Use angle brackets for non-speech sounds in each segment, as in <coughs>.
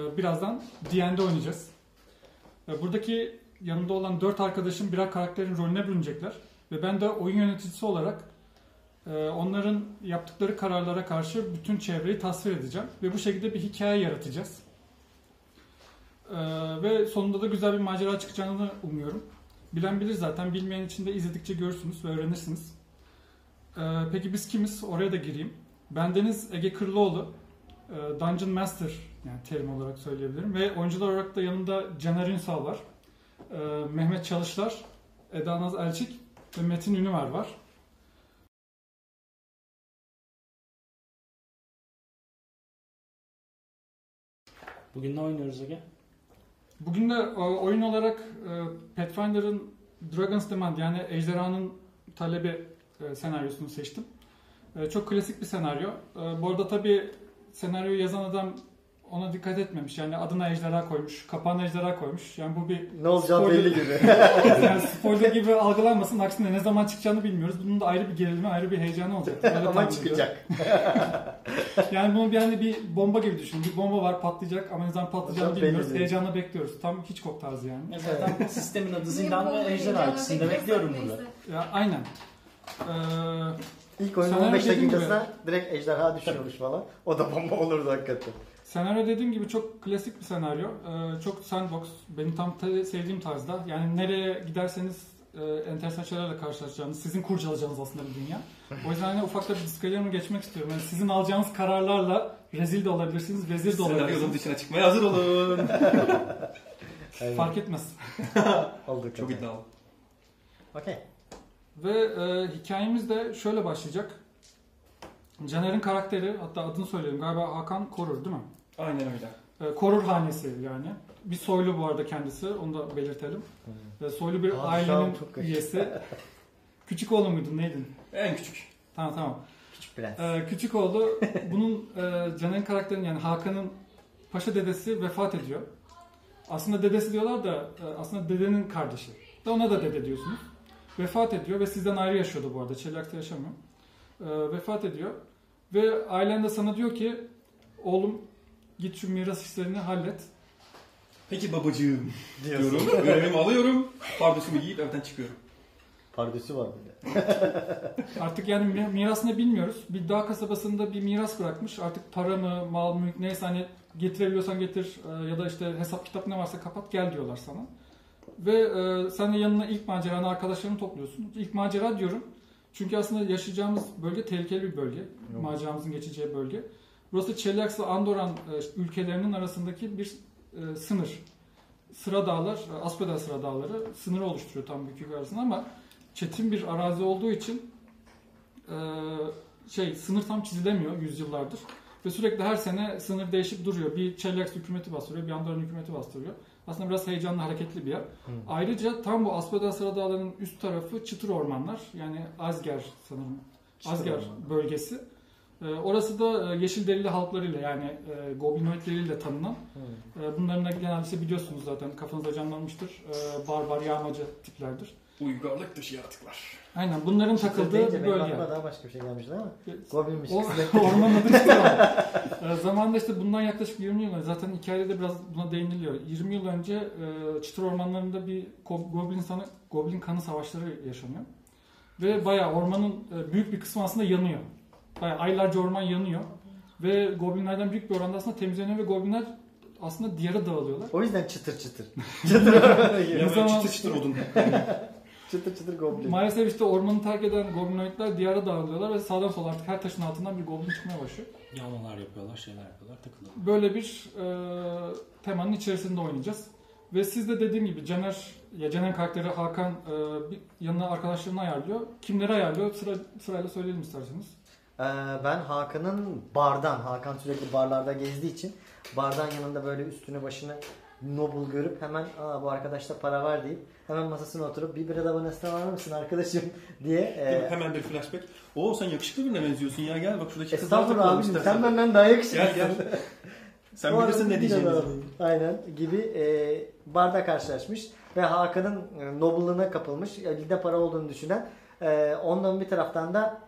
Ee, Birazdan D&D oynayacağız. Ee, Buradaki yanımda olan dört arkadaşım birer karakterin rolüne bürünecekler. Ve ben de oyun yöneticisi olarak e, onların yaptıkları kararlara karşı bütün çevreyi tasvir edeceğim. Ve bu şekilde bir hikaye yaratacağız. Ee, Ve sonunda da güzel bir macera çıkacağını umuyorum. Bilen bilir zaten, bilmeyen için de izledikçe görürsünüz ve öğrenirsiniz. Peki biz kimiz? Oraya da gireyim. Bendeniz Ege Kırlıoğlu. E, Dungeon Master yani terim olarak söyleyebilirim. Ve oyuncular olarak da yanımda Caner Ünsal var. E, Mehmet Çalışlar, Eda Naz Elçik ve Metin Ünüver var. Bugün ne oynuyoruz Ege? Bugün de e, oyun olarak e, Pathfinder'ın Dragon's Demand yani Ejderhanın Talebi e, senaryosunu seçtim. Çok klasik bir senaryo. Bu arada tabii senaryoyu yazan adam ona dikkat etmemiş. Yani adına ejderha koymuş, kapağına ejderha koymuş. Yani bu bir Ne olacağı Spoiler- belli gibi. <laughs> yani spoiler gibi algılanmasın. Aksine ne zaman çıkacağını bilmiyoruz. Bunun da ayrı bir gerilimi, ayrı bir heyecanı olacak. <laughs> Ama çıkacak. <laughs> Yani bunu bir hani bir bomba gibi düşünün. Bir bomba var patlayacak ama ne zaman patlayacağını Hocam bilmiyoruz. Heyecanla bekliyoruz. Tam Hitchcock tarzı yani. Ya zaten sistemin adı Zindan ve Ejderha. İkisini de bekliyorum burada. Ya aynen. Ee, İlk oyunun Senaryo 15 dediğim dakikasına direkt ejderha düşüyormuş falan. O da bomba olurdu hakikaten. senaryo dediğim gibi çok klasik bir senaryo. Ee, çok sandbox. Benim tam ta- sevdiğim tarzda. Yani nereye giderseniz e, enteresan şeylerle karşılaşacağınız, sizin kurcalayacağınız aslında bir dünya. O yüzden hani ufak da bir disclaimer geçmek istiyorum. Yani sizin alacağınız kararlarla rezil de olabilirsiniz, vezir de Senaryonun olabilirsiniz. dışına çıkmaya hazır olun. <laughs> Aynen. Fark etmez. <laughs> Olduk. Çok iddialı. Okey. Ve e, hikayemiz de şöyle başlayacak. Caner'in karakteri, hatta adını söyleyelim galiba Hakan Korur değil mi? Aynen öyle. E, Korur hanesi yani. Bir soylu bu arada kendisi, onu da belirtelim. E, soylu bir Padişahım ailenin üyesi. <laughs> Küçük oğlu muydun, neydin? En küçük. Tamam tamam. Küçük prens. E, küçük oğlu, bunun e, Caner'in karakterinin yani Hakan'ın paşa dedesi vefat ediyor. Aslında dedesi diyorlar da e, aslında dedenin kardeşi. Da ona da dede diyorsunuz. Vefat ediyor ve sizden ayrı yaşıyordu bu arada. Çelyak'ta yaşamıyor. E, vefat ediyor. Ve ailen de sana diyor ki oğlum git şu miras işlerini hallet. Peki babacığım <laughs> diyorum. <laughs> Görevimi alıyorum. Pardesümü giyip evden çıkıyorum. Pardüsü var bir de. <laughs> Artık yani mi- miras ne bilmiyoruz. Bir dağ kasabasında bir miras bırakmış. Artık para mı, mal mülk neyse hani getirebiliyorsan getir e, ya da işte hesap kitap ne varsa kapat gel diyorlar sana. Ve e, sen de yanına ilk maceranı arkadaşlarını topluyorsun. İlk macera diyorum. Çünkü aslında yaşayacağımız bölge tehlikeli bir bölge. Yok. Maceramızın geçeceği bölge. Burası Çelyaksı Andoran e, ülkelerinin arasındaki bir e, sınır. Sıra dağlar, e, Aspedal sıra dağları sınırı oluşturuyor tam bu iki arasında ama çetin bir arazi olduğu için e, şey sınır tam çizilemiyor yüzyıllardır. Ve sürekli her sene sınır değişip duruyor. Bir Çelyaks hükümeti bastırıyor, bir Andorran hükümeti bastırıyor. Aslında biraz heyecanlı, hareketli bir yer. Ayrıca tam bu Aspedal Sıra Dağları'nın üst tarafı çıtır ormanlar. Yani Azger sanırım. Çıtır Azger orman. bölgesi. E, orası da e, yeşil derili halklarıyla yani e, goblinoidleriyle tanınan. Hı. E, bunların da genelde biliyorsunuz zaten kafanızda canlanmıştır. E, barbar yağmacı tiplerdir. Uygarlık dışı yaratıklar. Aynen bunların Çıtır takıldığı bir bölge. aklıma daha başka bir şey gelmişti ama. O, Goblinmiş. <laughs> ormanın adı işte o. E, zamanında işte bundan yaklaşık 20 yıl önce zaten hikayede de biraz buna değiniliyor. 20 yıl önce e, Çıtır ormanlarında bir go- goblin, sana, goblin kanı savaşları yaşanıyor. Ve bayağı ormanın e, büyük bir kısmı aslında yanıyor. Bayağı aylarca orman yanıyor. Ve goblinlerden büyük bir oranda aslında temizleniyor ve goblinler aslında diyara dağılıyorlar. O yüzden çıtır çıtır. <laughs> Ya zaman- çıtır çıtır odun. <laughs> çıtır çıtır goblin. Maalesef işte ormanı terk eden goblinoidler diyara dağılıyorlar ve sağdan sola artık her taşın altından bir goblin çıkmaya başlıyor. Yağmalar yapıyorlar, şeyler yapıyorlar, takılıyorlar. Böyle bir e, temanın içerisinde oynayacağız. Ve siz de dediğim gibi Caner, ya Caner karakteri Hakan e, bir yanına arkadaşlarını ayarlıyor. Kimleri ayarlıyor? Sıra, sırayla söyleyelim isterseniz. Ee, ben Hakan'ın bardan, Hakan sürekli barlarda gezdiği için bardan yanında böyle üstünü başını noble görüp hemen Aa, bu arkadaşta para var deyip hemen masasına oturup bir bira da bana ısmarlar mısın arkadaşım <laughs> diye e, Hemen bir flashback. Oo sen yakışıklı birine benziyorsun ya gel bak şuradaki kızlar Estağfurullah abicim sen benden daha yakışıklısın. Gel gel. <laughs> Sen Bu bilirsin ne diyeceğimizi. Aynen gibi e, barda karşılaşmış ve Hakan'ın e, noble'lığına kapılmış, elde para olduğunu düşünen, e, ondan bir taraftan da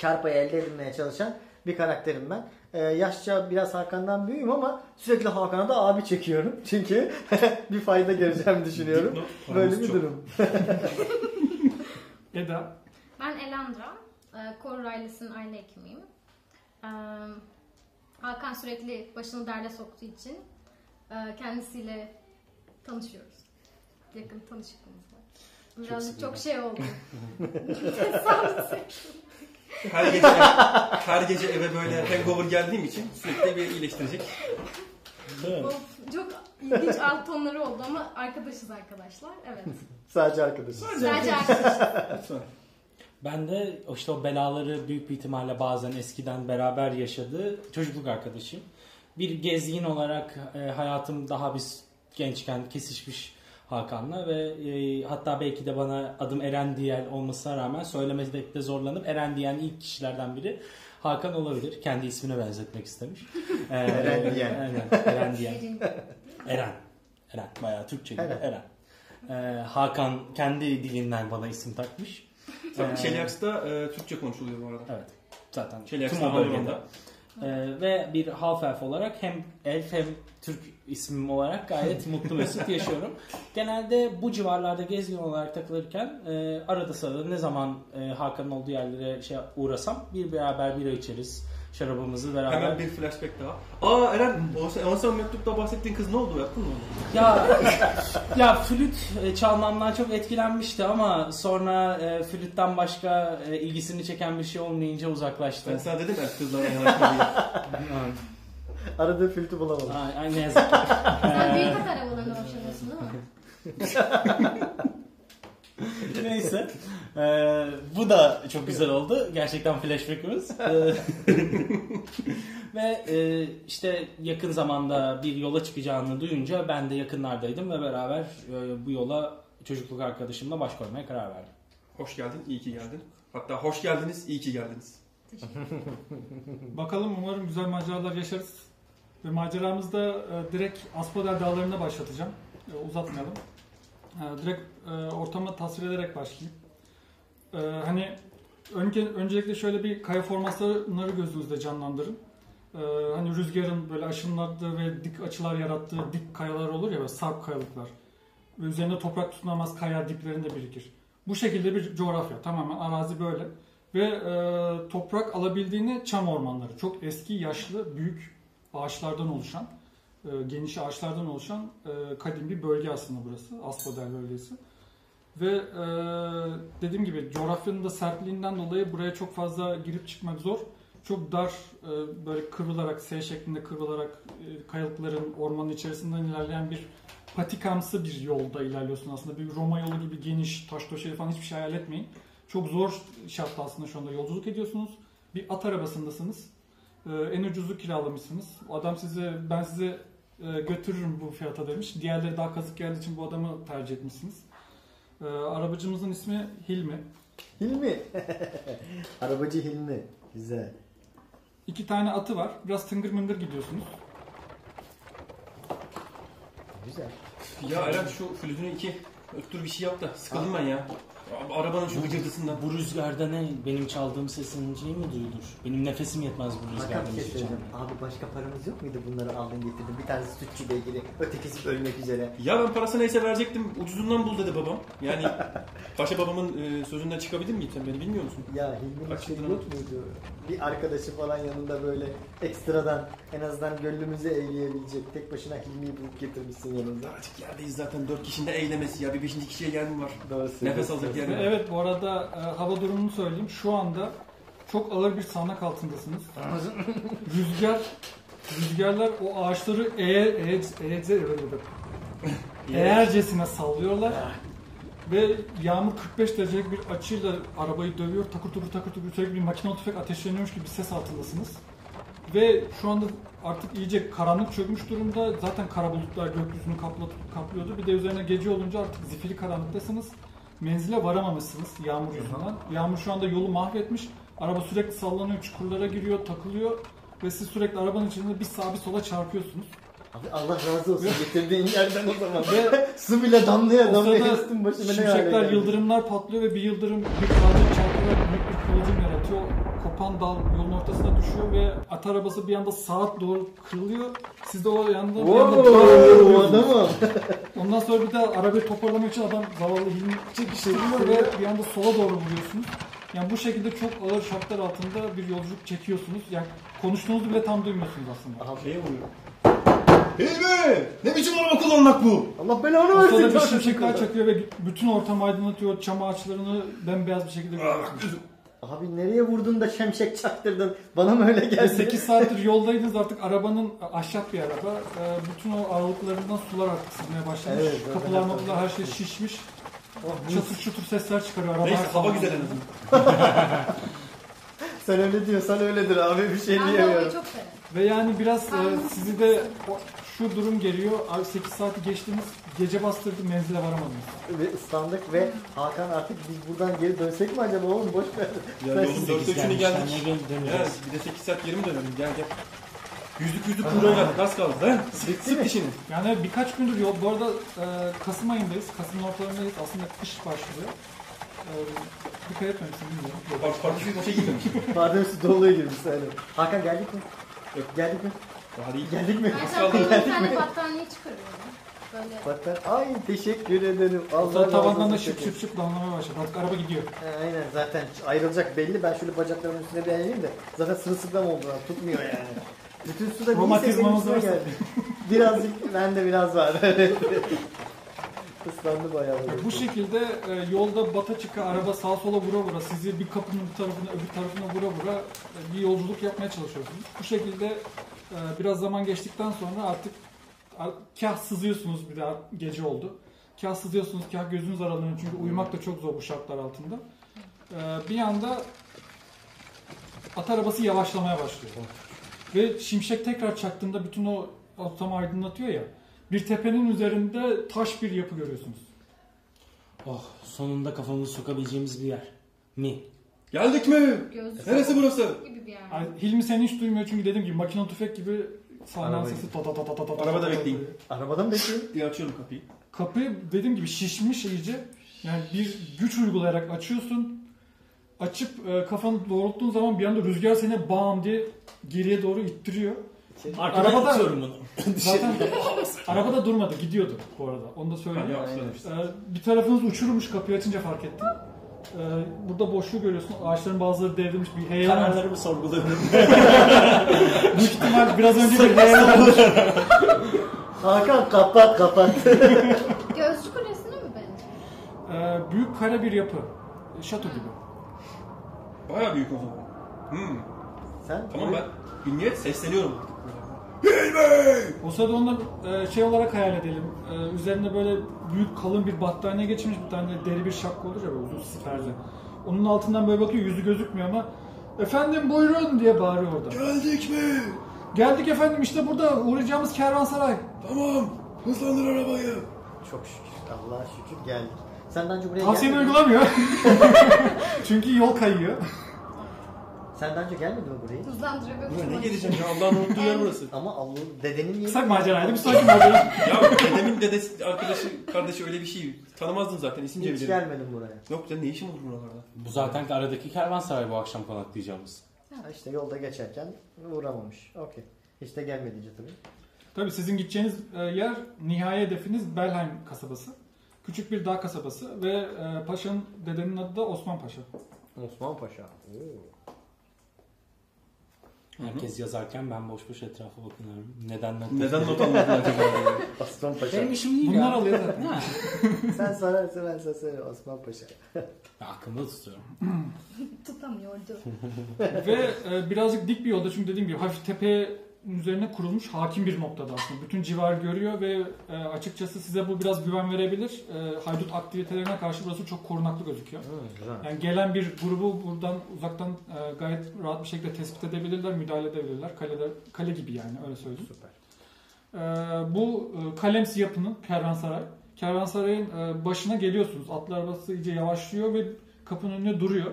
kar payı elde edilmeye çalışan bir karakterim ben. Ee, yaşça biraz Hakan'dan büyüğüm ama sürekli Hakan'a da abi çekiyorum. <laughs> Çünkü <laughs> bir fayda göreceğimi düşünüyorum. Dipnot, Böyle bir çok. durum. <laughs> Eda. Ben Elandra. E, Korur ailesinin aile hekimiyim. E, Hakan sürekli başını derde soktuğu için e, kendisiyle tanışıyoruz. Yakın tanışıklığımız var. Birazcık çok şey oldu. Her gece her gece eve böyle hangover geldiğim için sürekli bir iyileştirecek. Of, çok ilginç alt tonları oldu ama arkadaşız arkadaşlar. Evet. Sadece arkadaşım. Sadece arkadaşız. Ben de işte o belaları büyük bir ihtimalle bazen eskiden beraber yaşadığı çocukluk arkadaşım. Bir gezgin olarak e, hayatım daha biz gençken kesişmiş Hakan'la ve e, hatta belki de bana adım Eren Diyel olmasına rağmen söylemekte zorlanıp Eren diyen ilk kişilerden biri Hakan olabilir. Kendi ismine benzetmek istemiş. <laughs> E, Eren Diyen. Aynen, Eren Diyen. Eren. Eren. Bayağı Türkçe gibi. Eren. Eren. E, Hakan kendi dilinden bana isim takmış. Tabii Ee, Çelyaks'ta e, Türkçe konuşuluyor bu arada. Evet. Zaten Çelyaks'ta tüm o bölgede. Ee, ve bir half elf olarak hem elf hem Türk ismim olarak gayet <laughs> mutlu mesut yaşıyorum. Genelde bu civarlarda gezgin olarak takılırken e, arada sırada ne zaman e, Hakan'ın olduğu yerlere şey uğrasam bir beraber bira içeriz. Şarabımızı beraber. Hemen bir flashback daha. Aa Eren, o sen, mektupta bahsettiğin kız ne oldu? Yaptın mı? Ya <laughs> ya flüt e, çalmamdan çok etkilenmişti ama sonra e, flütten başka e, ilgisini çeken bir şey olmayınca uzaklaştı. Ben sana dedim ya kızlarla yanaşma diye. <laughs> <laughs> Aradığı flütü bulamadım. Ay, ay ne yazık ki. Sen büyük hat arabalarında hoşlanıyorsun değil mi? <laughs> Neyse. Ee, bu da çok güzel oldu. Gerçekten flashback'imiz. Ee, <laughs> ve e, işte yakın zamanda bir yola çıkacağını duyunca ben de yakınlardaydım ve beraber e, bu yola çocukluk arkadaşımla baş koymaya karar verdim. Hoş geldin, iyi ki geldin. Hatta hoş geldiniz, iyi ki geldiniz. Bakalım umarım güzel maceralar yaşarız. Ve maceramızda e, direkt Aspoder Dağları'na başlatacağım. E, uzatmayalım. E, direkt e, ortamı tasvir ederek başlayayım. E, hani önce, öncelikle şöyle bir kaya formasyonları gözünüzde canlandırın. E, hani rüzgarın böyle aşınladığı ve dik açılar yarattığı dik kayalar olur ya sarp kayalıklar. Ve üzerinde toprak tutunamaz kaya diplerinde birikir. Bu şekilde bir coğrafya. Tamamen arazi böyle. Ve e, toprak alabildiğini çam ormanları. Çok eski, yaşlı, büyük ağaçlardan oluşan, e, geniş ağaçlardan oluşan e, kadim bir bölge aslında burası. Aspodel bölgesi. Ve e, dediğim gibi coğrafyanın da sertliğinden dolayı buraya çok fazla girip çıkmak zor. Çok dar, böyle kıvrılarak, S şeklinde kıvrılarak e, kayalıkların ormanın içerisinden ilerleyen bir patikamsı bir yolda ilerliyorsun aslında. Bir Roma yolu gibi geniş, taş döşeli falan hiçbir şey hayal etmeyin. Çok zor şartta aslında şu anda yolculuk ediyorsunuz. Bir at arabasındasınız. Ee, en ucuzu kiralamışsınız. Adam size ben size e, götürürüm bu fiyata demiş. Diğerleri daha kazık geldiği için bu adamı tercih etmişsiniz. Ee, arabacımızın ismi Hilmi. Hilmi. <laughs> Arabacı Hilmi. Güzel. İki tane atı var. Biraz tıngır mıngır gidiyorsunuz. Güzel. Ya Eren şu flütünü iki öttür bir şey yap da sıkıldım ben ya. Abi, Arabanın şu gıcırtısından. Bu rüzgarda ne? Benim çaldığım sesin şeyi mi duyulur? Benim nefesim yetmez bu rüzgarda bir şey söyleyeceğim. Abi başka paramız yok muydu bunları aldın getirdin? Bir tanesi sütçüyle ilgili, ötekisi ölmek üzere. Ya ben parası neyse verecektim. Ucuzundan bul dedi babam. Yani <laughs> paşa babamın e, sözünden çıkabilir miyim sen beni bilmiyor musun? Ya Hilmi'nin şey yok muydu? Bir arkadaşı falan yanında böyle ekstradan en azından gönlümüzü eğleyebilecek. Tek başına Hilmi'yi bulup getirmişsin yanında. Daracık yerdeyiz zaten. Dört kişinin de eylemesi ya. Bir beşinci kişiye yer mi var? Doğru. Nefes alacak yer Var? evet bu arada e, hava durumunu söyleyeyim. Şu anda çok ağır bir sağanak altındasınız. <laughs> Rüzgar rüzgarlar o ağaçları eğer eğer eğer eğercesine sallıyorlar. Ve yağmur 45 derecelik bir açıyla arabayı dövüyor. Takır tukur takır tukur sürekli bir makinalı tüfek ateşleniyormuş gibi bir ses altındasınız. Ve şu anda artık iyice karanlık çökmüş durumda. Zaten kara bulutlar gökyüzünü kapla, kaplıyordu. Bir de üzerine gece olunca artık zifiri karanlıktasınız. Menzile varamamışsınız yağmur yüzünden. Yağmur şu anda yolu mahvetmiş. Araba sürekli sallanıyor, çukurlara giriyor, takılıyor. Ve siz sürekli arabanın içinde bir sağa bir sola çarpıyorsunuz. Abi Allah razı olsun getirdiğin yerden o zaman. Ve <laughs> Su bile damlaya damlaya üstün başıma ne hale şimşekler, yıldırımlar patlıyor ve bir yıldırım bir çarpıyor sonra büyük bir kıvılcım yaratıyor. Kopan dal yolun ortasına düşüyor ve at arabası bir anda sağa doğru kırılıyor. Siz de o yanda bir anda Oo, adamım. Ondan sonra bir de arabayı toparlamak için adam zavallı Hilmi çekiştiriyor ve bir anda sola doğru vuruyorsunuz. Yani bu şekilde çok ağır şartlar altında bir yolculuk çekiyorsunuz. Yani konuştuğunuzu bile tam duymuyorsunuz aslında. Aha, Şeye vuruyor. Hilmi! Ne biçim araba kullanmak bu? Allah belanı versin. bir şimşekler çakıyor ve bütün ortamı aydınlatıyor. Çam ağaçlarını bembeyaz bir şekilde görüyorsunuz. Abi nereye vurdun da şemşek çaktırdın? Bana mı öyle geldi? 8 saattir yoldaydınız artık arabanın ahşap bir araba. Ee, Bütün o aralıklarından sular artık sızmaya başlamış. Evet, Kapılar her mapılar her şey şişmiş. Oh. Çatır çutur sesler çıkarıyor. Araba Neyse hava güzel en azından. <laughs> Sen öyle diyorsan öyledir abi bir şey Ben de havayı diyemiyorum. Ve yani biraz e, sizi de şu durum geliyor. Abi 8 saati geçtiniz. Gece bastırdı menzile varamadınız. Ve ıslandık ve Hakan artık biz buradan geri dönsek mi acaba oğlum boş ver. Ya Ben yolun siz dörtte üçünü gelmişken geldik. bir de 8 saat geri mi dönelim? Gel gel. Yüzlük yüzlük kuyruğa geldik. Az kaldı. He? Sık, sık dişini. Yani birkaç gündür yol. Bu arada e, Kasım ayındayız. Kasım'ın ortalarındayız. Aslında kış başlıyor. E, dikkat etmemişsin bilmiyorum. Bak farklı bir şey giymemiş. Badem su doluya girmiş. Hakan geldik mi? Yok. Geldik mi? Değil. Geldik mi? Ben çantamdan bir tane battaniye çıkarıyorum. Böyle ben ay teşekkür ederim. Allah razı tavandan da şıp şıp şıp damlamaya başladı. Artık araba gidiyor. He, aynen zaten ayrılacak belli. Ben şöyle bacaklarımın üstüne bir eğileyim de zaten sırılsıklam oldular. Tutmuyor yani. <laughs> Bütün su da Romatizmamız üstüme varsa. geldi. <laughs> Birazcık bende biraz var. <laughs> Islandı bayağı. Bu şekilde e, yolda bata çıka araba sağa sola vura vura sizi bir kapının bir tarafına öbür tarafına vura vura e, bir yolculuk yapmaya çalışıyorsunuz. Bu şekilde biraz zaman geçtikten sonra artık kah sızıyorsunuz bir daha gece oldu. Kah sızıyorsunuz kah gözünüz aralanıyor çünkü uyumak da çok zor bu şartlar altında. E, bir anda at arabası yavaşlamaya başlıyor. Ve şimşek tekrar çaktığında bütün o ortamı aydınlatıyor ya. Bir tepenin üzerinde taş bir yapı görüyorsunuz. Oh sonunda kafamızı sokabileceğimiz bir yer. Mi? Geldik mi? göz Neresi burası? gibi bir yer. Ay, Hilmi seni hiç duymuyor çünkü dediğim gibi makine tüfek gibi sahne Arabayı- sesi ta ta ta ta ta ta ta Arabada bekleyin. Arabada mı bekliyorsun? diye açıyorum kapıyı. Kapı dediğim gibi şişmiş iyice. Yani bir güç uygulayarak açıyorsun. Açıp e, kafanı doğrulttuğun zaman bir anda rüzgar seni bam diye geriye doğru ittiriyor. Arkadan Arabada- bunu. <laughs> Zaten arabada durmadı gidiyordu bu arada. Onu da söyleyeyim. yapsana işte. Ee, bir tarafınız uçurmuş kapıyı açınca fark ettim. Ee, burada boşluğu görüyorsun. Ağaçların bazıları devrilmiş bir heyelan. Kararlarımı sorguluyorum. <laughs> <laughs> Büyük ihtimal biraz önce bir heyelan. Hakan kapat kapat. <laughs> Gözcü kulesine mi benziyor? Ee, büyük kare bir yapı. Şato gibi. Baya büyük o zaman. Hmm. Sen Tamam ben Hilmi'ye sesleniyorum. O sırada onu e, şey olarak hayal edelim. E, üzerinde böyle büyük kalın bir battaniye geçirmiş bir tane deri bir şapka olur ya böyle uzun siperli. Onun altından böyle bakıyor yüzü gözükmüyor ama Efendim buyurun diye bağırıyor orada. Geldik mi? Geldik efendim işte burada uğrayacağımız kervansaray. Tamam. Hızlandır arabayı. Çok şükür. Allah'a şükür geldik. Sen daha önce buraya Tavsiyemi gelmedin mi? uygulamıyor. <laughs> <laughs> Çünkü yol kayıyor. Sen daha önce gelmedin mi buraya? Hızlandırabiliyor Buraya ne geleceğim ya Allah'ın unuttuğu yer burası. Ama Allah dedenin yeri. Kısa bir maceraydı bir sonraki macera. Ya dedemin dedesi, arkadaşı, kardeşi öyle bir şey. Tanımazdın zaten isimce Hiç bilirim. gelmedim buraya. Yok ya ne işin olur buralarda? Bu zaten aradaki kervansaray bu akşam konaklayacağımız. Ha işte yolda geçerken uğramamış. Okey. Hiç de gelmedi tabii. Tabii sizin gideceğiniz e, yer nihai hedefiniz Belheim kasabası. Küçük bir dağ kasabası ve e, paşanın dedenin adı da Osman Paşa. Osman Paşa. Oo. Herkes yazarken ben boş boş etrafa bakınıyorum. Neden not Neden not almadın acaba? Osman Paşa. Benim işim değil Bunlar ya. alıyor zaten. Ha. Sen sorarsa ben sana söyle Osman Paşa. Ben aklımda tutuyorum. Tutamıyordu. Ve e, birazcık dik bir yolda çünkü dediğim gibi hafif tepenin üzerine kurulmuş hakim bir noktada aslında. Bütün civar görüyor ve e, açıkçası size bu biraz güven verebilir. E, haydut aktivitelerine karşı burası çok korunaklı gözüküyor. güzel. Yani gelen bir grubu buradan uzaktan e, gayet rahat bir şekilde tespit edebilirler, müdahale edebilirler. Kaleler, kale gibi yani öyle söyleyeyim. Süper. E, bu e, kalemsi yapının kervansaray. Kervansarayın e, başına geliyorsunuz. Atlı arabası iyice yavaşlıyor ve kapının önünde duruyor.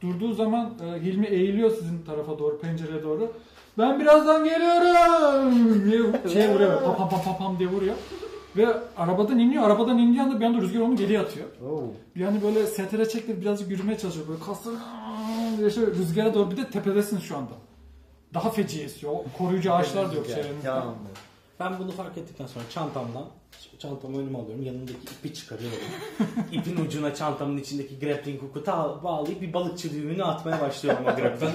Durduğu zaman e, Hilmi eğiliyor sizin tarafa doğru, pencereye doğru. Ben birazdan geliyorum diye şey vuruyor. <laughs> Pam pam pam pam pam diye vuruyor. Ve arabadan iniyor. Arabadan indiği anda bir anda rüzgar onu geriye atıyor. Oo. Yani böyle STR çektir birazcık yürümeye çalışıyor. Böyle kasları diye şöyle rüzgara doğru bir de tepedesin şu anda. Daha feci esiyor. O koruyucu ağaçlar da yok çevrenizde. Ben bunu fark ettikten sonra çantamdan çantamı önüme alıyorum. Yanındaki ipi çıkarıyorum. <laughs> İpin ucuna çantamın içindeki grappling hook'u ta- bağlayıp bir balıkçı düğümünü atmaya başlıyorum o <laughs> grappling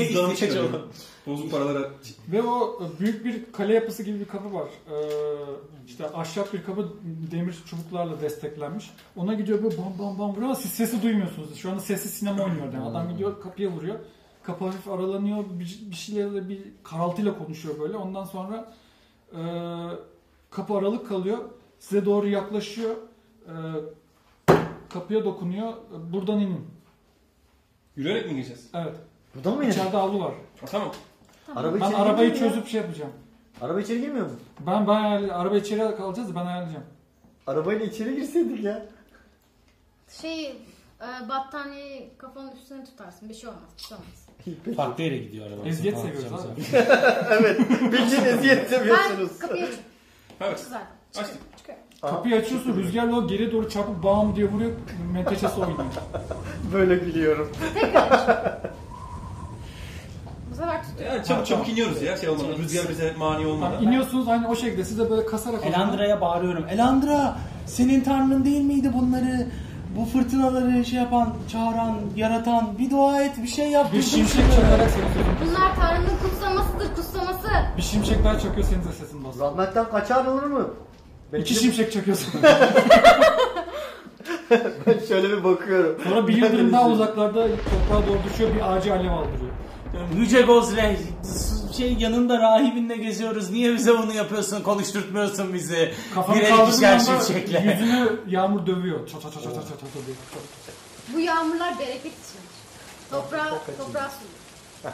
İhtiyaç olan. çıkarıyorum. Bozuk paralara Ve o büyük bir kale yapısı gibi bir kapı var. Ee, işte ahşap bir kapı demir çubuklarla desteklenmiş. Ona gidiyor böyle bam bam bam vuruyor ama siz sesi duymuyorsunuz. Şu anda sessiz sinema oynuyor. Yani. Adam gidiyor kapıya vuruyor. Kapı hafif aralanıyor. Bir, bir şeylerle bir karaltıyla konuşuyor böyle. Ondan sonra e, kapı aralık kalıyor. Size doğru yaklaşıyor. E, kapıya dokunuyor. Buradan inin. yürüyerek mi gireceğiz? Evet. Buradan mı yine? İçeride avlu var. Ha, tamam. Araba Ben içeri arabayı girmiyor mu çözüp şey yapacağım. ya? Araba içeri girmiyor mu? Ben ben ayarlı- araba içeri kalacağız da ben ayarlayacağım. Arabayla içeri girseydik ya. Şey e, battaniyeyi kafanın üstüne tutarsın. Bir şey olmaz. Bir şey olmaz. Farklı yere gidiyor araba. Eziyet Tamam, seviyoruz tamam, abi. tamam. <laughs> Bildiğin eziyet Ben seviyorsunuz. kapıyı açıyorum. Evet. Güzel. Açtık. Çıkıyorum. Kapıyı açıyorsun rüzgarla o geri doğru çarpıp bam diye vuruyor. Menteşesi oynuyor. <laughs> Böyle gülüyorum. <laughs> Bu sefer tutuyorum. Yani çabuk çabuk iniyoruz ya şey olmadan. Rüzgar bize mani olmadan. İniyorsunuz aynı o şekilde size böyle kasarak Elandra'ya bağırıyorum. Elandra senin tanrın değil miydi bunları? Bu fırtınaları şey yapan, çağıran, yaratan bir dua et, bir şey yap. bir şimşek için." çakarak senin sözün. Bunlar Tanrı'nın kutsamasıdır. Kutsaması. Bir şimşek daha çakıyor senin de sesin basıyor. Rahmetten kaçar olur mu? Ben İki şimşek çakıyorsun. <laughs> Ben şöyle bir bakıyorum. Sonra bir yıldırım daha uzaklarda toprağa doğru düşüyor bir ağacı alev aldırıyor. Yüce Gozre şey yanında rahibinle geziyoruz. Niye bize bunu yapıyorsun? Konuşturtmuyorsun bizi. Kaldırdığın işler anda yüzünü yağmur dövüyor. Çat çat çat çat çat çat diye. Bu yağmurlar bereket içindir. Toprağa, toprağa suyu.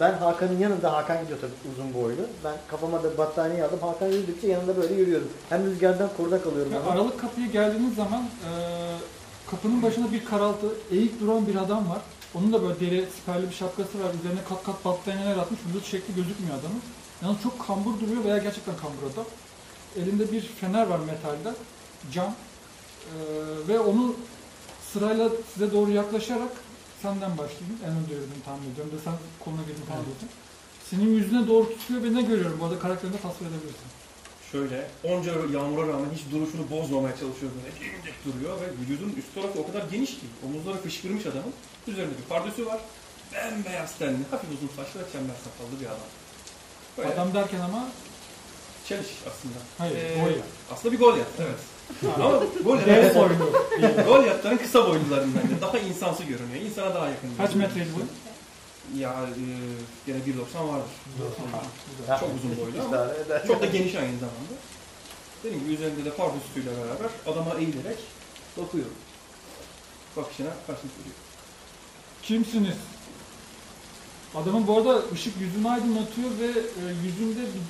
Ben Hakan'ın yanında, Hakan gidiyor tabii uzun boylu. Ben kafama da battaniye aldım. Hakan yürüdükçe yanında böyle yürüyorum. Hem rüzgardan koruda kalıyorum. Ama. aralık kapıya geldiğiniz zaman e, kapının başında bir karaltı, eğik duran bir adam var. Onun da böyle deri siperli bir şapkası var. Üzerine kat kat battaniyeler atmış. Vücut şekli gözükmüyor adamın. Yalnız çok kambur duruyor veya gerçekten kambur adam. Elinde bir fener var metalde. Cam. E, ve onu sırayla size doğru yaklaşarak senden başlayayım. En önde yürüdüğünü tahmin ediyorum. De sen koluna girdin tahmin ediyorsun. Senin yüzüne doğru tutuyor ve ne görüyorum? Bu arada karakterini de tasvir edebilirsin. Şöyle onca yağmura rağmen hiç duruşunu bozmamaya çalışıyor böyle. Dimdik duruyor ve vücudun üst tarafı o kadar geniş ki. Omuzları fışkırmış adamın. Üzerinde bir pardösü var. Bembeyaz tenli, hafif uzun saçlı ve çember sakallı bir adam. Böyle Adam derken ama çeliş aslında. Hayır, Ee. Aslında bir Goliath, evet. Ama dev Goliath, soylu. Kısa boylularından bence. Daha insansı görünüyor. İnsana daha yakın. Kaç metreydi bu? Ya e, gene 1.90 vardır. Çok uzun boylu ama idare eder. çok da geniş aynı zamanda. Dediğim gibi üzerinde de pardüsüyle beraber adama eğilerek bakıyor. Bakışına karşılık veriyor. Kimsiniz? Adamın bu arada ışık yüzünü aydınlatıyor ve e, yüzünde bir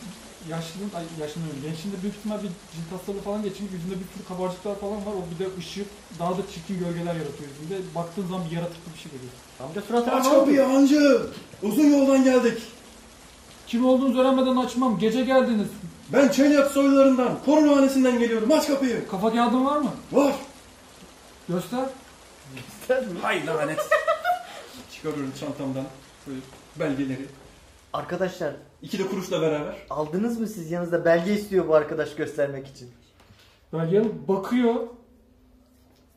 yaşlının, ay yaşlının gençliğinde büyük ihtimal bir cilt hastalığı falan geçirmiş. Yüzünde bir sürü kabarcıklar falan var. O bir de ışık daha da çirkin gölgeler yaratıyor yüzünde. Baktığın zaman bir yaratıklı bir şey görüyorsun. Amca suratına Aç ne oldu? kapıyı hancı! Uzun yoldan geldik. Kim olduğunuzu öğrenmeden açmam. Gece geldiniz. Ben Çelyat soylularından, Korunhanesi'nden geliyorum. Aç kapıyı. Kafa kağıdın var mı? Var. Göster. Hay lanet. Çıkarıyorum çantamdan böyle belgeleri. Arkadaşlar İki de kuruşla beraber. aldınız mı siz yanınızda belge istiyor bu arkadaş göstermek için. Belge bakıyor.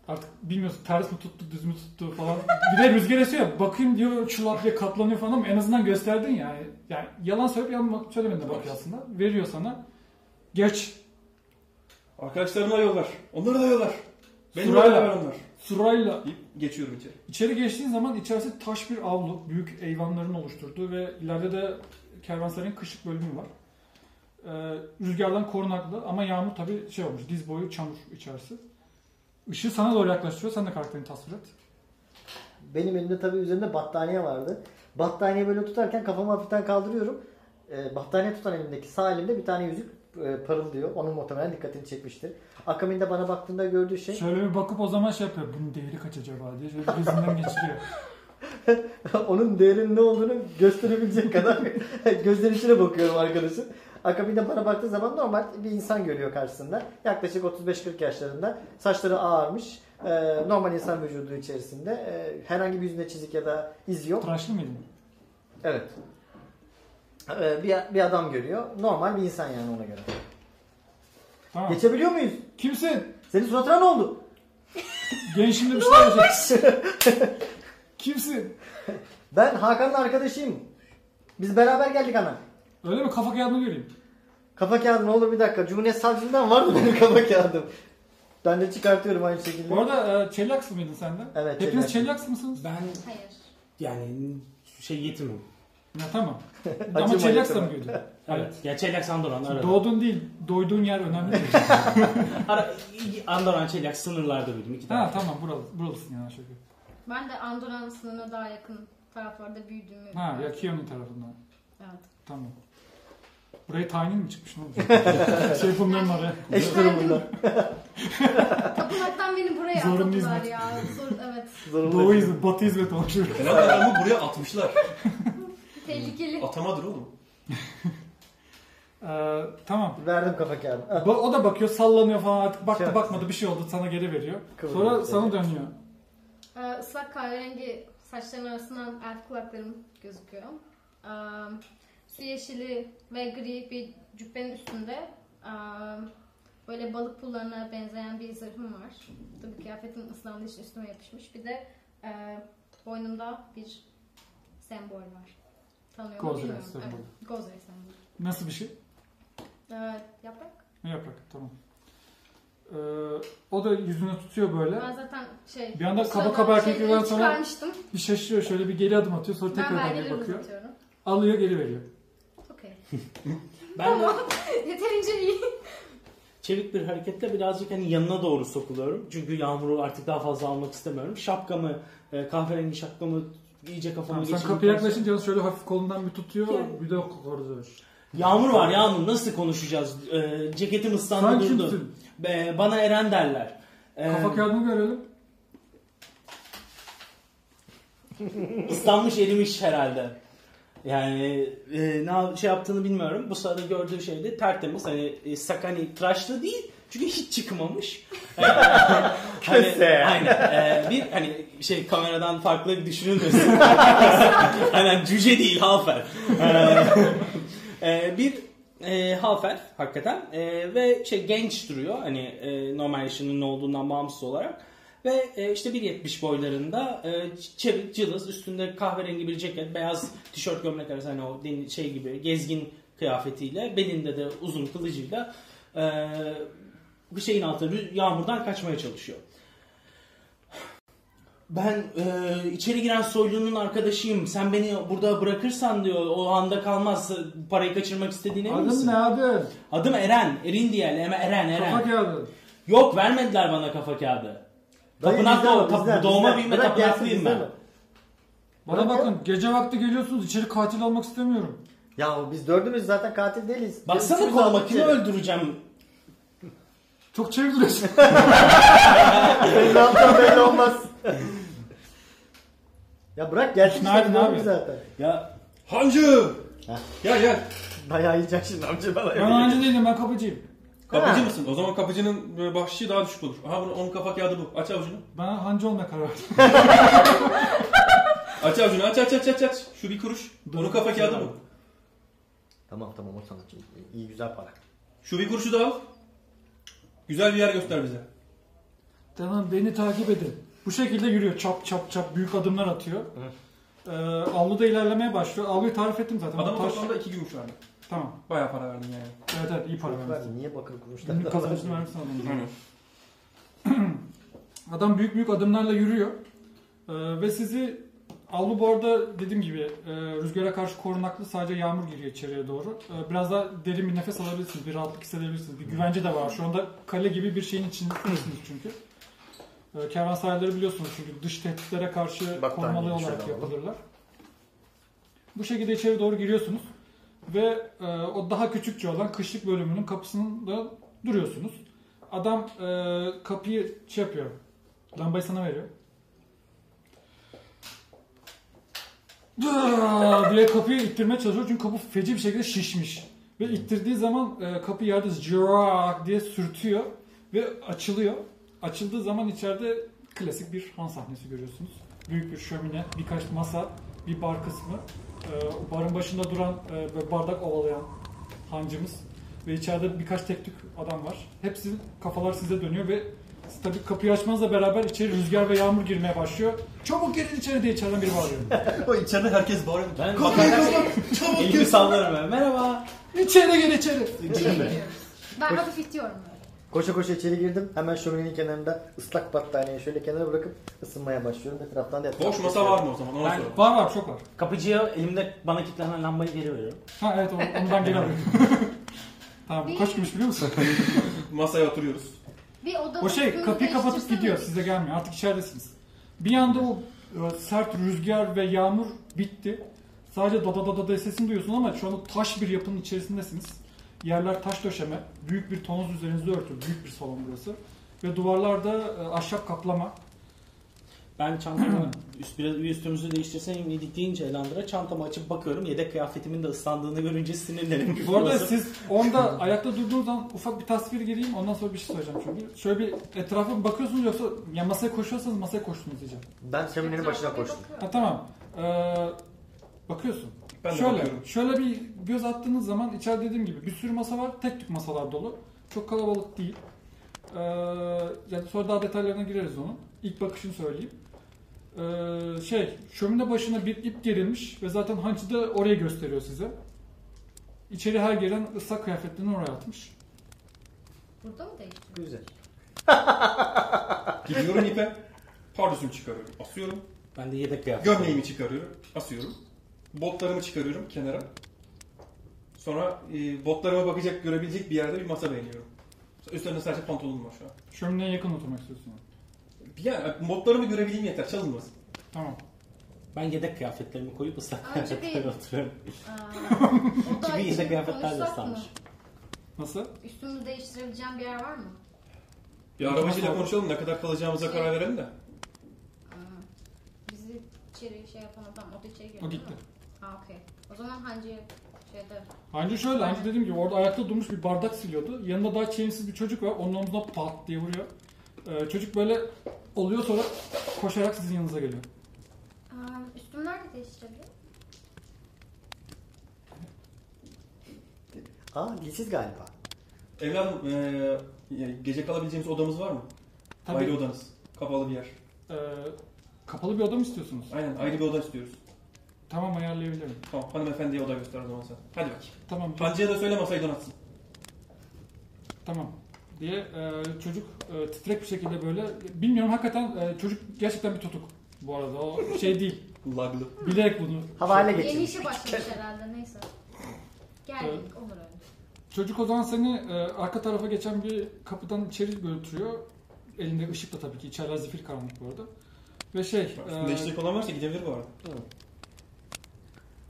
Artık bilmiyorsun ters mi tuttu, düz mü tuttu falan. Bir de rüzgar esiyor ya, bakayım diyor, çulap diye katlanıyor falan ama en azından gösterdin yani. Yani yalan söyleyip yalan söylemedin de bakıyor aslında. Veriyor sana. Geç. Arkadaşlarına yollar. Onları da yollar. Benimle Sırayla. beraber onlar. Sırayla. Deyip geçiyorum içeri. İçeri geçtiğin zaman içerisi taş bir avlu. Büyük eyvanların oluşturduğu ve ileride de kervansarayın kışlık bölümü var. Ee, rüzgardan korunaklı ama yağmur tabii şey olmuş. Diz boyu çamur içerisi. Işığı sana doğru yaklaştırıyor. Sen de karakterini tasvir et. Benim elimde tabii üzerinde battaniye vardı. Battaniye böyle tutarken kafamı hafiften kaldırıyorum. Ee, battaniye tutan elimdeki sağ elimde bir tane yüzük parıldıyor. Onun muhtemelen dikkatini çekmiştir. Akabinde de bana baktığında gördüğü şey Şöyle bir bakıp o zaman şey yapıyor. Bunun değeri kaç acaba diye şöyle gözünden geçiriyor. <laughs> onun değerinin ne olduğunu gösterebilecek kadar <laughs> gözlerin içine bakıyorum arkadaşın. Akabinde bana baktığı zaman normal bir insan görüyor karşısında. Yaklaşık 35-40 yaşlarında. Saçları ağarmış. e, normal insan vücudu içerisinde. E, herhangi bir yüzünde çizik ya da iz yok. Tıraşlı mıydın? Evet. E, bir, bir adam görüyor. Normal bir insan yani ona göre. Tamam. Geçebiliyor muyuz? Kimsin? Senin suratına ne oldu? Gençliğimde bir şeyler olacak. Kimsin? Ben Hakan'ın arkadaşıyım. Biz beraber geldik ana. Öyle mi? Kafa kağıdını göreyim. Kafa kağıdı ne olur bir dakika. Cumhuriyet Savcılığından var mı benim <laughs> kafa kağıdım? Ben de çıkartıyorum aynı şekilde. Bu arada e, çelyaks mıydın sen de? Evet, Hepiniz çelyaks. çelyaks mısınız? Ben Hayır. yani şey yetimim. Ya tamam. <laughs> Ama yeter. mı büyüdün? Evet. Ya Çelyak Sandoran arada. Doğduğun değil, doyduğun yer önemli değil. <laughs> Ara, Andoran Çelyak sınırlarda büyüdüm. iki ha tane. tamam buralı, buralısın yani şöyle. Ben de Andorra'nın sınırına daha yakın taraflarda büyüdüğümü. Ha ya Kiyo'nun tarafından. Evet. Tamam. Buraya tayin mi çıkmış ne olacak? <laughs> şey bunların oraya. Eş durumunda. Tapınaktan beni buraya Zorunlu attılar hizmet. ya. Zor, evet. Doğu hizmet, batı hizmet oluşur. Helal adamı buraya atmışlar. Tehlikeli. Atamadır oğlum. <laughs> Ee, tamam. Verdim kafa kağıdını. Ah, Ba- O da bakıyor sallanıyor falan artık baktı Şey- bakmadı bir şey oldu sana geri veriyor. Kıvırıyor Sonra sana dönüyor. Ee, ıslak kahverengi saçların arasından elf kulaklarım gözüküyor. Ee, su yeşili ve gri bir cübbenin üstünde ee, böyle balık pullarına benzeyen bir zırhım var. Tabii kıyafetin ıslandığı için üstüme yapışmış. Bir de ee, boynumda bir sembol var. Tanıyor mu bilmiyorum. sembolü. Evet, Gozre sembolü. Nasıl bir şey? Ee, yaprak. Ne yaprak tamam. Ee, o da yüzüne tutuyor böyle. Ben zaten şey... Bir anda kaba kaba erkeklerden sonra çıkarmıştım. bir şaşırıyor şöyle bir geri adım atıyor sonra Ben tekrar bir belgeleri bakıyor. uzatıyorum. Alıyor geri veriyor. Okey. <laughs> Ben de <laughs> Yeterince iyi. çevik bir hareketle birazcık hani yanına doğru sokuluyorum. Çünkü yağmuru artık daha fazla almak istemiyorum. Şapkamı, e, kahverengi şapkamı iyice kafama Tamam, sen geçirdikten kapıya yaklaşınca şöyle hafif kolundan bir tutuyor Yani- bir de koruyor. Yağmur var yağmur nasıl konuşacağız? E, ceketim ıslandı Sen durdu. kimsin? E, bana Eren derler. E, Kafa kağıdını görelim. ıslanmış erimiş herhalde. Yani e, ne şey yaptığını bilmiyorum. Bu sırada gördüğü şey de tertemiz. Hani e, sak hani tıraşlı değil. Çünkü hiç çıkmamış. E, <laughs> hani, Köse. aynen. E, bir hani şey kameradan farklı düşünülmesin. <laughs> Aynen cüce değil halfer. E, e, bir e, halfer hakikaten E, ve şey genç duruyor hani e, normal yaşının ne olduğundan bağımsız olarak ve e, işte 1.70 boylarında e, çevik cılız üstünde kahverengi bir ceket beyaz tişört gömlek arası hani o şey gibi gezgin kıyafetiyle belinde de uzun kılıcıyla e, bir şeyin altında yağmurdan kaçmaya çalışıyor. Ben e, içeri giren soylunun arkadaşıyım. Sen beni burada bırakırsan diyor. O anda kalmaz. Parayı kaçırmak istediğine emin Adım misin? ne adı? Adım Eren. Erin diye. Eren, Eren. Kafa kağıdı. Yok vermediler bana kafa kağıdı. Dayı bizden doğ- o, tap- bizden, doğma bizden. büyüme Bırak gelsin, tapınaklıyım bizden ben. Bana Bırak bakın gece vakti geliyorsunuz içeri katil almak istemiyorum. Ya biz dördümüz zaten katil değiliz. Baksana Üçümüz koluma aldık kimi içeri. öldüreceğim? Çok çevik duruyorsun. Senin <laughs> ne belli olmaz. Ya bırak gelsin dördümüz abi. zaten. Ya Hancı! Heh. Gel gel. Dayağı yiyecek şimdi amca bana. ben hancı değilim ben kapıcıyım. Kapıcı Ha. mısın? O zaman kapıcının böyle bahşişi daha düşük olur. Aha bunun, onun kafa kağıdı bu. Aç avucunu. Ben hancı olmaya karar verdim. <laughs> Aç avucunu aç aç aç aç aç. Şu bir kuruş. Onun kafa kağıdı bu. Tamam tamam o sanatçı. İyi güzel para. Şu bir kuruşu da al. Güzel bir yer göster bize. Tamam beni takip edin. Bu şekilde yürüyor çap çap çap büyük adımlar atıyor. Ee, avluda ilerlemeye başlıyor. Avluyu tarif ettim zaten. Adamın Taş- toplamda iki gümüş verdi. Tamam. Bayağı para verdim yani. Evet evet iyi para vermişsin. Verdi, Niye bakır kuruşlar? Kazancını vermişsin <laughs> adamın. <clears throat> Adam büyük büyük adımlarla yürüyor. Ee, ve sizi avlu bu arada dediğim gibi e, rüzgara karşı korunaklı sadece yağmur giriyor içeriye doğru. Ee, biraz daha derin bir nefes alabilirsiniz. Bir rahatlık hissedebilirsiniz. Bir güvence de var. Şu anda kale gibi bir şeyin içindesiniz çünkü. Ee, kervansarayları biliyorsunuz çünkü dış tehditlere karşı Battaniye korumalı olarak yapılırlar. Bu şekilde içeri doğru giriyorsunuz. Ve e, o daha küçükçe olan kışlık bölümünün kapısında duruyorsunuz. Adam e, kapıyı şey yapıyor. Lambayı sana veriyor. Diye kapıyı ittirmeye çalışıyor çünkü kapı feci bir şekilde şişmiş. Ve ittirdiği zaman e, kapı yerde cırak diye sürtüyor ve açılıyor. Açıldığı zaman içeride klasik bir han sahnesi görüyorsunuz. Büyük bir şömine, birkaç masa, bir bar kısmı. E, o barın başında duran e, böyle bardak ovalayan hancımız ve içeride birkaç tek tük adam var. Hepsi kafalar size dönüyor ve tabii kapıyı açmanızla beraber içeri rüzgar ve yağmur girmeye başlıyor. Çabuk girin içeri diye içeriden biri bağırıyor. <laughs> O içeride herkes bağırıyor. Ben Kapıyı kapat, çabuk elimi gir. sallarım ben. Merhaba. içeri gir içeri. Girme. Ben hafif itiyorum. Koşa koşa içeri girdim. Hemen şöminenin kenarında ıslak battaniyeyi şöyle kenara bırakıp ısınmaya başlıyorum. Etraftan da etrafı Boş masa var mı o zaman? Ona Ben- sor. Var var çok var. Kapıcıya elimde bana kilitlenen lambayı geri veriyorum. Ha evet o- ondan geri alıyorum. <laughs> tamam bu kaç gümüş biliyor musun? <laughs> Masaya oturuyoruz. Bir o şey kapıyı kapatıp gidiyor size gelmiyor artık içeridesiniz. Bir anda o e, sert rüzgar ve yağmur bitti. Sadece dada dada da sesini duyuyorsun ama şu anda taş bir yapının içerisindesiniz. Yerler taş döşeme, büyük bir tonoz üzerinizde örtülü, büyük bir salon burası. Ve duvarlarda e, ahşap kaplama. Ben çantamı <clears throat> üst, biraz üstümüzü değiştirseyim miydik deyince Elandra çantamı açıp bakıyorum. Yedek kıyafetimin de ıslandığını görünce sinirlerim. Bu arada Burası- siz onda <laughs> ayakta durduğunuz zaman ufak bir tasvir gireyim ondan sonra bir şey söyleyeceğim çünkü. Şöyle bir etrafa bir bakıyorsunuz yoksa ya masaya koşuyorsanız masaya koştunuz diyeceğim. Ben şöminenin başına koştum. Ha tamam. Ee, bakıyorsun. Ben de şöyle, bakıyorum. şöyle bir göz attığınız zaman içeride dediğim gibi bir sürü masa var. Tek tük masalar dolu. Çok kalabalık değil. Ee, yani sonra daha detaylarına gireriz onun. İlk bakışını söyleyeyim. Ee, şey, şömine başına bir ip gerilmiş ve zaten hancı da oraya gösteriyor size. İçeri her gelen ıslak kıyafetlerini oraya atmış. Burada mı değiştiriyor? Güzel. <laughs> Gidiyorum ipe. Pardösümü çıkarıyorum. Asıyorum. Ben de yedek kıyafet. Gömleğimi çıkarıyorum. Asıyorum. Botlarımı çıkarıyorum kenara. Sonra e, botlarıma bakacak, görebilecek bir yerde bir masa beğeniyorum. Üstlerinde sadece pantolonum var şu an. Şömineye yakın oturmak istiyorsun. Yani botlarımı görebileyim yeter, çalınmasın. Tamam. Ben yedek kıyafetlerimi koyup ıslak bir- oturuyorum. Aa, <laughs> Kimi yedek kıyafetler de ıslanmış. mı? Nasıl? Üstümüzü değiştirebileceğim bir yer var mı? Bir arabacıyla konuşalım ne kadar kalacağımıza karar verelim de. Aa, bizi içeri şey yapan adam o da içeri girdi O değil gitti. mi? Okey. O zaman hancı şeyde Hancı şöyle, Hancı dediğim gibi orada ayakta durmuş bir bardak siliyordu. Yanında daha çelimsiz bir çocuk var. Onun omzuna pat diye vuruyor. Ee, çocuk böyle oluyor sonra koşarak sizin yanınıza geliyor. Aa, üstümü nerede değiştirebilirim? Aa dilsiz galiba. Evladım, e, yani gece kalabileceğimiz odamız var mı? Tabii Ayrı odanız. Kapalı bir yer. e, kapalı bir oda mı istiyorsunuz? Aynen, ayrı bir oda istiyoruz. Tamam ayarlayabilirim. Tamam, hanımefendiye oda göster o zaman sen. Hadi bakayım. Tamam. Hancı'ya da söyle masayı donatsın. Tamam. Diye e, çocuk e, titrek bir şekilde böyle bilmiyorum hakikaten e, çocuk gerçekten bir tutuk bu arada. O şey değil. Laglı. Bilerek bunu Havale Yeni geçirmiş. işe başlamış herhalde neyse. Geldik olur öyle. Çocuk o zaman seni e, arka tarafa geçen bir kapıdan içeri götürüyor. Elinde ışıkla tabii ki. İçeriler zifir karanlık bu arada. Ve şey, Üstünde e, değişiklik olan varsa gidebilir bu arada.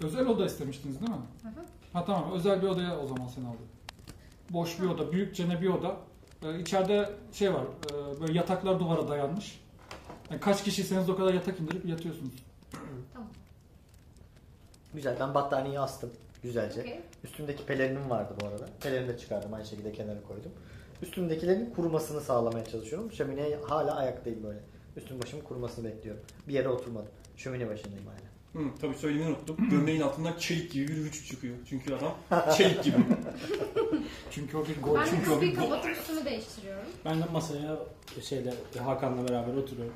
Özel oda istemiştiniz değil mi? Hı hı. Ha tamam, özel bir odaya o zaman seni aldı. Boş bir oda, büyükçene bir oda. E, içeride şey var, e, böyle yataklar duvara dayanmış. Yani kaç kişiyseniz o kadar yatak indirip yatıyorsunuz. Güzel ben battaniyeyi astım. Güzelce. Okey. Üstümdeki pelerinim vardı bu arada. Pelerini de çıkardım aynı şekilde kenara koydum. Üstümdekilerin kurumasını sağlamaya çalışıyorum. Şömineye hala ayaktayım böyle. Üstüm başımın kurumasını bekliyorum. Bir yere oturmadım. Şömine başındayım hala. Hı, tabii söylemeyi unuttum. Gömleğin altından çelik gibi bir vücut çıkıyor. Çünkü adam çelik gibi. <laughs> Çünkü o bir gol. Ben de çünkü o kapıyı bir- kapatıp üstümü değiştiriyorum. Ben de masaya şeyle Hakan'la beraber oturuyorum.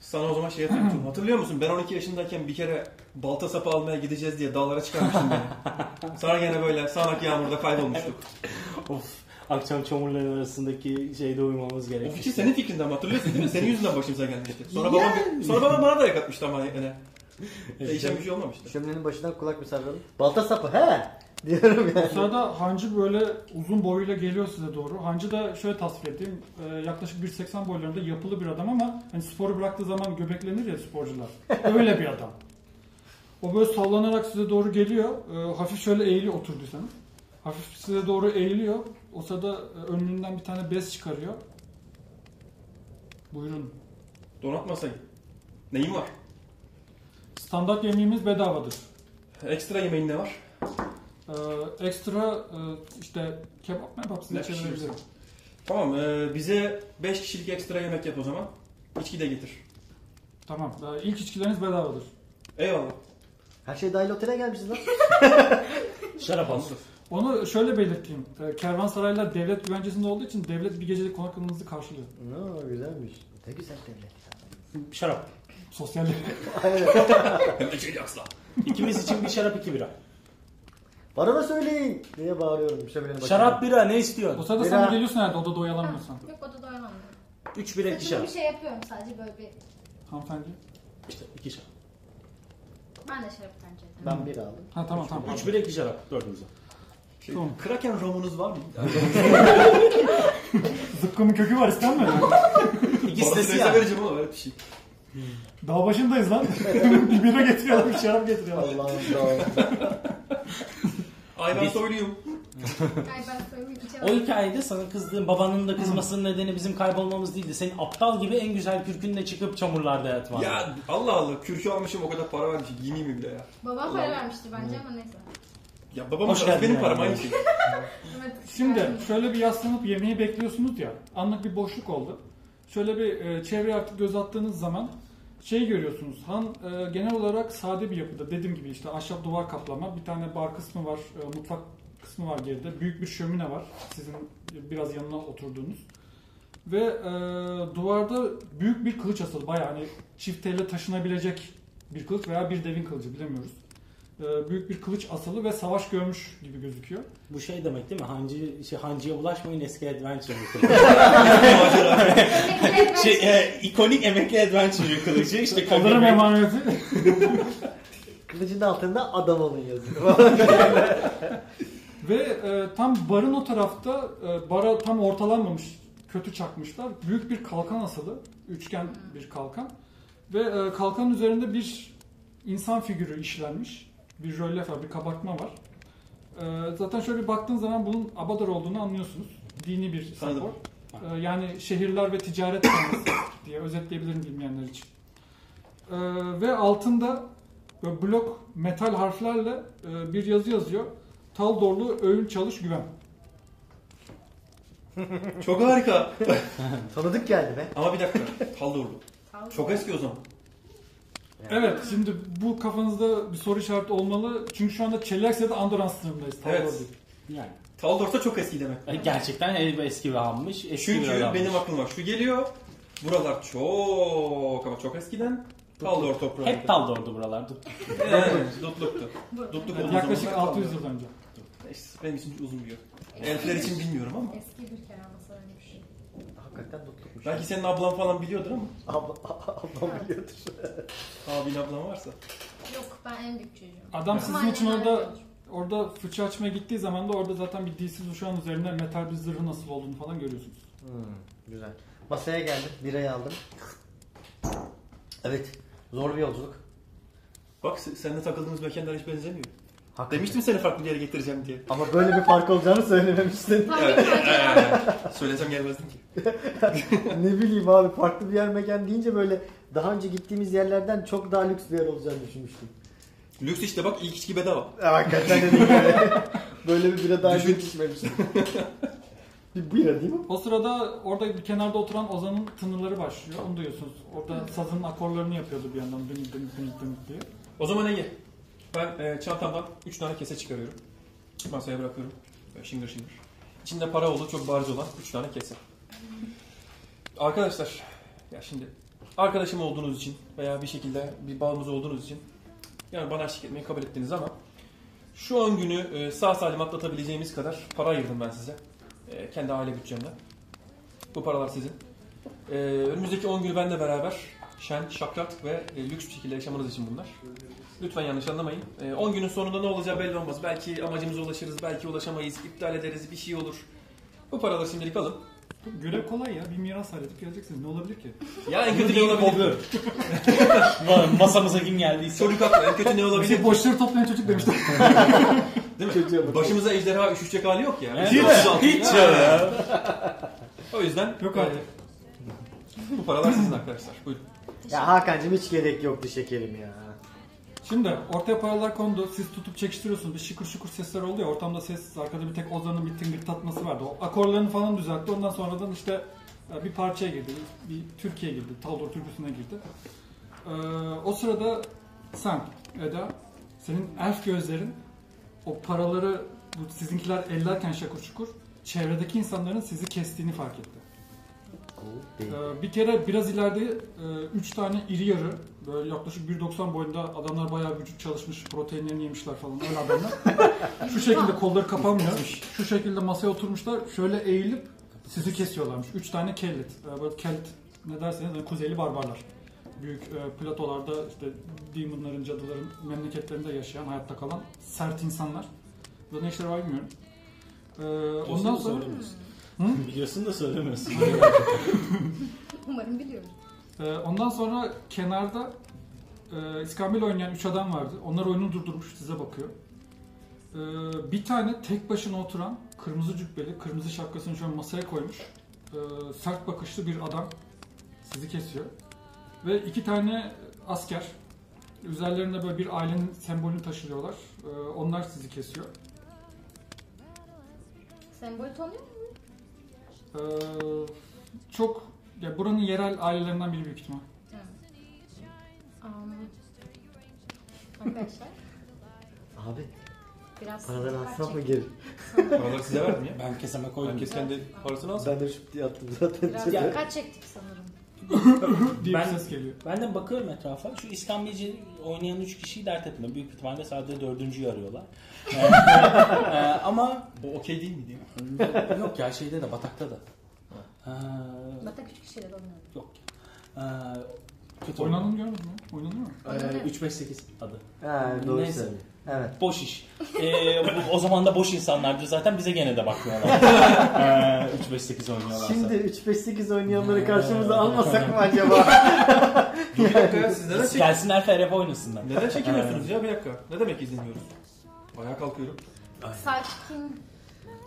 Sana o zaman şey hatırlatıyorum. <clears throat> Hatırlıyor musun? Ben 12 yaşındayken bir kere balta sapı almaya gideceğiz diye dağlara çıkarmıştın beni. <laughs> Sonra gene böyle sağanak yağmurda kaybolmuştuk. Of. Akşam çamurların arasındaki şeyde uyumamız O gerekiyor. fikir senin fikrinden mi? hatırlıyorsun değil mi? Senin yüzünden başımıza gelmişti. Sonra babam, sonra babam bana da yakatmıştı ama yine. <laughs> Değişen bir şey olmamıştı. Şöminenin başından kulak bir salladım. Balta sapı he <laughs> diyorum yani. sırada Hancı böyle uzun boyuyla geliyor size doğru. Hancı da şöyle tasvir edeyim. e, yaklaşık 1.80 boylarında yapılı bir adam ama hani sporu bıraktığı zaman göbeklenir ya sporcular. Öyle bir adam. O böyle sallanarak size doğru geliyor. E, hafif şöyle eğiliyor oturduysanız. Hafif size doğru eğiliyor. O sırada e, önlüğünden bir tane bez çıkarıyor. Buyurun. Donat masayı. Neyin var? Standart yemeğimiz bedavadır. Ekstra yemeğin ne var? Ee, ekstra e, işte kebap mebap size Ne çevirebilirim. pişirirsin? Tamam e, bize 5 kişilik ekstra yemek yap o zaman. İçki de getir. Tamam. Ee, ilk içkileriniz bedavadır. Eyvallah. Her şey dahil otele gelmişiz lan. <laughs> Şarap al. Onu şöyle belirteyim. Ee, kervansaraylar devlet güvencesinde olduğu için devlet bir gecelik konaklamanızı karşılıyor. No, güzelmiş. Ne güzel devlet. Şarap. Sosyal Hem de çeli asla. İkimiz için bir şarap iki bira. Bana da söyleyin diye bağırıyorum şöminenin başına. Şarap bira ne O istiyorsun? sırada Bira. sen geliyorsun herhalde odada oyalanmıyorsan. Yok odada oyalanmıyorum. Üç bira iki Saçımı şarap. bir şey yapıyorum sadece böyle bir. Hanımefendi. İşte iki şarap. Ben de şarap tercih ederim. Ben bir aldım. Ha tamam tamam. Üç bira iki şarap dördümüze. Şey, Tamam. Kraken romunuz var mı? <laughs> Zıkkımın kökü var istenme. İkisi de Parası neyse siyah. vereceğim ama öyle bir şey. Dağ başındayız lan. <laughs> bir bira getiriyorlar, bir şarap getiriyorlar. Allah'ım da Ay ben soyluyum. O hikayede sana kızdığın babanın da kızmasının nedeni bizim kaybolmamız değildi. Senin aptal gibi en güzel kürkünle çıkıp çamurlarda yatman. Ya Allah Allah kürkü almışım o kadar para vermişim giymeyeyim mi bile ya. Babam para vermişti bence ama neyse. Ya babam Hoş geldin benim yani. param aynı şey. <laughs> Şimdi şöyle bir yaslanıp yemeği bekliyorsunuz ya. Anlık bir boşluk oldu. Şöyle bir e, çevreye artık göz attığınız zaman şey görüyorsunuz. Han e, genel olarak sade bir yapıda. Dediğim gibi işte ahşap duvar kaplama. Bir tane bar kısmı var. e, mutfak kısmı var geride. Büyük bir şömine var. Sizin biraz yanına oturduğunuz. Ve e, duvarda büyük bir kılıç asılı. Bayağı hani çift elle taşınabilecek bir kılıç veya bir devin kılıcı bilemiyoruz. E, büyük bir kılıç asılı ve savaş görmüş gibi gözüküyor. Bu şey demek değil mi? Hancı, şey, hancıya bulaşmayın eski adventure Evet, <laughs> şey, e, ikonik emekli adventure kılıcı işte Alırım kanka- emaneti. <laughs> Kılıcın altında adam olun yazıyor. Ve e, tam barın o tarafta e, bara tam ortalanmamış kötü çakmışlar. Büyük bir kalkan asılı. Üçgen bir kalkan. Ve e, kalkanın üzerinde bir insan figürü işlenmiş. Bir rölyef var, bir kabartma var. E, zaten şöyle bir baktığın zaman bunun Abadar olduğunu anlıyorsunuz. Dini bir sembol. E, yani şehirler ve ticaret tanrısı <coughs> diye özetleyebilirim bilmeyenler için. E, ve altında böyle blok metal harflerle e, bir yazı yazıyor. Taldorlu öğün çalış güven. Çok harika. <laughs> Tanıdık geldi be. Ama bir dakika. Tal doğru. Çok eski o zaman. Evet şimdi bu kafanızda bir soru işareti olmalı. Çünkü şu anda Çelyaksa'da Andorran sınırındayız. Evet. Yani. Taldor da çok eski demek. E, Gerçekten eski bir hammış. Eski Çünkü bir adammış. benim aklıma şu geliyor. Buralar çok ama çok eskiden Taldor toprağı. Hep Taldor'du buralar. Dutluktu. Dutluk olduğu yaklaşık zamanlar 600 Taldor. yıl önce. Benim için uzun bir yol. Elfler için bilmiyorum ama. Eski bir kere anlasana öyle bir şey. Hakikaten tutlukmuş. Belki senin ablan falan biliyordur ama. Abla, ablam biliyordur. <laughs> Abin ablan varsa. Yok ben en büyük çocuğum. Adam sizin için orada orada fıçı açmaya gittiği zaman da orada zaten bir dilsiz uşağın üzerine metal bir zırhı nasıl olduğunu falan görüyorsunuz. Hmm, güzel. Masaya geldim. Birayı aldım. Evet. Zor bir yolculuk. Bak se- seninle takıldığımız mekanlar hiç benzemiyor. Hakikaten. Demiştim seni farklı bir yere getireceğim diye. Ama böyle bir fark olacağını söylememiştin. Söylesem gelmezdin ki. <laughs> ne bileyim abi farklı bir yer mekan deyince böyle daha önce gittiğimiz yerlerden çok daha lüks bir yer olacağını düşünmüştüm. Lüks işte bak ilk içki bedava. Hakikaten dedik yani. <laughs> böyle bir bira daha önce Düşün. içmemiştim. <laughs> bir bira değil mi? O sırada orada bir kenarda oturan Ozan'ın tınıları başlıyor. Onu duyuyorsunuz. Orada sazın akorlarını yapıyordu bir yandan. Dönük dönük dönük dönük diye. O zaman Ege. Ben e, çantamdan 3 tane kese çıkarıyorum. Masaya bırakıyorum. Böyle şıngır şıngır. İçinde para olduğu çok bariz olan 3 tane kese. Arkadaşlar, ya şimdi arkadaşım olduğunuz için veya bir şekilde bir bağımız olduğunuz için yani bana eşlik etmeyi kabul ettiniz ama şu 10 günü e, sağ salim atlatabileceğimiz kadar para ayırdım ben size. E, kendi aile bütçemden. Bu paralar sizin. E, önümüzdeki 10 günü benimle beraber şen, şakrak ve e, lüks bir şekilde yaşamanız için bunlar. Lütfen yanlış anlamayın. E, 10 günün sonunda ne olacağı belli olmaz. Belki amacımıza ulaşırız, belki ulaşamayız, iptal ederiz, bir şey olur. Bu paraları şimdilik alın. Görev kolay ya. Bir miras halledip geleceksiniz. Ne olabilir ki? Ya en kötü ne olabilir? Masamıza kim geldiyse. Çocuk haklı. En kötü ne Bir olabilir? şey boşları toplayan çocuk demiştim. <laughs> Değil Çocuğa mi? bak. Başımıza ejderha üşüşecek hali yok ya. Evet. Hiç, Hiç ya. O yüzden Yok e, artık. bu paralar sizin arkadaşlar. Buyurun. Ya Hakan'cığım hiç gerek yoktu şekerim ya. Şimdi ortaya paralar kondu. Siz tutup çekiştiriyorsunuz. Bir şıkır şıkır sesler oluyor. Ortamda ses arkada bir tek Ozan'ın bir tıngırtatması vardı. O akorlarını falan düzeltti. Ondan sonradan işte e, bir parçaya girdi. Bir Türkiye girdi. Taldor türküsüne girdi. Ee, o sırada sen Eda senin elf gözlerin o paraları bu sizinkiler ellerken şakur şukur çevredeki insanların sizi kestiğini fark etti. Ee, bir kere biraz ileride 3 tane iri yarı böyle yaklaşık 1.90 boyunda adamlar bayağı vücut çalışmış proteinlerini yemişler falan öyle adamlar. <laughs> Şu şekilde kolları kapanmıyor. Şu şekilde masaya oturmuşlar şöyle eğilip sizi kesiyorlarmış. 3 tane kellit. Ee, böyle kellit ne derseniz yani kuzeyli barbarlar. Büyük e, platolarda işte demonların, cadıların memleketlerinde yaşayan, hayatta kalan sert insanlar. Burada ne işleri var bilmiyorum. Ee, ondan sonra... Hı? Biliyorsun da söylemiyorsun. Umarım biliyorum. Ee, ondan sonra kenarda e, İskambil oynayan 3 adam vardı. Onlar oyunu durdurmuş size bakıyor. Ee, bir tane tek başına oturan kırmızı cübbeli, kırmızı şapkasını şöyle masaya koymuş. Ee, sert bakışlı bir adam sizi kesiyor. Ve iki tane asker üzerlerinde böyle bir ailenin sembolünü taşıyorlar. Ee, onlar sizi kesiyor. Sembol tanıyor musun? Çok ya buranın yerel ailelerinden biri büyük ihtimal. Um, arkadaşlar Abi biraz paraları alsam mı çekin. geri? Paraları size verdim ya. ben keseme koydum. Herkes kendi parasını alsın. Ben de şu diye attım zaten. Biraz içeri. dikkat çektik sanırım. <laughs> diye Ben- ses geliyor. Ben de bakıyorum etrafa. Şu İskambilci oynayan 3 kişiyi dert etme. Büyük ihtimalle sadece dördüncüyü arıyorlar. <laughs> Ee, e, ama O okey değil miydi ya? yok ya şeyde de batakta da. Ee, Batak üç kişiyle oynuyorum. yok. Ee, kötü Oynandığını gördünüz mü? Oynanıyor mu? Ee, 3-5-8 adı. Ha, doğru Neyse. söylüyor. Evet. Boş iş. Ee, bu- o zaman da boş insanlardır zaten bize gene de bakmıyorlar. <laughs> Ee, 3-5-8 oynuyorlarsa. Şimdi 3-5-8 oynayanları karşımıza almasak mı <laughs> acaba? Bir dakika ya siz neden, çek Gelsinler FRF oynasınlar. neden çekemiyorsunuz ya bir dakika. Ne demek izlemiyoruz? Ayağa kalkıyorum. Sakin.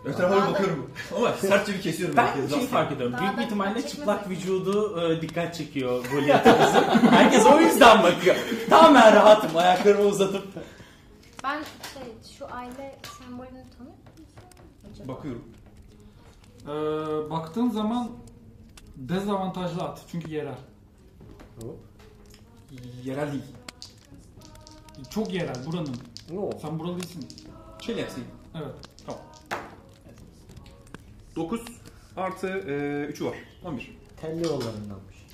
Etrafa bir bakıyorum. Ama sertçe bir kesiyorum. Ben şeyi Laf- fark ediyorum. Daha Büyük bir ihtimalle çıplak vücudu e, dikkat çekiyor Goliath'ımızın. Herkes o yüzden bakıyor. Tamamen rahatım. Ayaklarımı uzatıp. Ben şey şu aile sembolünü tanıyor musun? Acaba? Bakıyorum. Ee, baktığın zaman dezavantajlı at çünkü yerel. Yerel değil. Çok yerel buranın. Oo. Sen buralı değilsin. Çelyaksıyım. Evet. 9 artı e, 3'ü var. 11. Telli yollarındanmış.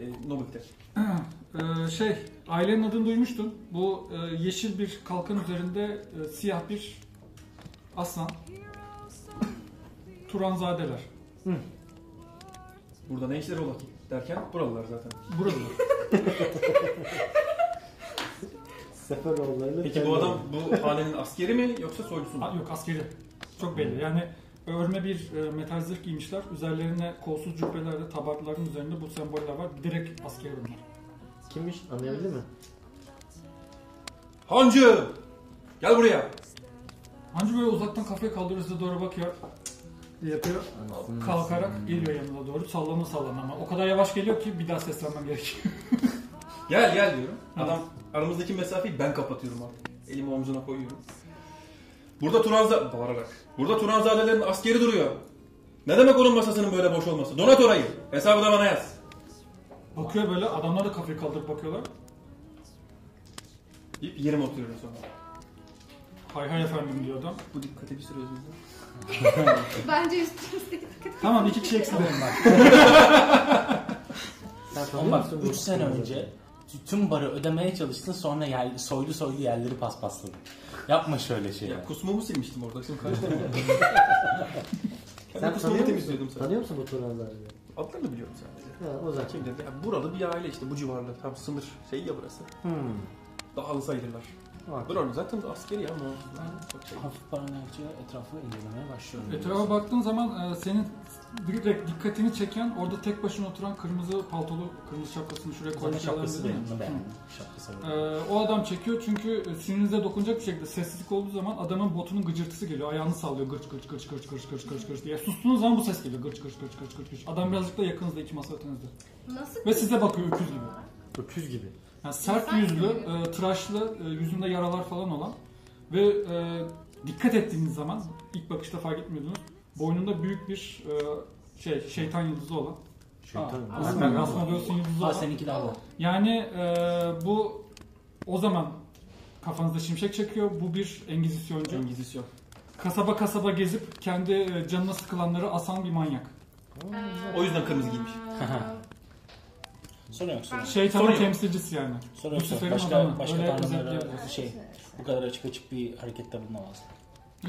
E, Nobel'de. Ee, <clears throat> şey ailenin adını duymuştun. Bu e, yeşil bir kalkan üzerinde e, siyah bir aslan. Turanzadeler. Burada ne işleri ola derken buralılar zaten. Buralılar. <laughs> Seferoğulları'nın Peki telli bu adam bu hanenin askeri mi yoksa soylusu mu? Ha, yok askeri. Çok belli. Yani örme bir e, metal zırh giymişler. Üzerlerine kolsuz cübbelerde tabakların üzerinde bu semboller var. Direkt askeri bunlar. Kimmiş? Anlayabildin mi? Hancı! Gel buraya. Hancı böyle uzaktan kafayı kaldırıyor size doğru bakıyor. yapıyor. Anasını Kalkarak satayım. geliyor yanına doğru. Sallana sallana ama o kadar yavaş geliyor ki bir daha seslenmem gerekiyor. Gel gel diyorum. Adam aramızdaki mesafeyi ben kapatıyorum artık. Elimi omzuna koyuyorum. Burada Turanza... Bağırarak. Burada Turanzadelerin askeri duruyor. Ne demek onun masasının böyle boş olması? Donat orayı. Hesabı da bana yaz. Bakıyor böyle adamlar da kafayı kaldırıp bakıyorlar. Deyip yerime oturuyorum sonra. Hay hay efendim diyor adam. Bu dikkate bir süre özür Bence üstümüzdeki dikkat Tamam iki kişi eksik benim bak musun bu 3 sene önce tüm barı ödemeye çalıştın sonra yer, soylu soylu yerleri paspasladın. Yapma şöyle şey. Ya kusmuğumu silmiştim orada. Şimdi. <laughs> Sen kusmuğumu tanıyor temizliyordum musun? sadece. Tanıyor musun bu Turanlar'ı? Adlarını biliyorum sadece. Ha, o zaman. Kim dedi? Ya burada bir aile işte bu civarda. Tam sınır şey ya burası. Hmm. Dağlı sayılırlar. Buranın zaten askeri ama. Şey. Hafif paranoyakça etrafı incelemeye başlıyorum. Etrafa baktığın zaman e, senin direkt dikkatini çeken orada tek başına oturan kırmızı paltolu kırmızı şapkasını şuraya koymuş adam şapkası değil mi? beğendim. Şapkası E, benim. o adam çekiyor çünkü e, sinirinize dokunacak bir şekilde sessizlik olduğu zaman adamın botunun gıcırtısı geliyor. Ayağını sallıyor gırç gırç gırç gırç gırç gırç gırç gırç diye. Sustuğunuz zaman bu ses geliyor gırç gırç gırç gırç gırç gırç. Adam birazcık da yakınızda iki masa ötenizde. Nasıl Ve size bakıyor öküz gibi. Öküz gibi. Yani sert İnsan yüzlü, gibi. e, tıraşlı, e, yüzünde yaralar falan olan ve e, dikkat ettiğiniz zaman ilk bakışta fark etmiyordunuz. Boynunda büyük bir e, şey şeytan yıldızı olan. Şeytan. Aa, Asmodeus'un yıldızı Ha olan. seninki daha da. Yani e, bu o zaman kafanızda şimşek çekiyor. Bu bir engizisyoncu. Engizisyon. Kasaba kasaba gezip kendi e, canına sıkılanları asan bir manyak. O yüzden kırmızı giymiş. <laughs> Sorun yok sorun. yok. Şeytanın Sorun yok. temsilcisi yani. Sorun yok. Lucifer'in Başka, adamı. başka Öyle tanrılara özetleyebiliriz. şey bu kadar açık açık bir harekette bulunamaz.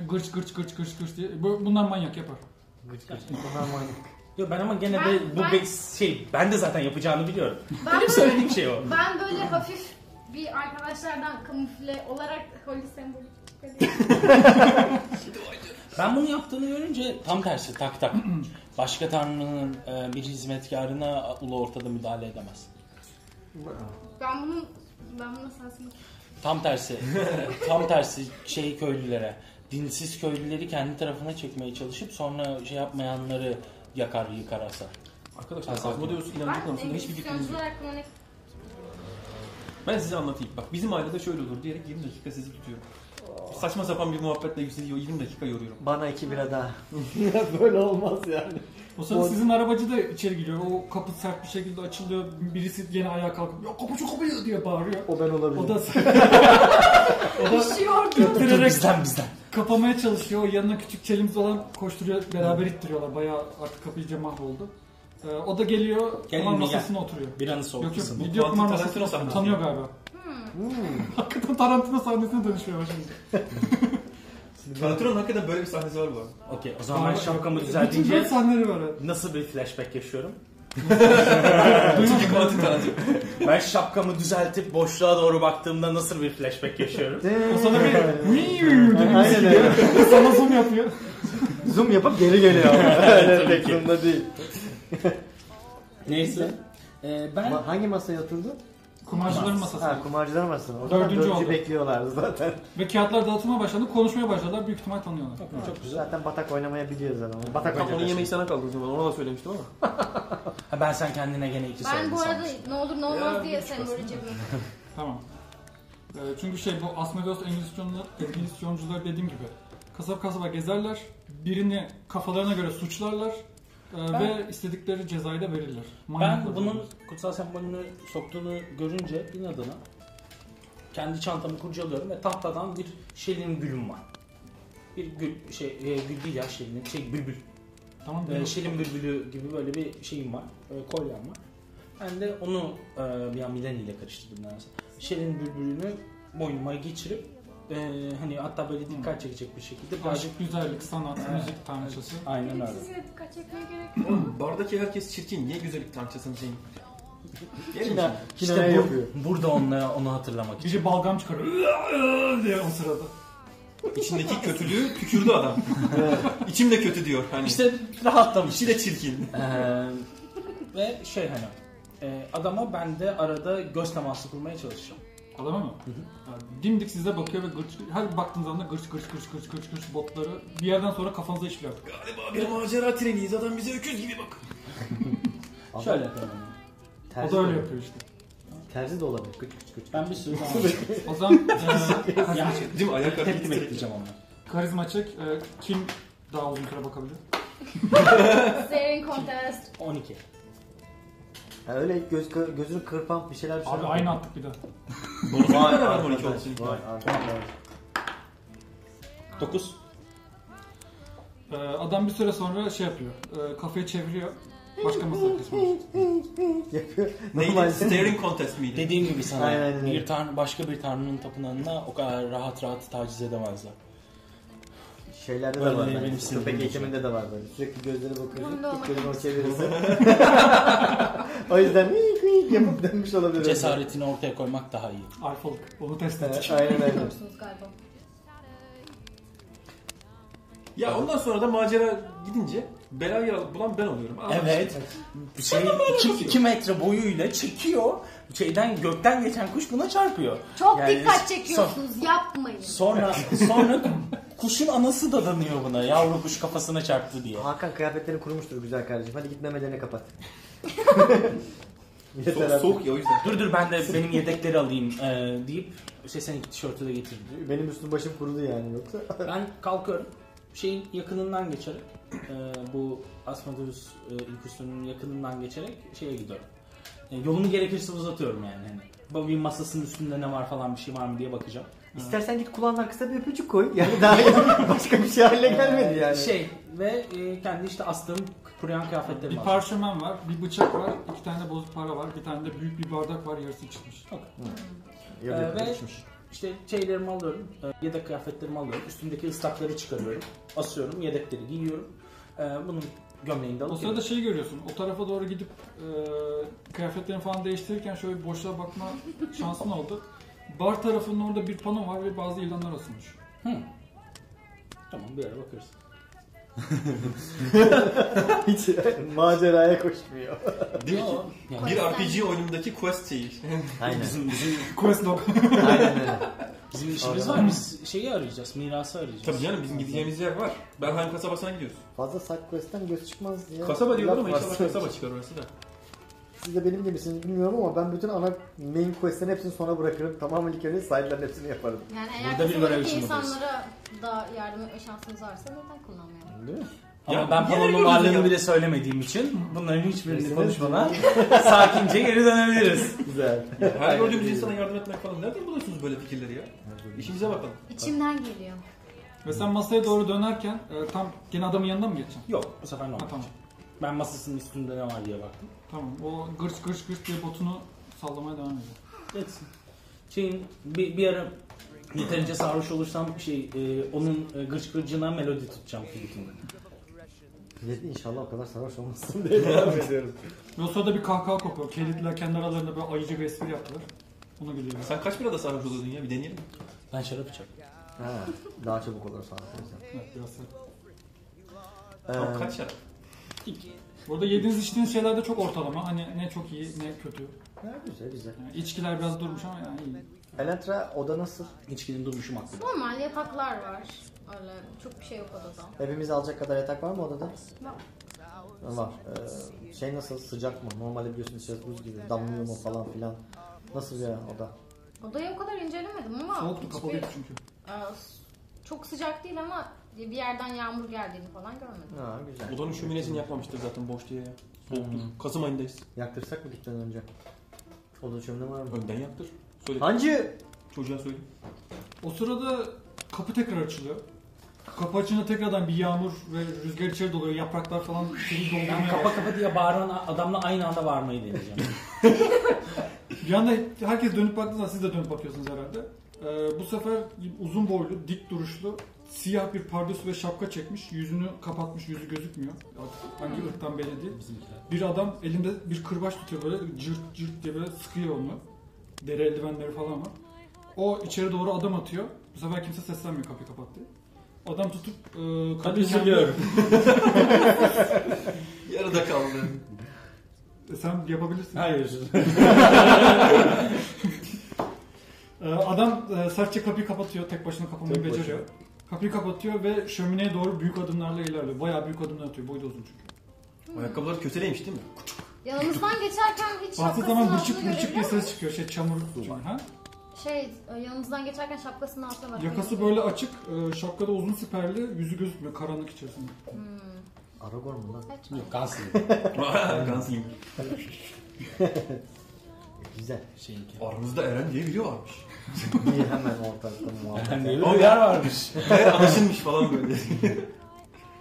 Gırç gırç gırç gırç gırç diye. Bu- Bunlar manyak yapar. Gıç gıç. Bunlar manyak. Yok ben ama gene de bu ben- be- şey ben de zaten yapacağını biliyorum. Ben Benim söylediğim şey o. Ben böyle hafif bir arkadaşlardan kamufle olarak holy sembolü <laughs> Ben bunu yaptığını görünce tam tersi tak tak. <clears throat> Başka tanrının e, bir hizmetkarına ulu ortada müdahale edemez. Ben bunun ben buna sensin. Tam tersi. <laughs> tam tersi şey köylülere. Dinsiz köylüleri kendi tarafına çekmeye çalışıp sonra şey yapmayanları yakar yıkar asar. Arkadaşlar. Asmodeus inancı konusunda hiçbir fikriniz yok. Ben size anlatayım. Bak bizim ailede şöyle olur diyerek 20 dakika sizi tutuyorum. Saçma sapan bir muhabbetle sizi 20 dakika yoruyorum. Bana iki bira daha. <laughs> Böyle olmaz yani. O sırada Bu- sizin arabacı da içeri giriyor. O kapı sert bir şekilde açılıyor. Birisi yine ayağa kalkıp ya kapı şu kapıyı diye bağırıyor. O ben olabilirim. O da <laughs> o da ittirerek bizden bizden. kapamaya çalışıyor. O yanına küçük çelimiz olan koşturuyor. Beraber ittiriyorlar. Bayağı artık kapı iyice mahvoldu. Ee, o da geliyor. Gel kumar Hilmi, gel. masasına oturuyor. Bir anı Yok soğuk yok ısındı. video kumar sahnesi. tanıyor galiba. Hmm. Hakikaten Tarantino sahnesine dönüşüyor şimdi. <laughs> Tarantino'nun hakikaten böyle bir sahnesi var bu arada. Okey o zaman ben şapkamı Bütün düzeltince böyle sahneleri var. nasıl bir flashback yaşıyorum? Çünkü Tarantino. Ben şapkamı düzeltip boşluğa doğru baktığımda nasıl bir flashback yaşıyorum? O sana bir Aynen öyle. <laughs> sana zoom yapıyor. Zoom yapıp geri geliyor ama. Öyle tek zoom'da değil. Neyse. Ee, ben Ma- hangi masaya oturdu? Kumarcıların masası. Ha kumarcıların masasına. O Dördüncü dördüncü oldu. bekliyorlardı zaten. Ve kağıtlar dağıtılmaya başladı. Konuşmaya başladılar. Büyük ihtimal tanıyorlar. çok güzel. Zaten batak oynamaya biliyoruz adamı. Batak Tam onun oynayacak. yemeği sana kaldı o zaman. Ona da söylemiştim ama. <laughs> Ha, ben sen kendine gene iki Ben bu arada sanmıştım. ne olur ne olmaz Ya, diye hiç sembolü cebime. <laughs> Tamam. Ee, çünkü şey bu Asmodeus Engizisyoncular dediğim gibi kasaba kasaba gezerler. Birini kafalarına göre suçlarlar. Ee, Ben- ve istedikleri cezayı da verirler. Ben Manyaklar bunun kutsal sembolünü soktuğunu görünce inadına kendi çantamı kurcalıyorum ve tahtadan bir şelin gülüm var. Bir gül şey e, gül değil ya şelin şey bülbül. Tamam E, şelin bülbülü gibi böyle bir şeyim var. E, kolyem var. Ben de onu e, bir an ile karıştırdım neredeyse. Şelin bülbülünü boynuma geçirip e, hani hatta böyle dikkat çekecek bir şekilde birazcık Aşk, güzellik, sanat, müzik tanrıçası. aynen öyle. Yere dikkat çekmeye gerek yok. Oğlum bardaki herkes çirkin. Niye güzellik tanrıçasını şeyin? <laughs> Kina, şimdi. kinaya İşte bu, yapıyor. burada onlara onu hatırlamak için. Biri balgam çıkarıyor <laughs> diye o sırada. İçindeki <laughs> kötülüğü tükürdü adam. İçim de kötü diyor. Hani. İşte rahatlamış. içi de çirkin. Ee, ve şey hani e, adama ben de arada göz teması kurmaya çalışacağım. Adama mı? Yani dimdik size bakıyor ve gırç, her baktığınız anda gırç gırç gırç gırç gırç gırç botları bir yerden sonra kafanıza işliyor artık. Galiba bir macera treniyiz. Adam bize öküz gibi bak. <laughs> Şöyle yapıyorum. Terzi O da öyle de- yapıyor işte. Terzi de olabilir. Gıç gıç gıç. Ben bir sürü <laughs> zaman O zaman e, <laughs> yani Değil mi? Ayak tepki bekleyeceğim ondan. karizma çek. E, kim daha uzun süre bakabilir? Staring contest. 12. Ha, öyle göz, gözünü kırpan bir şeyler bir şeyler. Abi aynı attık bir daha. <laughs> Da var arkadaş, 12 olsun. Vay arkadaş. 9. E, adam bir süre sonra şey yapıyor. E, kafayı çeviriyor. Başka masaya geçmek <laughs> Yapıyor. Neydi? Normalde- Staring contest miydi? Dediğim gibi sana Aynen, aynen. bir tanrı başka bir tanrının tapınağına o kadar rahat rahat taciz edemezler. Şeylerde de var. benim bence. Köpek eğitiminde de var böyle. Sürekli gözleri bakıyorsun. Bunda Tık gözünü o olmak çevirirse. o yüzden miyik miyik yapıp dönmüş olabilir. Cesaretini ortaya koymak daha iyi. Alfalık. Onu test Evet, ettik. aynen. Biliyorsunuz galiba. Ya ondan sonra da macera gidince belayı bulan ben oluyorum. Aa, Evet. Şey 2 metre boyuyla çekiyor. Şeyden gökten geçen kuş buna çarpıyor. Çok Yani dikkat son- çekiyorsunuz. Yapmayın. Sonra sonra kuşun anası da danıyor buna. Yavru kuş kafasına çarptı diye. Hakan kıyafetlerini kurmuştur güzel kardeşim. Hadi git memelerini kapat. <laughs> Yeter Soğuk, artık. soğuk ya o yüzden. Dur dur ben de benim yedekleri alayım e, deyip işte seninki tişörtü de getirdi. Benim üstüm başım kurudu yani yoksa. Ben kalkıyorum. Şeyin yakınından geçerek e, bu Asmodeus e, inküsünün yakınından geçerek şeye gidiyorum. E, yolumu gerekirse uzatıyorum yani. Hani. Bu bir masasının üstünde ne var falan bir şey var mı diye bakacağım. İstersen git kulağın arkasına bir öpücük koy. <laughs> Yani daha başka bir şey haline gelmedi yani. Şey ve e, kendi işte astığım kuruyan kıyafetlerimi Bir aldım. parşömen var, bir bıçak var, iki tane bozuk para var, bir tane de büyük bir bardak var yarısı çıkmış. Yarı Ee, ve-. İşte şeylerimi alıyorum, e, yedek kıyafetlerimi alıyorum, üstümdeki ıslakları çıkarıyorum, asıyorum, yedekleri giyiyorum. E, bunun gömleğini de O alıp sırada şey görüyorsun, o tarafa doğru gidip e, kıyafetlerini falan değiştirirken şöyle bir boşluğa bakma <laughs> şansın oldu. Bar tarafının orada bir pano var ve bazı ilanlar asılmış. Hı. Tamam bir ara bakarız. <laughs> Hiç maceraya koşmuyor. Değil mi? Yani Bir RPG oyunundaki quest şeyi. <laughs> Aynen. bizim, bizim, <laughs> Quest log. Aynen öyle. bizim işimiz var. Biz şeyi arayacağız, mirası arayacağız. Tabii canım bizim gideceğimiz yer var. Berheim kasabasına gidiyoruz. Fazla side quest'ten göz çıkmaz diye. Kasaba diyorlar ama inşallah kasaba çıkar orası da. Siz de benim gibisiniz bilmiyorum ama ben bütün ana main quest'lerin hepsini sona bırakırım. Tamamen önce side'lerin hepsini yaparım. Yani eğer Burada bir görev için buradayız. insanlara da yardım etme şansınız varsa neden kullanmayalım? Değil mi? Ya, ben öyle varlığını bile söylemediğim için bunların hiçbirini konuşmadan <laughs> sakince geri dönebiliriz. <laughs> Güzel. Her gördüğümüz insana yardım etmek falan. Nereden buluyorsunuz böyle fikirleri ya? İşimize bakalım. İçimden geliyor. Ve sen masaya doğru dönerken e, tam gene adamın yanına mı geçeceksin? Yok bu sefer Ha, normal. tamam. Ben masasının üstünde ne var diye baktım. Tamam. O gırç gırç gırç diye botunu sallamaya devam ediyor. Geçsin. Şeyin bir, bir ara yeterince sarhoş olursam şey e, onun e, gırç gırcına melodi tutacağım flütümde. Millet inşallah o kadar sarhoş olmasın <laughs> diye devam ediyoruz. Ve o sırada bir kahkaha kopuyor. Kelitliler kendi aralarında böyle ayıcı bir espri yaptılar. Ona gülüyorum. Sen kaç birada sarhoş oluyordun ya? Bir deneyelim. Ben şarap içerim. Ha, daha çabuk olur sarhoş olursan. Evet biraz. Tamam Ee, kaç ya? Burada yediğiniz içtiğiniz şeyler de çok ortalama. Hani ne çok iyi ne kötü. Ha, güzel güzel. Yani içkiler biraz durmuş ama yani iyi. Elentra oda nasıl? İçkinin durmuşum aklımda. Normal yataklar var. Öyle çok bir şey yok odada. Hepimizi alacak kadar yatak var mı odada? Var. Var. Ee, şey nasıl sıcak mı? Normalde biliyorsun içerisi buz gibi damlıyor mu falan filan. Nasıl bir oda? Odayı o kadar incelemedim ama Soğuktu kapalıydı çünkü. Ee, çok sıcak değil ama bir yerden yağmur geldiğini falan görmedim. Ha güzel. Odanın şöminesini yapmamıştır zaten boş diye ya. Soğuktur. Kasım ayındayız. Yaktırsak mı gitmeden önce? Oda çömle var mı? Önden yaktır. Söyle. Hancı! Çocuğa söyle. O sırada kapı tekrar açılıyor. Kapı açınca tekrardan bir yağmur ve rüzgar içeri doluyor. Yapraklar falan Ben doldurmaya kapa başlıyor. kapa diye bağıran adamla aynı anda bağırmayı deneyeceğim. <laughs> <laughs> Bir anda herkes dönüp baktığında siz de dönüp bakıyorsunuz herhalde. Ee, bu sefer uzun boylu, dik duruşlu, siyah bir pardösü ve şapka çekmiş. Yüzünü kapatmış, yüzü gözükmüyor. Artık hangi ırktan belli değil. Bizimkiler. Bir adam elinde bir kırbaç tutuyor böyle cırt cırt diye böyle sıkıyor onu. Deri eldivenleri falan var. O içeri doğru adım atıyor. Bu sefer kimse seslenmiyor kapıyı kapat diye. Adam tutup e, Hadi kapıyı üzülüyorum. <laughs> Yarıda kaldı. E, Sen yapabilirsin. Hayır. <laughs> E, adam e, sertçe kapıyı kapatıyor. Tek başına kapamayı Tek başına. beceriyor. Kapıyı kapatıyor ve şömineye doğru büyük adımlarla ilerliyor. Bayağı büyük adımlar atıyor. Boyu da uzun çünkü. Ayakkabıları köseleymiş değil mi? Yanımızdan geçerken hiç Bastığı şapkasının zaman altını bırçık bırçık diye görebiliyor ses çıkıyor. Şey çamur çünkü. Ha? Şey, e, yanımızdan geçerken şapkasının altına bakıyor. Yakası böyle açık. E, şapkada uzun siperli. Yüzü gözükmüyor karanlık içerisinde. Hmm. Aragorn mu lan? Yok Gansly. <laughs> Gansling. <laughs> Güzel. Şeyinki. Aranızda Eren diye biri varmış. Bir hemen ortalıkta muhabbet. Bir yer varmış. <laughs> Anlaşılmış falan böyle.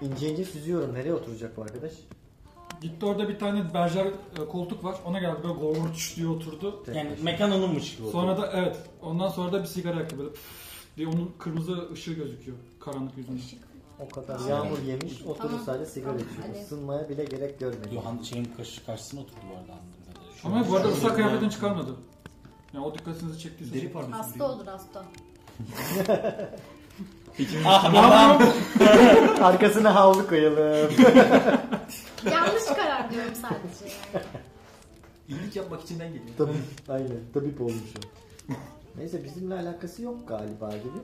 İnce ince süzüyorum. Nereye oturacak bu arkadaş? Gitti orada bir tane berjer e, koltuk var. Ona geldi böyle gorç diye oturdu. Tek Yani mekan onunmuş gibi. Sonra da evet. Ondan sonra da bir sigara yaktı böyle püf diye onun kırmızı ışığı gözüküyor karanlık yüzünde. O kadar Tamam. yağmur yemiş, oturup Tamam. sadece sigara Tamam, içiyor. hadi. Isınmaya bile gerek görmedi. Yohan şeyin karşı, karşısına oturdu bu arada anladığım kadarıyla. Şu Ama bu arada şu ıslak kıyafetini çıkarmadı. Yani o dikkatinizi çektiyse. Deri pardon. Hasta olur hasta. Ah adam. <laughs> Arkasına havlu koyalım. <laughs> Yanlış karar diyorum sadece. İyilik yapmak içinden geliyor. Tabii. Aynen. Tabip olmuş o. Neyse bizimle alakası yok galiba gibi.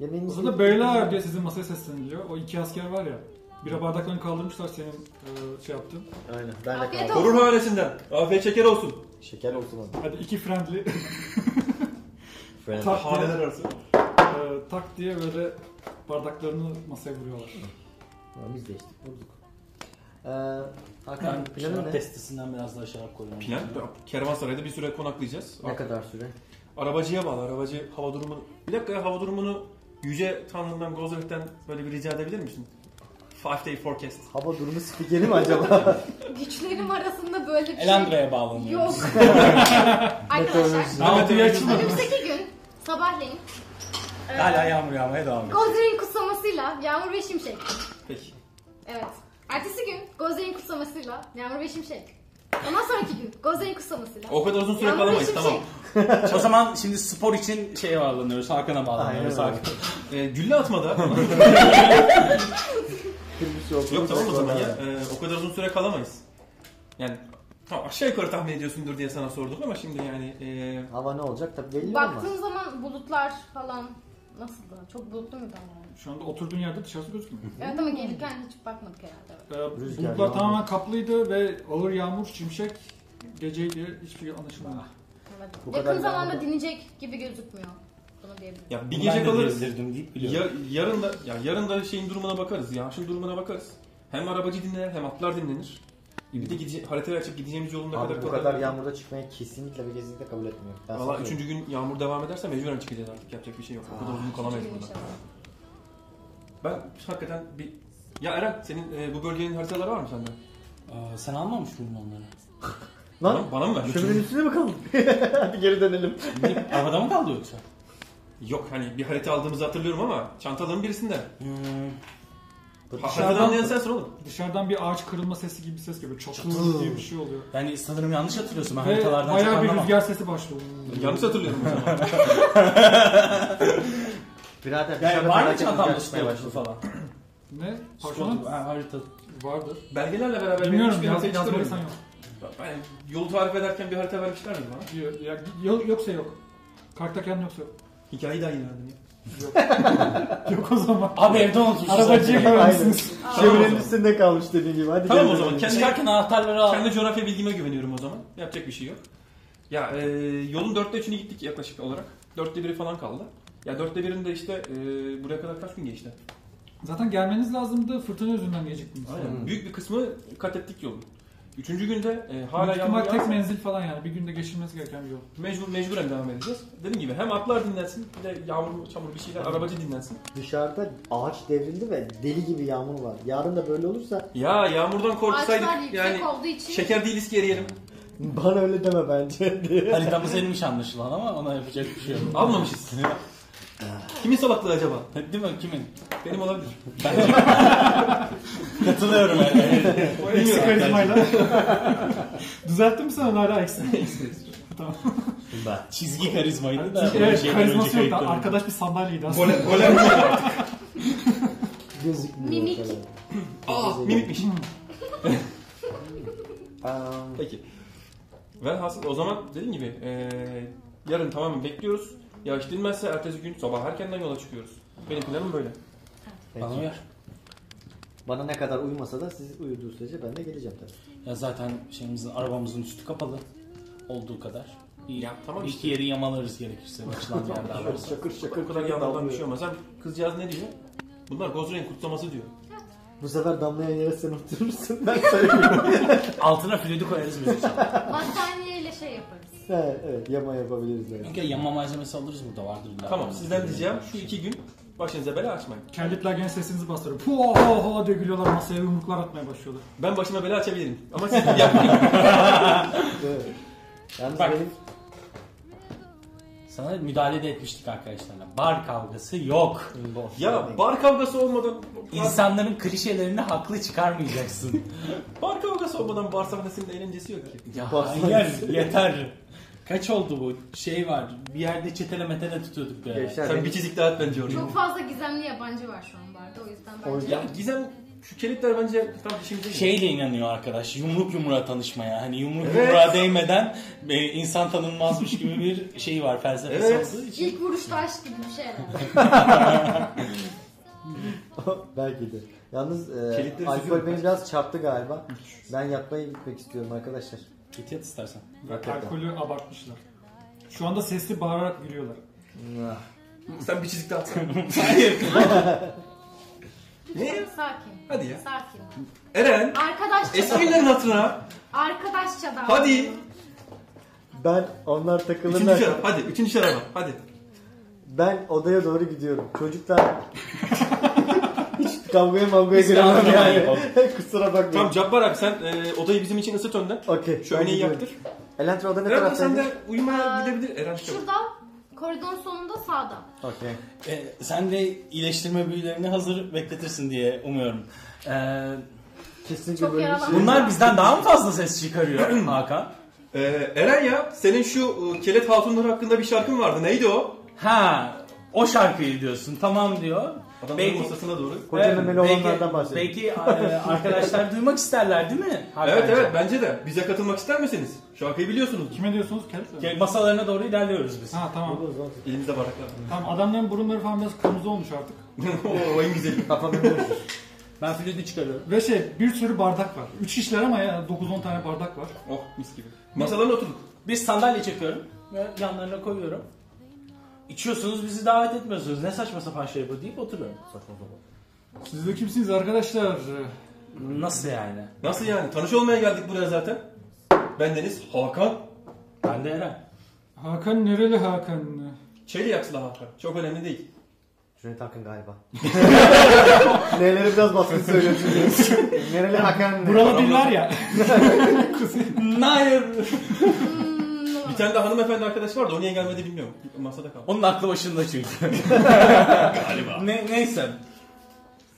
O Yemeğinizi sırada beyler diye sizin masaya sesleniliyor. O iki asker var ya. Bira bardaklarını kaldırmışlar senin e, şey yaptın. Aynen. Ben de Afiyet kaldım. olsun. Hanesinden. Afiyet şeker olsun. Şeker olsun abi. Hadi iki friendly <laughs> Friend. tak diye, Haneler arası. e, tak diye böyle bardaklarını masaya vuruyorlar. Ama Biz de içtik. Bulduk. Ee, Hakan Ben planın ne? testisinden biraz daha şarap koyuyorum. Plan. Kervansaray'da bir süre konaklayacağız. Ne kadar süre? Arabacıya bağlı. Arabacı hava durumunu... Bir dakika ya hava durumunu Yüce Tanrı'ndan Gozert'ten böyle bir rica edebilir misin? Five day forecast. Hava durumu spikeri mi acaba? <laughs> Güçlerim arasında böyle bir şey Elandra'ya bağlanıyor. yok. <laughs> Arkadaşlar bir açılmadı. önümüzdeki gün sabahleyin e, Hala yağmur yağmaya devam ediyor. Gozer'in kutsamasıyla Yağmur ve Şimşek. Peki. Evet. Ertesi gün Gozer'in kutsamasıyla Yağmur ve Şimşek. Ondan sonraki gün Gozer'in kutsamasıyla O kadar uzun süre Yağmur ve kalamayız Şimşek. tamam. <laughs> o zaman şimdi spor için şeye bağlanıyoruz. Hakan'a bağlanıyoruz. Aynen Hakan. Ee, gülle atmada. Yok. Yok tamam o zaman ya. Ee, o kadar uzun süre kalamayız. Yani tamam, aşağı yukarı tahmin ediyorsundur diye sana sorduk ama şimdi yani e, Hava ne olacak tabii belli olmaz. Baktığım zaman bulutlar falan nasıldı? Çok bulutlu muydu ama? Şu anda oturduğun yerde dışarısı gözükmüyor. <laughs> Evet ama gelirken hiç bakmadık herhalde. E, Rüzgar, bulutlar yağmur. tamamen kaplıydı ve ağır yağmur, şimşek geceydi. Hiçbir şey anlaşılmadı. Evet. Bu Yakın zamanda yağmur. dinecek gibi gözükmüyor. Diyebilirim. ya bir Ben gece de kalırız. gezdirdim deyip biliyorum. Ya, yarın da ya yarın da şeyin durumuna bakarız. Yağışın durumuna bakarız. Hem arabacı dinlenir hem atlar dinlenir. Bir de gidece- haritayı açıp gideceğimiz yolun ne Abi kadar bu kadar yağmurda çıkmayı kesinlikle ve kesinlikle kabul etmiyorum. Ben Valla üçüncü gün yağmur devam ederse mecburen çıkacağız artık. Yapacak bir şey yok. O kadar uzun kalamayız burada. Ben hakikaten bir... Ya Eren senin e, bu bölgenin haritaları var mı sende? Aa, sen almamış mıydın onları? Lan Bana, bana mı verdin? şöminenin üstüne mi kaldık? <laughs> Hadi geri dönelim. Ne, Arabada mı kaldı yoksa? Yok hani bir harita aldığımızı hatırlıyorum ama çantaların birisinde. Hmm. Ha, haritadan anlayan sensin oğlum. Dışarıdan bir ağaç kırılma sesi gibi bir ses geliyor. Çatır diye bir şey oluyor. Yani sanırım yanlış hatırlıyorsun. Ben Ve haritalardan çok bayağı bir anlamam. rüzgar sesi başlıyor. Yanlış hatırlıyorum o zaman. <laughs> Birader Yani dışarıda var mı felaket çantamda rüzgar çıkmaya spor başladı. falan? Ne? Ha, harita. vardır. Belgelerle beraber Bilmiyorum yaz, haritayı çıkarıyorum. yok. Ben yolu tarif ederken bir harita vermişler mi bana? Diyor. Ya, yok- yoksa yok. Karttaken yoksa yok. Hikayeyi daha yeni öğrendim ya. Yok o zaman. Abi evde unutmuşuz. Arabacıya güvenmişsiniz. Şöminenin üstünde kalmış dediğin gibi. Hadi Tamam o zaman, kendi- Çıkarken anahtarları al. Kendi coğrafya bilgime güveniyorum o zaman. Yapacak bir şey yok. Ya e, yolun dörtte üçünü gittik yaklaşık olarak. Dörtte biri falan kaldı. Ya dörtte birinde işte e, buraya kadar kaç gün geçti? Zaten gelmeniz lazımdı. Fırtına yüzünden geciktiniz. Aynen. Büyük bir kısmı kat ettik yolun. Üçüncü günde e, Hala hala yağmur tek yağarsa menzil falan yani. Bir günde geçilmesi gereken bir yol. mecbur, mecburen devam edeceğiz. Dediğim gibi hem atlar dinlensin bir de yağmur, çamur bir şeyler, arabacı dinlensin. Dışarıda ağaç devrildi ve deli gibi yağmur var. Yarın da böyle olursa Ya yağmurdan korksaydık Ağaçlar yüksek yani olduğu için şeker değiliz ki eriyelim. bana öyle deme bence. Haritamız erimiş anlaşılan ama ona yapacak bir şey yok. Almamışız. <laughs> Kimin salaklığı acaba? Değil mi? Kimin? Benim olabilir. <laughs> Katılıyorum yani. O eksik karizmayla. <laughs> Düzelttin mi sen onu hala eksik? <laughs> tamam. Çizgi karizmaydı da. Evet, karizması yok da arkadaş bir sandalyeydi aslında. Golem, golem. Mimik. Aa mimikmiş. Aa, Peki. Velhasıl o zaman dediğim gibi e, yarın tamamen bekliyoruz. Yağış dinmezse ertesi gün sabah erkenden yola çıkıyoruz. Benim planım böyle. peki. Bana uyar. Bana ne kadar uymasa da siz uyuduğu sürece ben de geleceğim tabii. Ya zaten şeyimizin arabamızın üstü kapalı olduğu kadar. İyi. Ya tamam Bir işte. iki yeri yamalarız gerekirse açılan <laughs> yerde ararız. Şakır şakır O kadar yağmurdan bir şey olmaz. Hem kızcağız ne diyor? Bunlar Gozren'in kutlaması diyor. Bu sefer damlayan yere sen oturursun ben söyleyeyim. Altına flütü koyarız çalar. battaniyeyle şey yaparız. He, evet yama yapabiliriz yani. Çünkü yama malzemesi alırız burada vardır illa. Tamam sizden diyeceğim şu iki gün başınıza bela açmayın. Kenditler gene sesinizi bastırıyor. Puh ho ho diye gülüyorlar masaya yumruklar atmaya başlıyorlar. Ben başıma bela açabilirim. Ama siz <laughs> yapmayın. Evet. Yalnız Bak. benim Sana müdahale de etmiştik arkadaşlarla. Bar kavgası yok. ya bar kavgası olmadan İnsanların klişelerini haklı çıkarmayacaksın. <laughs> bar kavgası olmadan bar sahnesinin eğlencesi yok ki. ya hayır yeter. Kaç oldu bu? Şey var. Bir yerde çetele metele tutuyorduk böyle. Gençler Sen benim- bir çizik daha at bence oraya. Çok fazla gizemli yabancı var şu an barda o yüzden O bence. yüzden- Ya Gizem şu kelitler bence tam işimize geliyor. Şeyle inanıyor arkadaş. Yumruk yumruğa tanışmaya. Hani yumruk Evet. yumruğa değmeden e, insan tanınmazmış gibi bir şey var felsefesi Evet. olduğu için. İlk vuruşta aşk gibi bir şey herhalde. <laughs> Belki de. Yalnız e, Kilitleri alkol beni biraz çarptı galiba. Ben yatmaya gitmek istiyorum arkadaşlar. Git yat istersen. Alkolü abartmışlar. Şu anda sesli bağırarak gülüyorlar. Ah. Sen bir çizik daha atsana. <laughs> ne? Sakin. Hadi ya. Sakin. Eren. Arkadaşça Eski günlerin hatırına. Arkadaşça da. Hadi. Ben onlar Üçüncü takılırlar. şarap. Hadi. Üçüncü şaraba. Hadi. Ben odaya doğru gidiyorum. Çocuklar <laughs> hiç kavgaya mavgaya giremem kavga yani. <laughs> Kusura bakmayın. Tamam Cabbar abi sen e, odayı bizim için ısıt önden. Okey. Ben gidiyorum. yaktır. Elantra oda ne Eren sen taraftaydı? de uyumaya gidebilir. Eren çabuk. Şurada koridorun sonunda sağda. Okey. Ee, sen de iyileştirme büyülerini hazır bekletirsin diye umuyorum. Ee, Kesinlikle Çok böyle bir yaralandım. şey. bunlar bizden daha mı fazla ses çıkarıyor <clears throat> Hakan? Ee, Eren ya senin şu e, kelet hatunları hakkında bir şarkın vardı. Neydi o? Ha, o şarkıyı diyorsun. Tamam diyor. Adamların Belki- masasına doğru. Koca Evet, memeli olanlardan bahsediyorum. Belki e, arkadaşlar duymak isterler değil mi? Hakan Evet evet bence de. Bize katılmak ister misiniz? Şarkıyı biliyorsunuz. Kime diyorsunuz? Gel, Masalarına doğru ilerliyoruz biz. Ha tamam. Elimizde baraklar. Tamam adamların burunları falan biraz kırmızı olmuş artık. <laughs> o en güzeli. Kafamı. Ben flütü çıkarıyorum. Ve şey bir sürü bardak var. 3 kişiler ama ya 9-10 tane bardak var. Oh mis gibi. Masalarına oturduk. Bir sandalye çekiyorum ve yanlarına koyuyorum. İçiyorsunuz bizi davet etmiyorsunuz. Ne saçma sapan şey bu deyip oturuyorum. Siz de kimsiniz arkadaşlar? Nasıl yani? Nasıl yani? Tanış olmaya geldik buraya zaten. Ben Deniz Hakan. Ben de Eren. Hakan nereli Hakan? Çeliyaksılı Hakan. Çok önemli değil. Cüneyt Akın galiba. <laughs> Neleri biraz baskın söylüyorsun. <laughs> Nereli Hakan? Buralı değil var ya. Hayır. <laughs> Tane de hanımefendi arkadaş vardı. O niye gelmedi bilmiyorum. Masada kaldı. Onun aklı başında çünkü. Galiba. ne, neyse.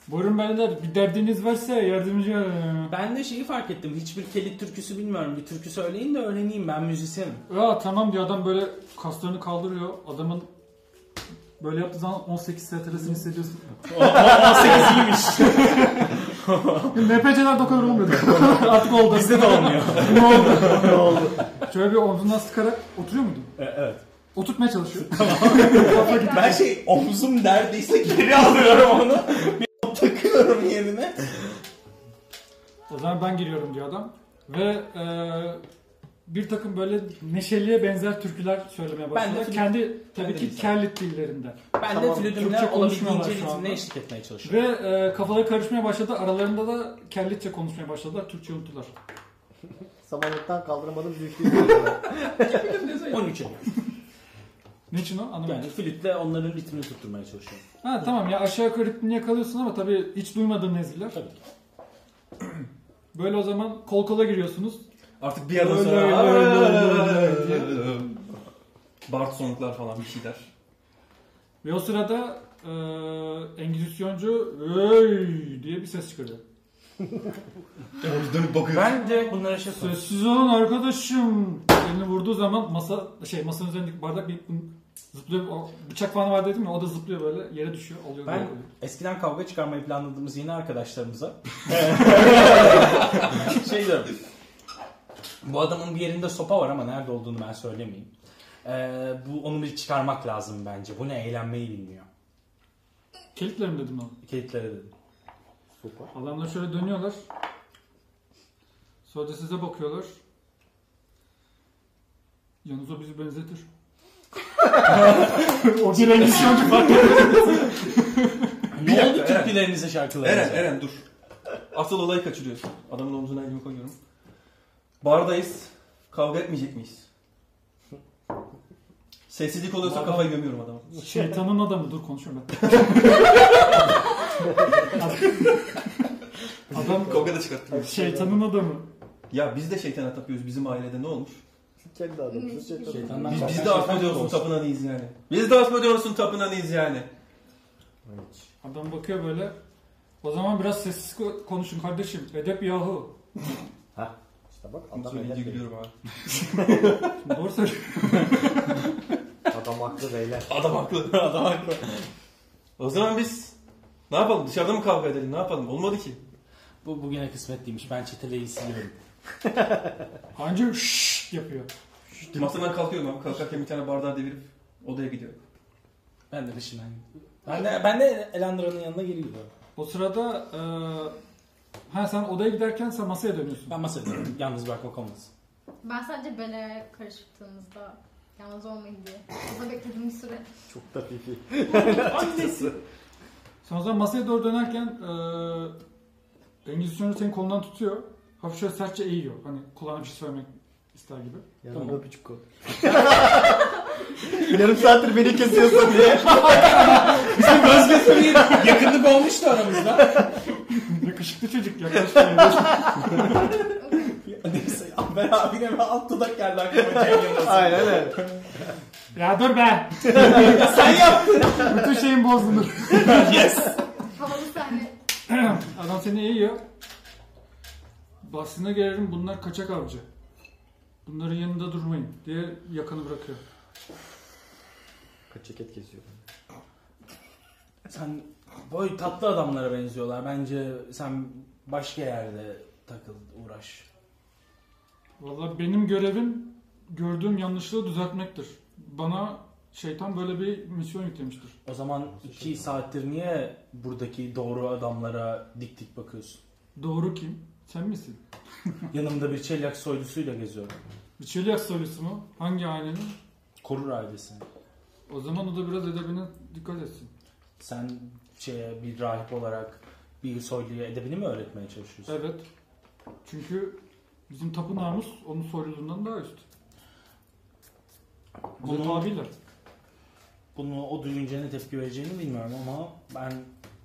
Buyurun beyler bir derdiniz varsa yardımcı. Ben de şeyi fark ettim. Hiçbir kelit türküsü bilmiyorum. Bir türkü söyleyin de öğreneyim. Ben müzisyenim. Ya tamam diyor adam böyle kaslarını kaldırıyor. Adamın böyle yaptığı zaman 18 STR'sini hissediyorsun. <laughs> 18'liymiş. NPC'lerde o kadar olmuyordu. <laughs> Artık oldu. Bizde de olmuyor. ne oldu? ne oldu? Şöyle bir omzundan sıkarak oturuyor muydun? E, evet. Oturtmaya çalışıyor. <laughs> Ben şey omzum neredeyse geri alıyorum onu. Bir takıyorum yerine. O zaman ben giriyorum diyor adam. Ve e, bir takım böyle neşeliye benzer türküler söylemeye Ben de başlıyor. flüt- Kendi tabii Ben ki bilsem. Kerlit dillerinde. Ben Tamam, de flütümle olabildiğince ritmine eşlik etmeye çalışıyorum. Ve e, kafaları karışmaya başladı. Aralarında da Kerlitçe konuşmaya başladılar. Türkçe unuttular. <laughs> Samanlıktan kaldıramadım büyük bir 13 <laughs> Niçin o? Anlamadım. Yani flütle onların ritmini tutturmaya çalışıyorum. Ha tamam ya aşağı yukarı ritmini yakalıyorsun ama tabii hiç duymadığın ezgiler. Tabii ki. <clears throat> Böyle o zaman kol kola giriyorsunuz. Artık bir yerden sonra... Bart sonuklar falan bir şeyler. Ve o sırada e, Engizisyoncu "Ey!" diye bir ses çıkarıyor. <laughs> Dönüp bakıyor. Ben de bunlara şey soruyorum. Sessiz olun arkadaşım. Elini vurduğu zaman masa şey masanın üzerindeki bardak bir zıplıyor. O bıçak falan var dedim ya o da zıplıyor böyle yere düşüyor. Oluyor Ben oluyor. eskiden kavga çıkarmayı planladığımız yeni arkadaşlarımıza <laughs> <laughs> şey diyorum. Bu adamın bir yerinde sopa var ama nerede olduğunu ben söylemeyeyim. Ee, bu onu bir çıkarmak lazım bence. Bu ne eğlenmeyi bilmiyor. Kilitlerim dedim onu. Kilitlere dedim. Adamlar şöyle dönüyorlar. Sonra da size bakıyorlar. Yalnız o bizi benzetir. <laughs> o bir Engizisyoncu fark Ne dakika, oldu Eren. türkülerinize şarkılarınıza? Eren, Eren dur. Asıl olayı kaçırıyorsun. Adamın omzuna elimi koyuyorum. Bardayız. Kavga etmeyecek miyiz? Sessizlik oluyorsa kafayı gömüyorum adama. Şeytanın adamı. Dur konuşuyorum ben. <laughs> Adam Kavga da çıkarttım. şeytanın adamı. Ya biz de şeytana tapıyoruz bizim ailede ne olmuş? Kendi adamı. Şeytandan Biz, biz de olsun. tapınanıyız yani. Biz de asma diyorsun tapınanıyız yani. Adam bakıyor böyle. O zaman biraz sessiz ko- konuşun kardeşim. Edep yahu. İşte bak Adam söyleyince öyle gülüyorum abi. <laughs> Doğru söylüyor. Adam haklı beyler. Adam haklı. <laughs> Adam haklı. O zaman biz ne yapalım? Dışarıda mı kavga edelim? Ne yapalım? Olmadı ki. Bu bugüne kısmet değilmiş. Ben çeteleyi siliyorum. <laughs> Anca şşş yapıyor. Masadan kalkıyorum abi. Kalkarken bir tane bardağı devirip odaya gidiyorum. Ben de dışından. Ben de, ben de Elandra'nın yanına geri gidiyorum. O sırada e, ha sen odaya giderken sen masaya dönüyorsun. Ben masaya dönüyorum. Yalnız bırakmak olmaz. Ben sadece belaya karıştığımızda yalnız olmayın diye. Burada bekledim bir süre. Çok da fifi. <laughs> Sen o zaman masaya doğru dönerken e, Engizisyoncu senin kolundan tutuyor. Hafif şöyle sertçe eğiyor. Hani kulağına bir şey söylemek ister gibi. Yanımda Tamam. öpücük koy. <laughs> Yarım saattir beni kesiyorsun diye. <laughs> Bizim göz göze bir yakınlık olmuştu aramızda. Yakışıklı çocuk yaklaştı. Neyse ya ben abine ve alt dudak geldi aklıma Cem. Aynen öyle. ya dur be! <laughs> Sen yaptın. Bütün şeyin bozdun. <laughs> yes. Havalı sahne. <clears throat> Adam seni eğiyor. Bahsine gelirim bunlar kaçak avcı. Bunların yanında durmayın diye yakanı bırakıyor. Kaç ceket kesiyor. Sen böyle tatlı adamlara benziyorlar. Bence sen başka yerde takıl, uğraş. Vallahi benim görevim gördüğüm yanlışlığı düzeltmektir. Bana şeytan böyle bir misyon yüklemiştir. O zaman iki saattir niye buradaki doğru adamlara dik dik bakıyorsun? Doğru kim? Sen misin? <laughs> Yanımda bir çelyak soylusuyla geziyorum. Bir çelyak soylusu mu? Hangi ailenin? Korur ailesini. O zaman o da biraz edebine dikkat etsin. Sen şeye bir rahip olarak bir soyluya edebini mi öğretmeye çalışıyorsun? Evet. Çünkü bizim tapınağımız onun soyluluğundan daha üst. Bunu- tabiler. Bunu o duyunca ne tepki vereceğini bilmiyorum ama ben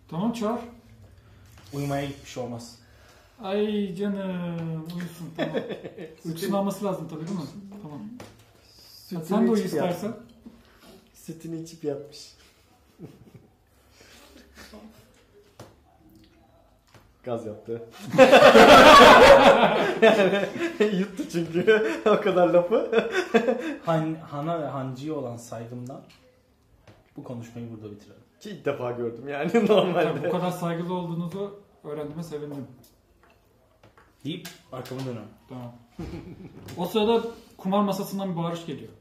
Tamam çağır. uyumaya gitmiş olmaz. Ay canım uyusun tamam. <laughs> Uykusunu alması lazım tabii değil mi? Tamam. Sütünü Sen de uyu içip yat- istersen. Sütünü içip yatmış. Gaz yaptı. yani, <laughs> yuttu çünkü <laughs> o kadar lafı. <laughs> Han, hana ve hancıya olan saygımdan bu konuşmayı burada bitirelim. Ki ilk defa gördüm yani Tabii, bu normalde. kadar saygılı olduğunuzu öğrendiğime sevindim. Deyip arkamı dönüyorum. Tamam. o sırada kumar masasından bir bağırış geliyor.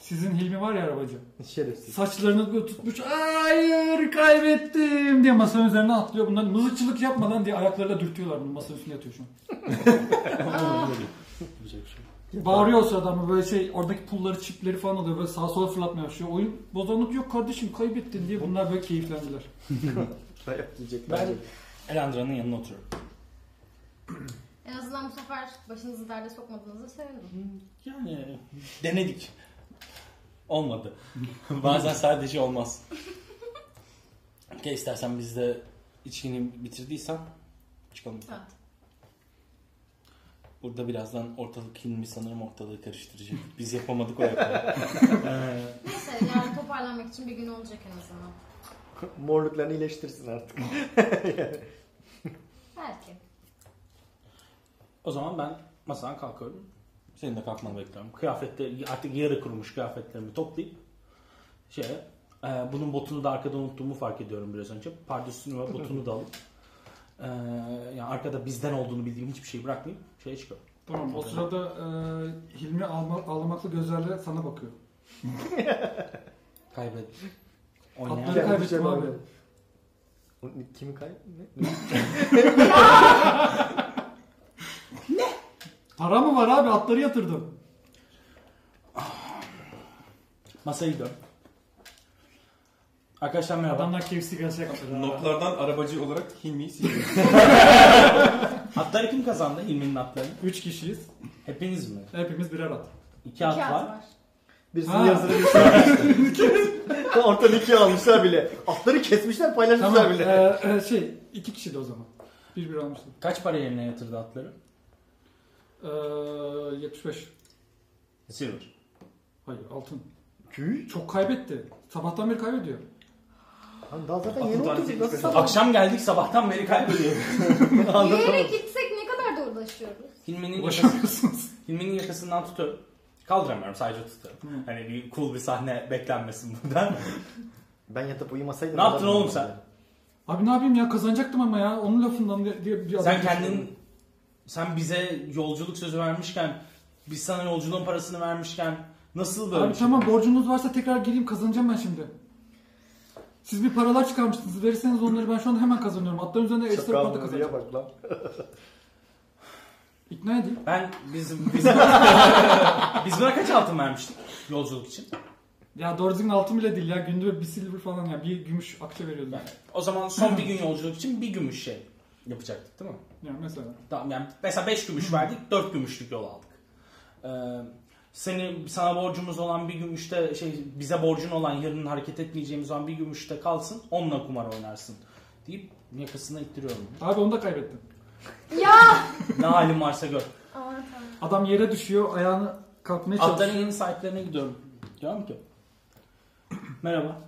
Sizin Hilmi var ya arabacı. Şerefsiz. Saçlarını böyle tutmuş. Hayır kaybettim diye masanın üzerine atlıyor. Bunlar mızıkçılık yapmadan diye ayaklarıyla dürtüyorlar bunu. Masanın üstünde yatıyor şu an. <laughs> Şey. Bağırıyor o sırada ama böyle şey oradaki pulları çipleri falan alıyor. Böyle sağa sola fırlatmaya başlıyor. Oyun bozanlık yok kardeşim kaybettin diye bunlar böyle keyiflendiler. <laughs> Dayak yiyecekler. Ben Elandra'nın yanına oturuyorum. en azından bu sefer başınızı derde sokmadığınızı sevindim. Yani denedik. Olmadı. <laughs> Bazen sadece olmaz. Okey istersen biz de içkini bitirdiysen çıkalım. Evet. Burada birazdan ortalık Hilmi sanırım ortalığı karıştıracak. Biz yapamadık o yapar. Ee, <laughs> Neyse yarın toparlanmak için bir gün olacak en azından. Morluklarını iyileştirsin artık. Belki. o zaman ben masadan kalkıyorum. Senin de kalkmanı bekliyorum. Kıyafette artık yarı kurumuş kıyafetlerimi toplayıp şey e, bunun botunu da arkada unuttuğumu fark ediyorum biraz önce. Pardüsünü ve botunu da alıp e, yani arkada bizden olduğunu bildiğim hiçbir şey bırakmayıp şeye çıkıyorum. Tamam o sırada e, Hilmi ağlama, ağlamaklı gözlerle sana bakıyor. <laughs> Kaybet. Atları Oynayan kaybettim abi. Kimi kay? <laughs> Para mı var abi atları yatırdım. masayı dön. Arkadaşlar merhaba. Adamlar keyif sigarası yaktı. Notlardan arabacı olarak Hilmi'yi siliyorum. <laughs> Atları kim kazandı? Hilmi'nin atlarını. Üç kişiyiz. Hepiniz mi? Hepimiz birer at. İki at İki var. at var. Birisinin Ha. yarısını bir şey almışlar. <laughs> Ortadan ikiye almışlar bile. Atları kesmişler paylaşmışlar Tamam. bile. e, e, şey iki kişiydi o zaman. Bir bir almıştım. Kaç para yerine yatırdı atları? E, 75. Silver. Hayır altın. Küy. Çok kaybetti. Sabahtan beri kaybediyor. Lan daha zaten yeni oturduk. çekmiş Nasıl sabah? Akşam geldik sabahtan beri kaybediyor. <laughs> Yürüyerek gitsek ne kadar da uğraşıyoruz. Hilmi'nin yakası, Ulaşamıyorsunuz. Hilmi'nin yakasından tutuyorum. Kaldıramıyorum sadece tutuyorum. Hı. Hani bir cool bir sahne beklenmesin buradan. Ben yatıp uyumasaydım. Ne yaptın oğlum olmazdı. Abi ne yapayım ya kazanacaktım ama ya. Onun lafından diye diye bir adam sen kendin sen bize yolculuk sözü vermişken biz sana yolculuğun parasını vermişken nasıl böyle Abi bir şey? tamam borcunuz varsa tekrar geleyim kazanacağım ben şimdi. Siz bir paralar çıkarmışsınız. Verirseniz onları ben şu anda hemen kazanıyorum. Atların üzerinde ekstra para da kazanacağım. bak lan. <laughs> İkna edeyim. Ben bizim biz, biz buna kaç altın vermiştik yolculuk için? Ya doğru düzgün altın bile değil ya. Günde bir silver falan ya. Bir gümüş akçe veriyordum. Yani o zaman son bir gün yolculuk için bir gümüş şey yapacaktık değil mi? Yani mesela. Tamam yani mesela 5 gümüş verdik 4 gümüşlük yol aldık. Ee, seni sana borcumuz olan bir gümüşte şey bize borcun olan yarın hareket etmeyeceğimiz olan bir gümüşte kalsın onunla kumar oynarsın deyip yakasına ittiriyorum. Abi onu da kaybettim. Ya! <laughs> ne halin varsa gör. Aman. Adam yere düşüyor. Ayağını kalkmaya çalışıyor. Atların yeni sahiplerine gidiyorum. Diyorum ki merhaba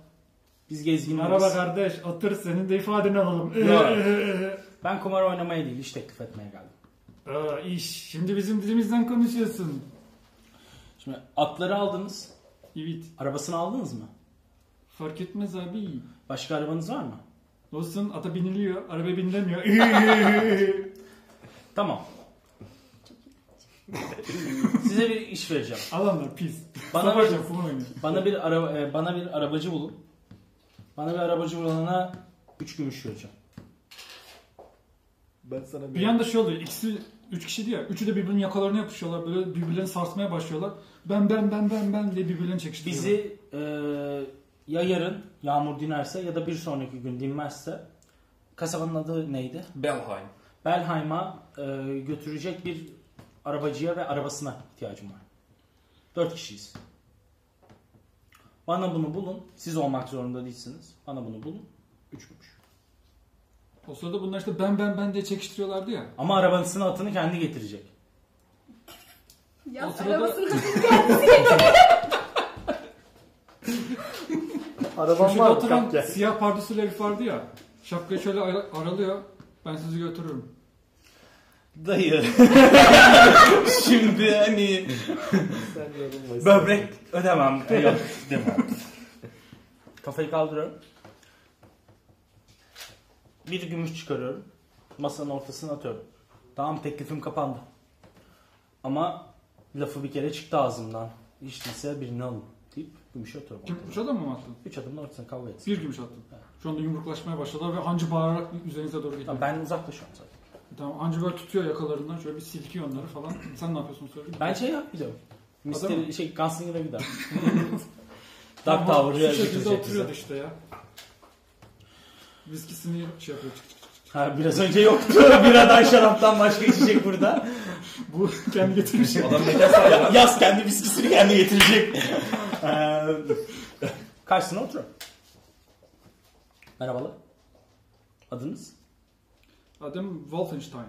biz gezginiz. Merhaba kardeş. Atır senin de ifadeni alalım. Ya. Ben kumar oynamaya değil iş teklif etmeye geldim. Aa, iş. Şimdi bizim dilimizden konuşuyorsun. Şimdi atları aldınız. Evet. Arabasını aldınız mı? Fark etmez abi. Başka arabanız var mı? Olsun ata biniliyor. Araba binilemiyor. <laughs> Tamam. Size bir iş vereceğim. Adamlar pis. Bana bir, bana bir araba e, bana bir arabacı bulun. Bana bir arabacı bulana 3 gümüş vereceğim. Ben sana Bir yanda şey oluyor. İkisi üç kişiydi ya. Üçü de birbirinin yakalarına yapışıyorlar. Böyle birbirlerini sarsmaya başlıyorlar. Ben ben ben ben ben diye birbirlerini çekiştiriyorlar. Bizi e, ya yarın yağmur dinerse ya da bir sonraki gün dinmezse kasabanın adı neydi? Belheim. Belheim'a e, götürecek bir arabacıya ve arabasına ihtiyacım var. Dört kişiyiz. Bana bunu bulun. Siz olmak zorunda değilsiniz. Bana bunu bulun. Üç gümüş. O sırada bunlar işte ben ben ben diye çekiştiriyorlardı ya. Ama arabasını atını kendi getirecek. Ya O sırada- arabasını <laughs> <laughs> Arabam Şurada var mı? oturan siyah pardüsülü herif vardı ya. Şapkayı şöyle ara- aralıyor. Ben sizi götürürüm. Dayı. <laughs> Şimdi hani böbrek ödemem. E, Yok demem. Kafayı kaldırıyorum. Bir gümüş çıkarıyorum. Masanın ortasına atıyorum. Tamam teklifim kapandı. Ama lafı bir kere çıktı ağzımdan. Hiç değilse birini alın deyip gümüşü atıyorum. Kim? ortaya. Üç adam mı attın? Üç adımın ortasına kavga etsin. Bir gümüş attın. Şu anda yumruklaşmaya başladılar ve hancı bağırarak üzerinize doğru gidiyor. Tamam, ben uzaklaşıyorum zaten. Tamam hancı böyle tutuyor yakalarından şöyle bir silkiyor onları falan. Sen ne yapıyorsun söyle. Ben şey yap gidiyorum. Adam mı? Mr. şey Gunsling'e gider. <laughs> Dark Tower'ı Şu şekilde oturuyordu işte ya. Viskisini şey yapıyor. Ha, biraz önce yoktu. <laughs> Biradan şaraptan başka içecek burada. <laughs> Bu kendi getirmiş. Adam mekan sahibi. Yaz kendi viskisini kendi getirecek. Ee, Karşısına otur. Merhabalar. Adınız? Adım Wolfenstein.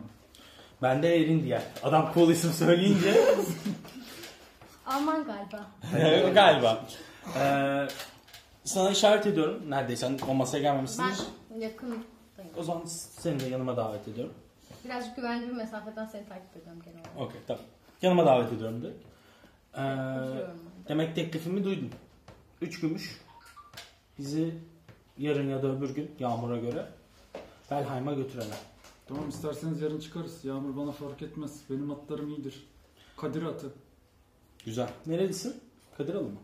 Ben de Erin diye. Adam cool isim söyleyince <laughs> Alman galiba. galiba. Ee, sana işaret ediyorum. Neredeyse hani o masaya gelmemişsindir. Ben yakındayım. O zaman seni de yanıma davet ediyorum. Birazcık güvenli bir mesafeden seni takip ediyorum genel olarak. Okey tamam. Yanıma davet ediyorum direkt. Ee, demek teklifimi duydun. Üç gümüş. Bizi yarın ya da öbür gün yağmura göre Belheim'a götürelim. Tamam isterseniz yarın çıkarız. Yağmur bana fark etmez. Benim atlarım iyidir. Kadir atı. Güzel. Nerelisin? Kadıralı mı?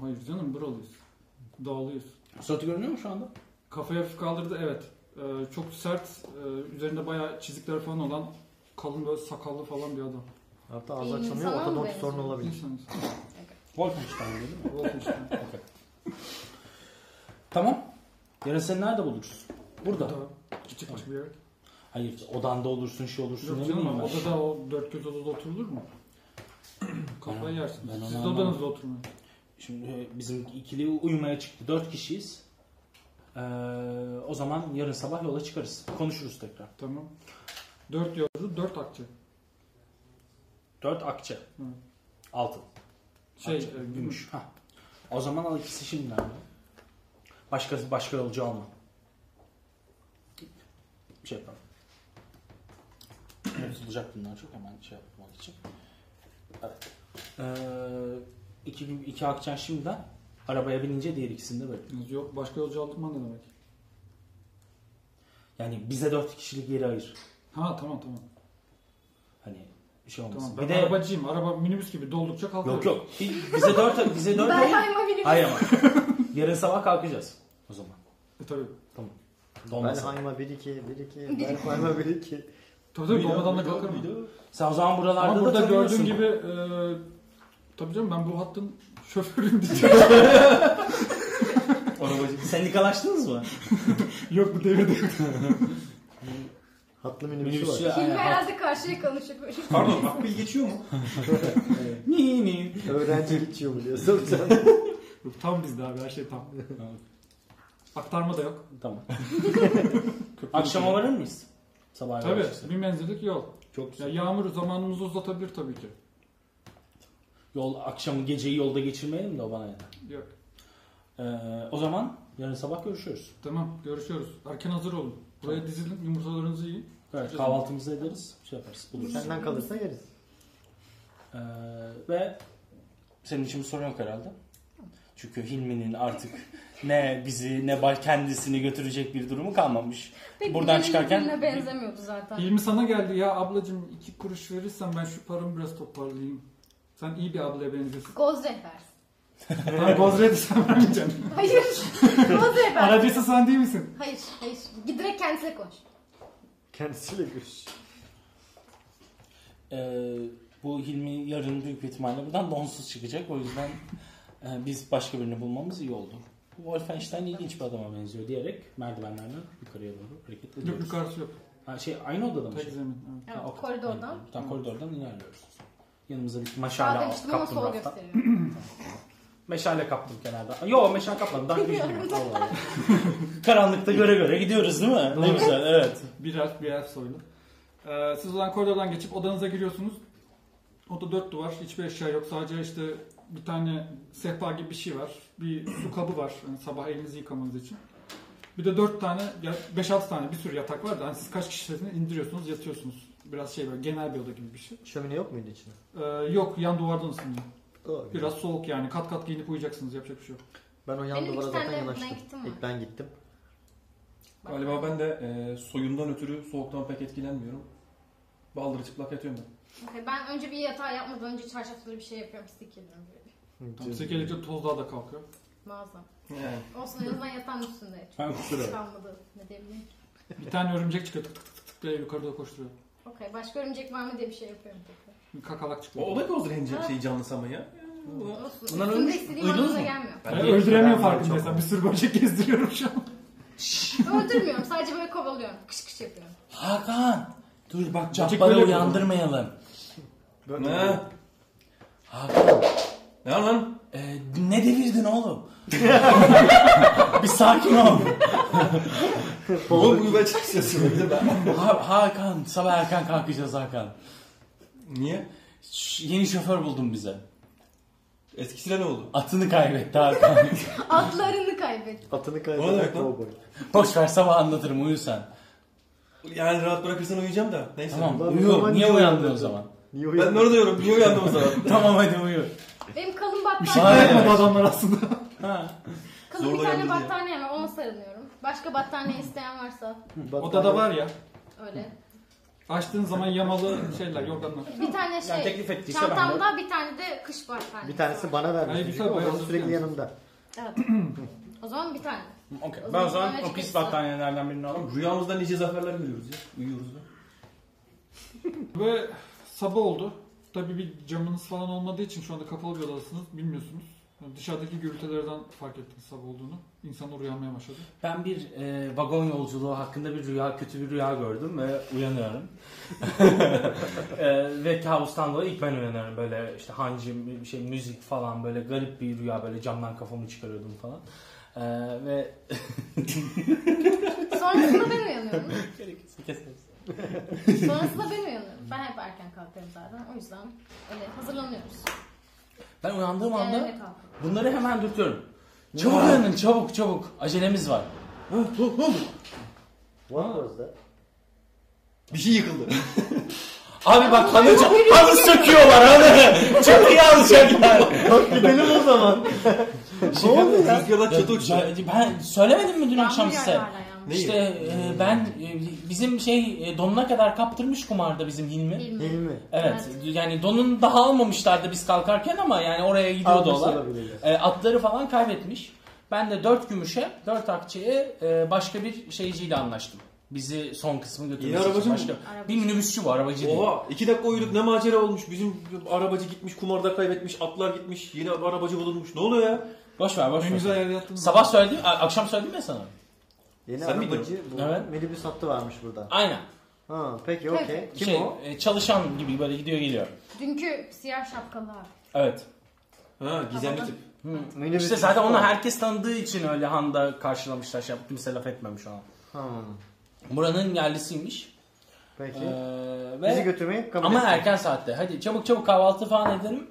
Hayır canım buralıyız. Dağlıyız. Suratı görünüyor mu şu anda? Kafayı hafif kaldırdı evet. Ee, çok sert, e, üzerinde bayağı çizikler falan olan kalın böyle sakallı falan bir adam. Hatta ağzı İyi açılmıyor. insana mı Ortodont benziyor? sorun olabilir. İnsanız. Wolfenstein değil mi? <laughs> Wolfenstein. Tamam. Yarın seni nerede buluruz? Burada. Burada. Küçük bir yer. Hayır odanda olursun şey olursun. Yok canım ben. odada o dört göz odada oturulur mu? <clears throat> Kafayı Ben- yersin. ben Siz de anlamadım. odanızda oturun. Şimdi bizim ikili uyumaya çıktı. Dört kişiyiz. Ee, o zaman yarın sabah yola çıkarız. Konuşuruz tekrar. Tamam. Dört yolcu, dört akçe. Dört akçe. Hı. Altın. Şey, Akçe, e, gümüş. gümüş. Ha. O zaman al ikisi şimdiden. ya. Başkası başka yolcu alma. Bir şey yapalım. Unutulacak bunlar çok hemen şey yapmak için. Evet. Ee, iki, iki akçen şimdiden. Arabaya binince diğer ikisini de böyle. Yok başka yolcu aldırman ne demek? Yani bize dört kişilik yeri ayır. Ha tamam tamam. Hani bir şey olmasın. Tamam. Ben bir de arabacıyım. Araba minibüs gibi doldukça kalkıyor. yok yok. Bize dört <laughs> bize dört Belheim'a binip Hayır ama. Yarın sabah kalkacağız o zaman. E, tabii. Dolmasın. Belheim'a 1-2, 1-2, Belheim'a 1-2. Tabii tabii dolmadan da kalkarım. Sen o zaman buralarda Ama da burada tanıyorsun. gördüğün gibi e, tabii canım ben bu hattın şoförüyüm <laughs> diyeceğim. Arabacı. Sendikalaştınız mı? <laughs> yok bu devirde. Hatlı minibüsü Minibüsçü var. Hilmi aynen. herhalde karşıya konuşuyor böyle. Pardon akbil geçiyor mu? <laughs> Ni ni. Öğrenci geçiyor mu diyorsun sen. Yok, tam bizde abi her şey tam. Aktarma da yok. Tamam. Akşama varır mıyız? Sabah Tabii yolculuğu. bir menzillik yol. Çok Ya güzel. yağmur zamanımızı uzatabilir tabii ki. Yol akşamı geceyi yolda geçirmeyelim de o bana yeter. Yok. Ee, o zaman yarın sabah görüşürüz. Tamam görüşüyoruz. Erken hazır olun. Buraya dizilin yumurtalarınızı yiyin. Evet, kahvaltımızı ederiz. Şey yaparız. Buluruz. Senden kalırsa yeriz. Ee, ve senin için bir sorun yok herhalde. Çünkü Hilmi'nin artık ne bizi ne kendisini götürecek bir durumu kalmamış. Pek Buradan çıkarken- benzemiyordu zaten. Hilmi sana geldi ya ablacım iki kuruş verirsen ben şu paramı biraz toparlayayım. Sen iyi bir ablaya benziyorsun. Goz rehbersin. Ben Gozre'de sen vermeyeceksin. <laughs> Hayır. Goz rehber. Aracısı sen değil misin? Hayır, hayır. Giderek kendisiyle konuş. Kendisiyle görüş. Ee, bu Hilmi yarın büyük bir ihtimalle buradan donsuz çıkacak. O yüzden biz başka birini bulmamız iyi oldu. Bu Wolfenstein ilginç bir adama benziyor diyerek merdivenlerden yukarıya doğru hareket Yok ediyoruz. yukarısı yok. Ha, şey aynı odada mı? Tek Şey? zemin. Evet. Evet, Ha, koridordan. Tam koridordan ilerliyoruz. Yanımıza bir Sağ meşale demiştim ama kaptım sol rafta. gösteriyor. Meşale kaptım kenarda. Yo meşale kapmadım. Daha <laughs> Allah. Karanlıkta göre göre gidiyoruz değil mi? Ne güzel evet. Bir elf bir elf soylu. Ee, siz o zaman koridordan geçip odanıza giriyorsunuz. Oda dört duvar. Hiçbir eşya yok. Sadece işte bir tane sehpa gibi bir şey var. Bir su kabı var. Yani sabah elinizi yıkamanız için. Bir de dört tane, ya beş altı tane bir sürü yatak var da hani siz kaç kişisiniz indiriyorsunuz yatıyorsunuz. Biraz şey böyle genel bir oda gibi bir şey. Şömine yok muydu içinde? Ee, yok yan duvardan ısınıyor. Doğru. Biraz soğuk yani. Kat kat giyinip uyuyacaksınız. Yapacak bir şey yok. Ben o yan Benim duvara iki tane zaten ben yanaştım. gittim mi? İlk ben gittim. Galiba ben de e, soyundan ötürü soğuktan pek etkilenmiyorum. Baldırı çıplak yatıyorum ben. Okey, ben önce bir yatağı yapmadan önce çarşafları bir şey yapıyorum. Ediyorum böyle. Tam silkeledikçe toz daha da kalkıyor. Muazzam. Yani. Olsun en azından yatağın üstünde. <laughs> Ben kusura. Kalmadı. Ne diyebilirim. Bir tane örümcek çıkıyor tık tık tık tık tık diye yukarıda koşturuyor. Okey, başka örümcek var mı diye bir şey yapıyorum tekrar. Bir kakalak çıkıyor. O, o da Ghost şey canlısı ama ya. Olsun. Bunlar Üstünde ölmüş. istediğim Duydunuz anlamına mu? gelmiyor. Yani Ben- öldüremiyor ben- farkındaysan. çok- Bir sürü böcek gezdiriyorum şu an. Öldürmüyorum. Sadece böyle kovalıyorum. Kış kış yapıyorum. Hakan! Dur bak Cabbar'ı böyle uyandırmayalım. Ne? Hakan! Ne lan? e, ne devirdin oğlum? <laughs> bir sakin ol. <laughs> Oğlum de ben. Ha- Hakan sabah erken kalkacağız Hakan. Niye? Ş- yeni şoför buldum bize. Eskisine ne oldu? Atını kaybetti Hakan. <laughs> Atlarını kaybettim. Atını O ne kaybeden demek lan? kovboy. Boş ver sabah anlatırım uyu sen. Yani rahat bırakırsan uyuyacağım da. Neyse. Tamam o uyu. zaman Niye niye uyandın o uyandın? zaman? Niye Ben uyandın? de onu diyorum. Niye uyandım o zaman? tamam hadi uyu. Benim kalın Bir battaniye. şey Hayır. yapmadı adamlar aslında. <laughs> Ha. Kalın bir Zorla tane yandı diye. battaniye var. Ona sarılıyorum. Başka battaniye isteyen varsa Battaniye- Odada var ya. öyle. Açtığın zaman yamalı şeyler, yorganlar. Bir tane şey. Yani teklif ettiyse ben de- çantamda bir tane de kış battaniyesi Bir tanesi var. bana Hayır, vermiş. güzel, Çünkü bayağı onun sürekli hazırlıyorsun. yanımda. Evet. <clears throat> o zaman bir tane. Okey. O Ben o zaman o pis çıkıyorsa- battaniyelerden birini alayım. Rüyamızda nice zaferler görüyoruz ya. Uyuyoruz da. Ve sabah oldu. Tabii bir camınız falan olmadığı için şu anda kapalı bir odadasınız. Bilmiyorsunuz. Yani dışarıdaki gürültülerden fark ettiniz sabah olduğunu. İnsanlar uyanmaya başladı. Ben bir e, vagon yolculuğu hakkında bir rüya, kötü bir rüya gördüm ve uyanıyorum. <laughs> e, ve kabustan dolayı ilk ben uyanıyorum. Böyle işte hancı, bir şey, müzik falan böyle garip bir rüya. Böyle camdan kafamı çıkarıyordum falan. E, ve Sonrasında ben uyanıyorum. <laughs> Gerekirse keseriz. <laughs> Sonrasında ben uyanıyorum. Ben hep erken kalkarım zaten. O yüzden öyle hazırlanıyoruz. Ben uyandığım anda Genelde bunları hemen dürtüyorum. Çabuk uyanın çabuk çabuk. Acelemiz var. What was that? Bir şey yıkıldı. <laughs> Abi bak halı, halı söküyorlar halı. <laughs> Çatıyı alacaklar. Kalk gidelim o zaman. ne oldu ya? Rüzgarlar çatı uçuyor. Ben, söylemedim mi dün akşam size? Neyi? İşte e, ben e, bizim şey e, donuna kadar kaptırmış kumarda bizim Hilmi. Hilmi. Hilmi. Evet, yani donun daha almamışlardı biz kalkarken ama yani oraya gidiyordu Almış olabilirler. E, atları falan kaybetmiş. Ben de 4 gümüşe, 4 akçeye e, başka bir şeyciyle anlaştım. Bizi son kısmı götürmesi arabacı için mı? başka. Arabacı. Bir minibüsçü bu arabacı değil. Oha iki dakika uyuduk ne macera olmuş. Bizim arabacı gitmiş kumarda kaybetmiş atlar gitmiş yeni bir arabacı bulunmuş. Ne oluyor ya? Boş ver boş ver. güzel yer yattım. Sabah söyledim, a- akşam söyledim ya sana. Yeni Sen arabacı bu Evet. minibüs hattı varmış burada. Aynen. Ha, peki okey. Kim şey, o? e, çalışan gibi böyle gidiyor geliyor. Dünkü siyah şapkalı abi. Evet. Ha gizemli tip. Minibüs işte zaten onu herkes tanıdığı için öyle Handa karşılamışlar. Şey, kimse laf etmemiş ona. Hmm, Buranın yerlisiymiş. Peki. Ee, Bizi ve götürmeyi kabul ama etti. erken saatte. Hadi çabuk çabuk kahvaltı falan edelim.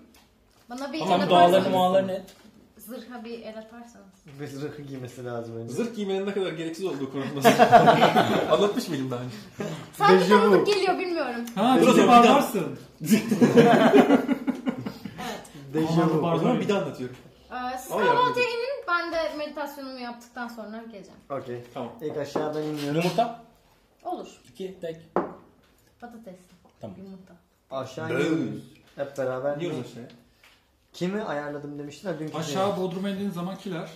Bana bir Tamam dualarını atarsanız, mualarını et. Zırha bir el atarsanız. Bir zırhı giymesi lazım önce. Zırh giymenin ne kadar gereksiz olduğu konusunda. <laughs> Anlatmış mıydım daha önce? Sanki Dejavu. tanıdık geliyor bilmiyorum. Ha Dur o bir de zaman bir daha. varsın. Dejavu. O zaman bir daha anlatıyorum. Ee, siz Ama kahvaltıya inin. Ben de meditasyonumu yaptıktan sonra geleceğim. Okey. Tamam. İlk aşağıdan iniyorum. Yumurta. Olur. İki tek. Patates. Tamam. Yumurta. Aşağı iniyoruz. Hep beraber. İniyoruz aşağıya. Kimi ayarladım demiştin ha dünkü Aşağı Bodrum'a indiğin zaman kiler.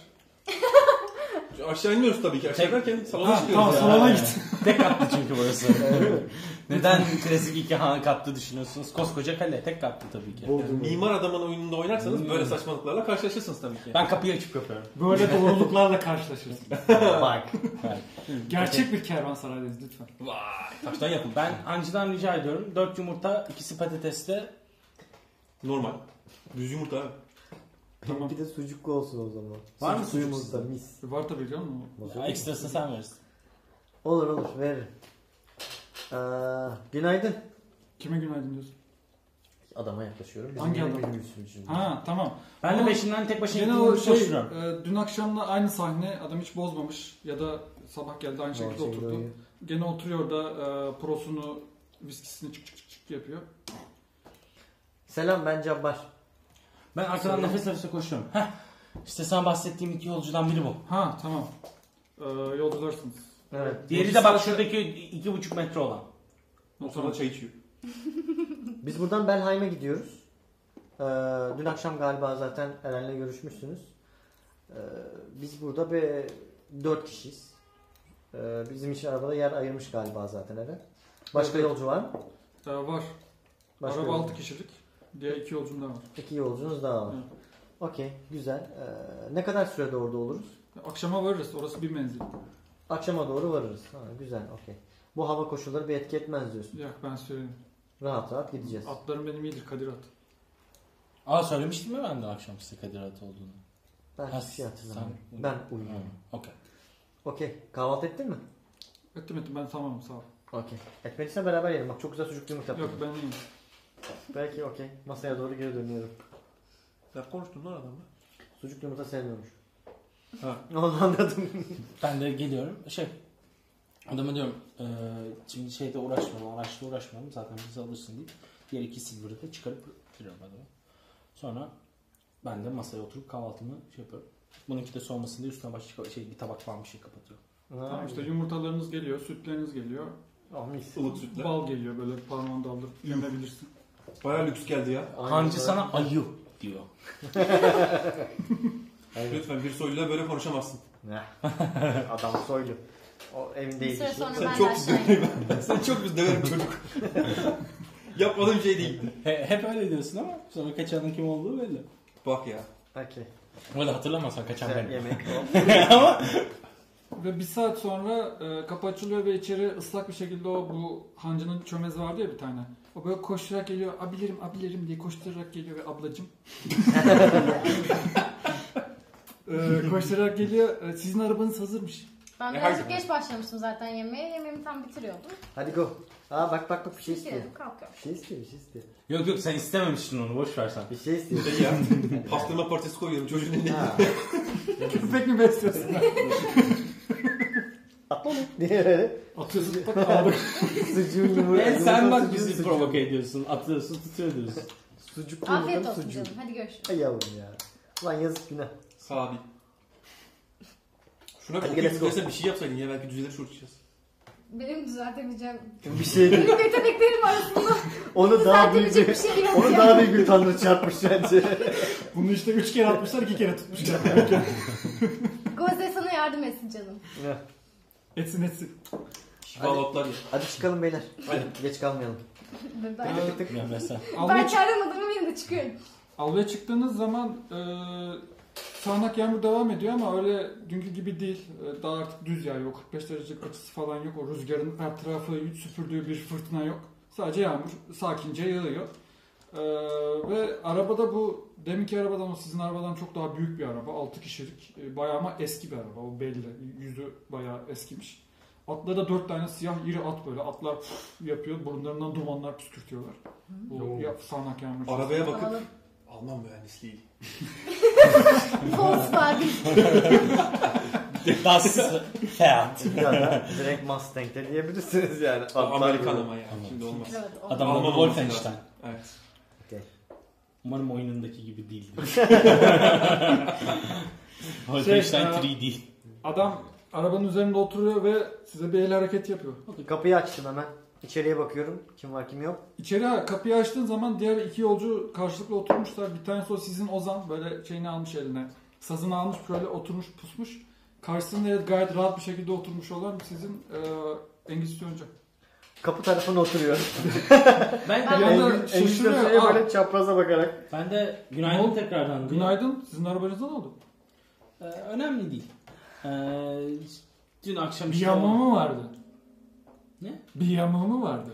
<laughs> Aşağı iniyoruz tabii ki. Aşağı Tek- derken salona Ha, çıkıyoruz. tamam ya. salona git. <laughs> Tek katlı çünkü burası. <laughs> Neden klasik iki han katlı düşünüyorsunuz? Koskoca kale tek katlı tabii ki. Mimar adamın oyununda oynarsanız Hmm. böyle saçmalıklarla karşılaşırsınız tabii ki. Ben kapıyı açıp yapıyorum. Böyle doğruluklarla karşılaşırsın. Bak. Evet. Gerçek bir kervansaraydayız lütfen. Vay. Taştan yapın. Ben Hancı'dan rica ediyorum. 4 yumurta, ikisi patatesle. Normal. Düz yumurta abi. Tamam. Bir de sucuklu olsun o zaman. Var mı Sucuklu sucuk yumurta mis. Var tabii canım. Ya, ekstrasını sen verirsin. Olur olur veririm. Ee, günaydın. Kime günaydın diyorsun? Adama yaklaşıyorum. Bizim Hangi adam? Ha tamam. Ben de Ama peşinden tek başına Gene o şey, e, dün akşamla aynı sahne adam hiç bozmamış ya da sabah geldi aynı şekilde Gerçekten oturdu. öyle. Gene oturuyor da e, prosunu, viskisini çık çık çık çık yapıyor. Selam ben Cabbar. Ben arkadan nefes nefese koşuyorum. Heh. İşte sana bahsettiğim iki yolcudan biri bu. Ha tamam. E, yolcularsınız. Evet. Diğeri de bak şuradaki iki buçuk metre olan. O sonra çay içiyor. <laughs> Biz buradan Belheim'e gidiyoruz. Ee, dün akşam galiba zaten Eren'le görüşmüşsünüz. Ee, biz burada bir dört kişiyiz. Ee, bizim için arabada yer ayırmış galiba zaten Eren. Başka Evet. yolcu var mı? E, var. Başka Araba yolcu. 6 kişilik. Diğer iki yolcum da var. İki yolcunuz daha var. Evet. Okey, güzel. Ee, ne kadar sürede orada oluruz? Akşama varırız. Orası bir menzil. Akşama doğru varırız. Ha, güzel, okey. Bu hava koşulları bir etki etmez diyorsun. Yok ben söyleyeyim. Rahat rahat gideceğiz. Atlarım benim iyidir Kadir at. Aa söylemiştim mi ben de akşam size Kadir At olduğunu? Ben Ha, hiçbir şey hatırlamıyorum. sen- Ben uyuyorum. Okey. Okey, kahvaltı ettin mi? Ettim ettim ben tamamım sağ ol. Okey. Etmediysen beraber yiyelim. Bak çok güzel sucuklu yumurta Yok yaptım. ben iyiyim. Belki okey. Masaya doğru geri dönüyorum. Sen konuştun lan adamla. Sucuk yumurta sevmiyormuş. Ha. <laughs> Onu anladım. Ben de geliyorum. Şey adama diyorum eee şimdi şeyde uğraşmayalım, araçla uğraşmayalım zaten bizi alırsın deyip diğer iki silver'ı da çıkarıp veriyorum adama. Sonra ben de masaya oturup kahvaltımı şey yapıyorum. Bununki de soğumasın diye üstüne başka şey bir tabak falan bir şey kapatıyorum. Tamam işte yumurtalarınız geliyor, sütleriniz geliyor. Oh, mis. Ilık sütle. Bal geliyor böyle parmağını daldırıp yemebilirsin. Baya lüks geldi ya. Böyle. sana <laughs> ayı diyor. Lütfen bir soyluyla böyle konuşamazsın. Ne? <laughs> Adam soylu. O Bir evindeydi. süre sonra Sen ben çok de aşağıya <laughs> Sen çok biz döverim çocuk. Yapmadığım şey değil. He- hep öyle diyorsun ama sonra kaçanın kim olduğu belli. Bak ya. Okey. Öyle hatırlamazsan kaçan Sen benim. yemek o. Ve bir saat sonra e, kapı açılıyor ve içeri ıslak bir şekilde o bu hancının çömezi vardı ya bir tane. O böyle koşarak geliyor, abilerim abilerim diye koşturarak geliyor ve ablacım. <laughs> e, koşturarak geliyor, e, sizin arabanız hazırmış. Ben E, birazcık geç başlamıştım zaten yemeğe. Yemeğimi tam bitiriyordum. Hadi go. Aa bak bak bak bir şey istiyor. Kalkıyorum. Bir şey istiyor bir şey istiyor. Yok yok sen istememiştin onu boş ver sen. Bir şey istiyor. Şey ya. <laughs> Pastırma partisi koyuyorum çocuğun eline. ha. Köpek mi besliyorsun? <laughs> Atla onu. Diye böyle. Atıyorsun <laughs> tak ağır. Sucuğun yumurta. Sen bak bizi sucuğu. provoke ediyorsun. Atıyorsun tutuyor diyorsun. Sucuklu Afiyet olsun sucuğu. canım. Hadi görüşürüz. Ay yavrum ya. Ulan yazık günah. Sabi. Şuna Hadi bir okuyup bir şey yapsaydın ya belki düzelir şu uçacağız. Benim düzeltemeyeceğim. Bir şey değil. Benim yeteneklerim arasında <laughs> Onu daha büyük bir, bir şey onu ya. daha büyük bir tanrı çarpmış bence. Bunu işte üç kere atmışlar, iki kere tutmuşlar. Sana yardım etsin canım. etsin etsin. Şifalatlar ya. Hadi çıkalım beyler. Hadi. Geç kalmayalım. Ben, Tık tık tık. Ya mesela. Avluya, ben çık- çağıramadım benim de çıkıyorum. avluya çıktığınız zaman e, sağanak yağmur devam ediyor ama öyle dünkü gibi değil. E, daha artık düz yağıyor. 45 derece açısı falan yok. O rüzgarın etrafı süpürdüğü bir fırtına yok. Sadece yağmur sakince yağıyor. E, ve arabada bu deminki arabadan o sizin arabadan çok daha büyük bir araba. 6 kişilik. E, bayağı ama eski bir araba. O belli. Yüzü bayağı eskimiş. Atları da 4 tane siyah iri at böyle. Atlar yapıyor. Burunlarından dumanlar püskürtüyorlar. Bu ya, sağanak yağmur. Arabaya bakıp. Alman mühendisliği. <laughs> Volkswagen. Das Fiat. Ya da direkt Mustang'de diyebilirsiniz yani. Atlar Amerikan ama yani. Şimdi olmaz. Evet. Adam Alman Wolfenstein. Evet. Umarım oyunundaki gibi değildir. <laughs> Şey, Wolfenstein e, 3D. Adam arabanın üzerinde oturuyor ve size bir el hareket yapıyor. Kapıyı açtım hemen. İçeriye bakıyorum. Kim var kim yok. İçeri ha, kapıyı açtığın zaman diğer iki yolcu karşılıklı oturmuşlar. Bir tanesi o sizin Ozan böyle şeyini almış eline. Sazını almış böyle oturmuş pusmuş. Karşısında gayet rahat bir şekilde oturmuş olan sizin e, Engizisyoncu. Kapı tarafına oturuyor. Ben <laughs> Ben- de, şaşırıyor. Köse'ye Aa, böyle çapraza bakarak. ben de günaydın oldu? tekrardan. diyor. Günaydın. Sizin arabanızda ne oldu? Ee, önemli değil. Ee, dün akşam Bir işte... yamuğu mu vardı? Ne? Bir yamuğu mu vardı?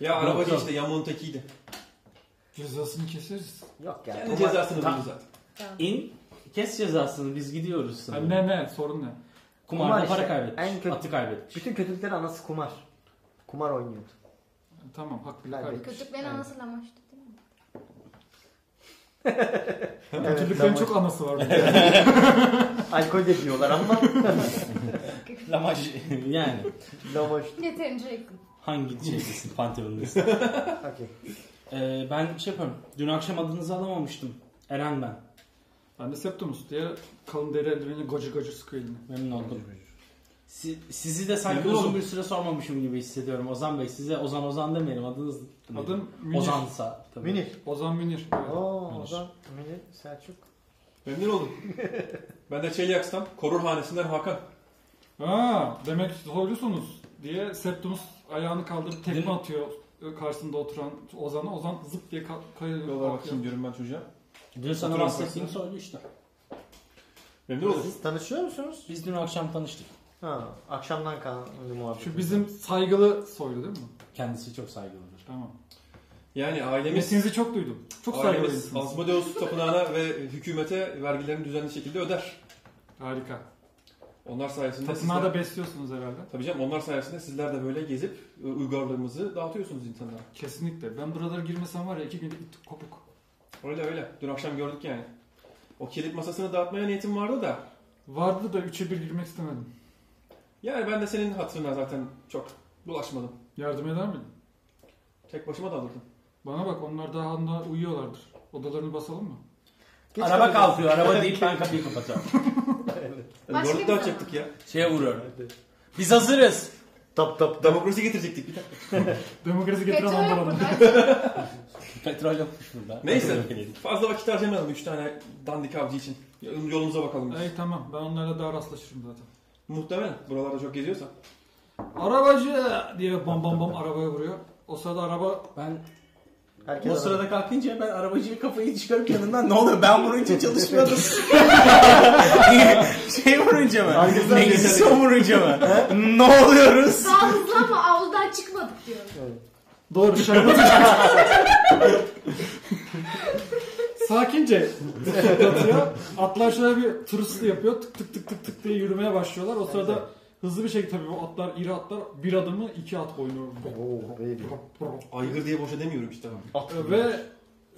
Ya arabacı yok. işte yamuğun tekiydi. Cezasını keseriz. Yok yani. Kendi cezasını buldu zaten. İn, kes cezasını biz gidiyoruz sana. Ha, ne ne sorun ne? Kumarda Kumar para işte. kaybetmiş. En kötü- Atı kaybetmiş. Bütün kötülüklerin anası kumar. Kumar oynuyordu. Tamam hak bile Kaybetmiş. kaybetmiş. Kötülüklerin anası lamaştı değil mi? <laughs> Kötülüklerin Lamaş- çok anası var. <laughs> Alkol de diyorlar ama <laughs> Lamaj yani lavaş. Yeterince yakın. hangi şeydesin Pantheon'dasın. Okey. Ee, ben şey yapıyorum. Dün akşam adınızı alamamıştım. Eren ben. ben de Septimus diye kalın deri eldiveni gacı gacı sıkıyor elini. Memnun oldum. Si- sizi de sanki Memnun uzun oldum. bir süre sormamışım gibi hissediyorum. Ozan Bey size Ozan Ozan demeyelim adınız ne? Adım Münir. Ozansa tabii. Münir. Ozan Münir. Evet. Oo, Münir. Ozan, Münir, Selçuk. Memnun oldum. <laughs> ben de Çelyaks'tan, Korur Hanesi'nden Hakan. Ha, demek soylusunuz diye Septimus ayağını kaldırıp tekme Değil mi? atıyor karşısında oturan Ozan'a. Ozan zıp diye ka- kayıyor. Yola bakayım diyorum ben çocuğa. Dün sana bahsettiğim soylu işte. Memnun oldum. Siz tanışıyor musunuz? Biz dün akşam tanıştık. Ha, akşamdan kalan muhabbet. Şu bizim saygılı soylu değil mi? Kendisi çok saygılıdır. Tamam. Yani ailemiz, Mesinizi çok duydum. Çok saygılı ailemiz insansınız. Asmodeus Tapınağı'na ve hükümete vergilerini düzenli şekilde öder. Harika. Onlar sayesinde Tapınağı sizler... da besliyorsunuz herhalde. Tabii canım onlar sayesinde sizler de böyle gezip e, uygarlığımızı dağıtıyorsunuz insanlara. Kesinlikle. Ben buralara girmesem var ya iki günde it kopuk. Öyle öyle. Dün akşam gördük yani. O kilit masasını dağıtmaya niyetim vardı da. Vardı da üçe bir girmek istemedim. Yani ben de senin hatırına zaten çok bulaşmadım. Yardım eder miydin? Tek başıma da alırdım. Bana bak onlar daha anda uyuyorlardır. Odalarını basalım mı? Geç araba kalkıyor. Araba deyip ben kapıyı <laughs> kapatıyorum. Başka bir da zaman. açacaktık ya. Şeye vuruyorum. Biz hazırız. Tap tap tap. Demokrasi getirecektik bir dakika. <laughs> Demokrasi getiren Petrol onlar yok oldu. burada. <laughs> Petrol yokmuş burada. Neyse. Fazla vakit harcamayalım 3 tane dandik avcı için. Yolumuza bakalım. biz. Ey tamam ben onlarla daha rastlaşırım zaten. Muhtemelen buralarda çok geziyorsa. Arabacı diye bam bam bam arabaya vuruyor. O sırada araba Ben Herkes o sırada kalkınca ben arabacıyı kafayı çıkarıp yanından ne oluyor ben vurunca çalışmıyordum. <laughs> şey vurunca mı? Egzisyon vurunca mı? ne oluyoruz? Daha hızlı ama avludan çıkmadık diyor. doğru dışarı <laughs> Sakince atıyor. Atlar şöyle bir tırıstı yapıyor. Tık tık tık tık tık diye yürümeye başlıyorlar. O sırada hızlı bir şekilde tabii bu atlar iri atlar bir adımı iki at boyunu Oo. Aygır diye boşa demiyorum işte. At gibi. Ve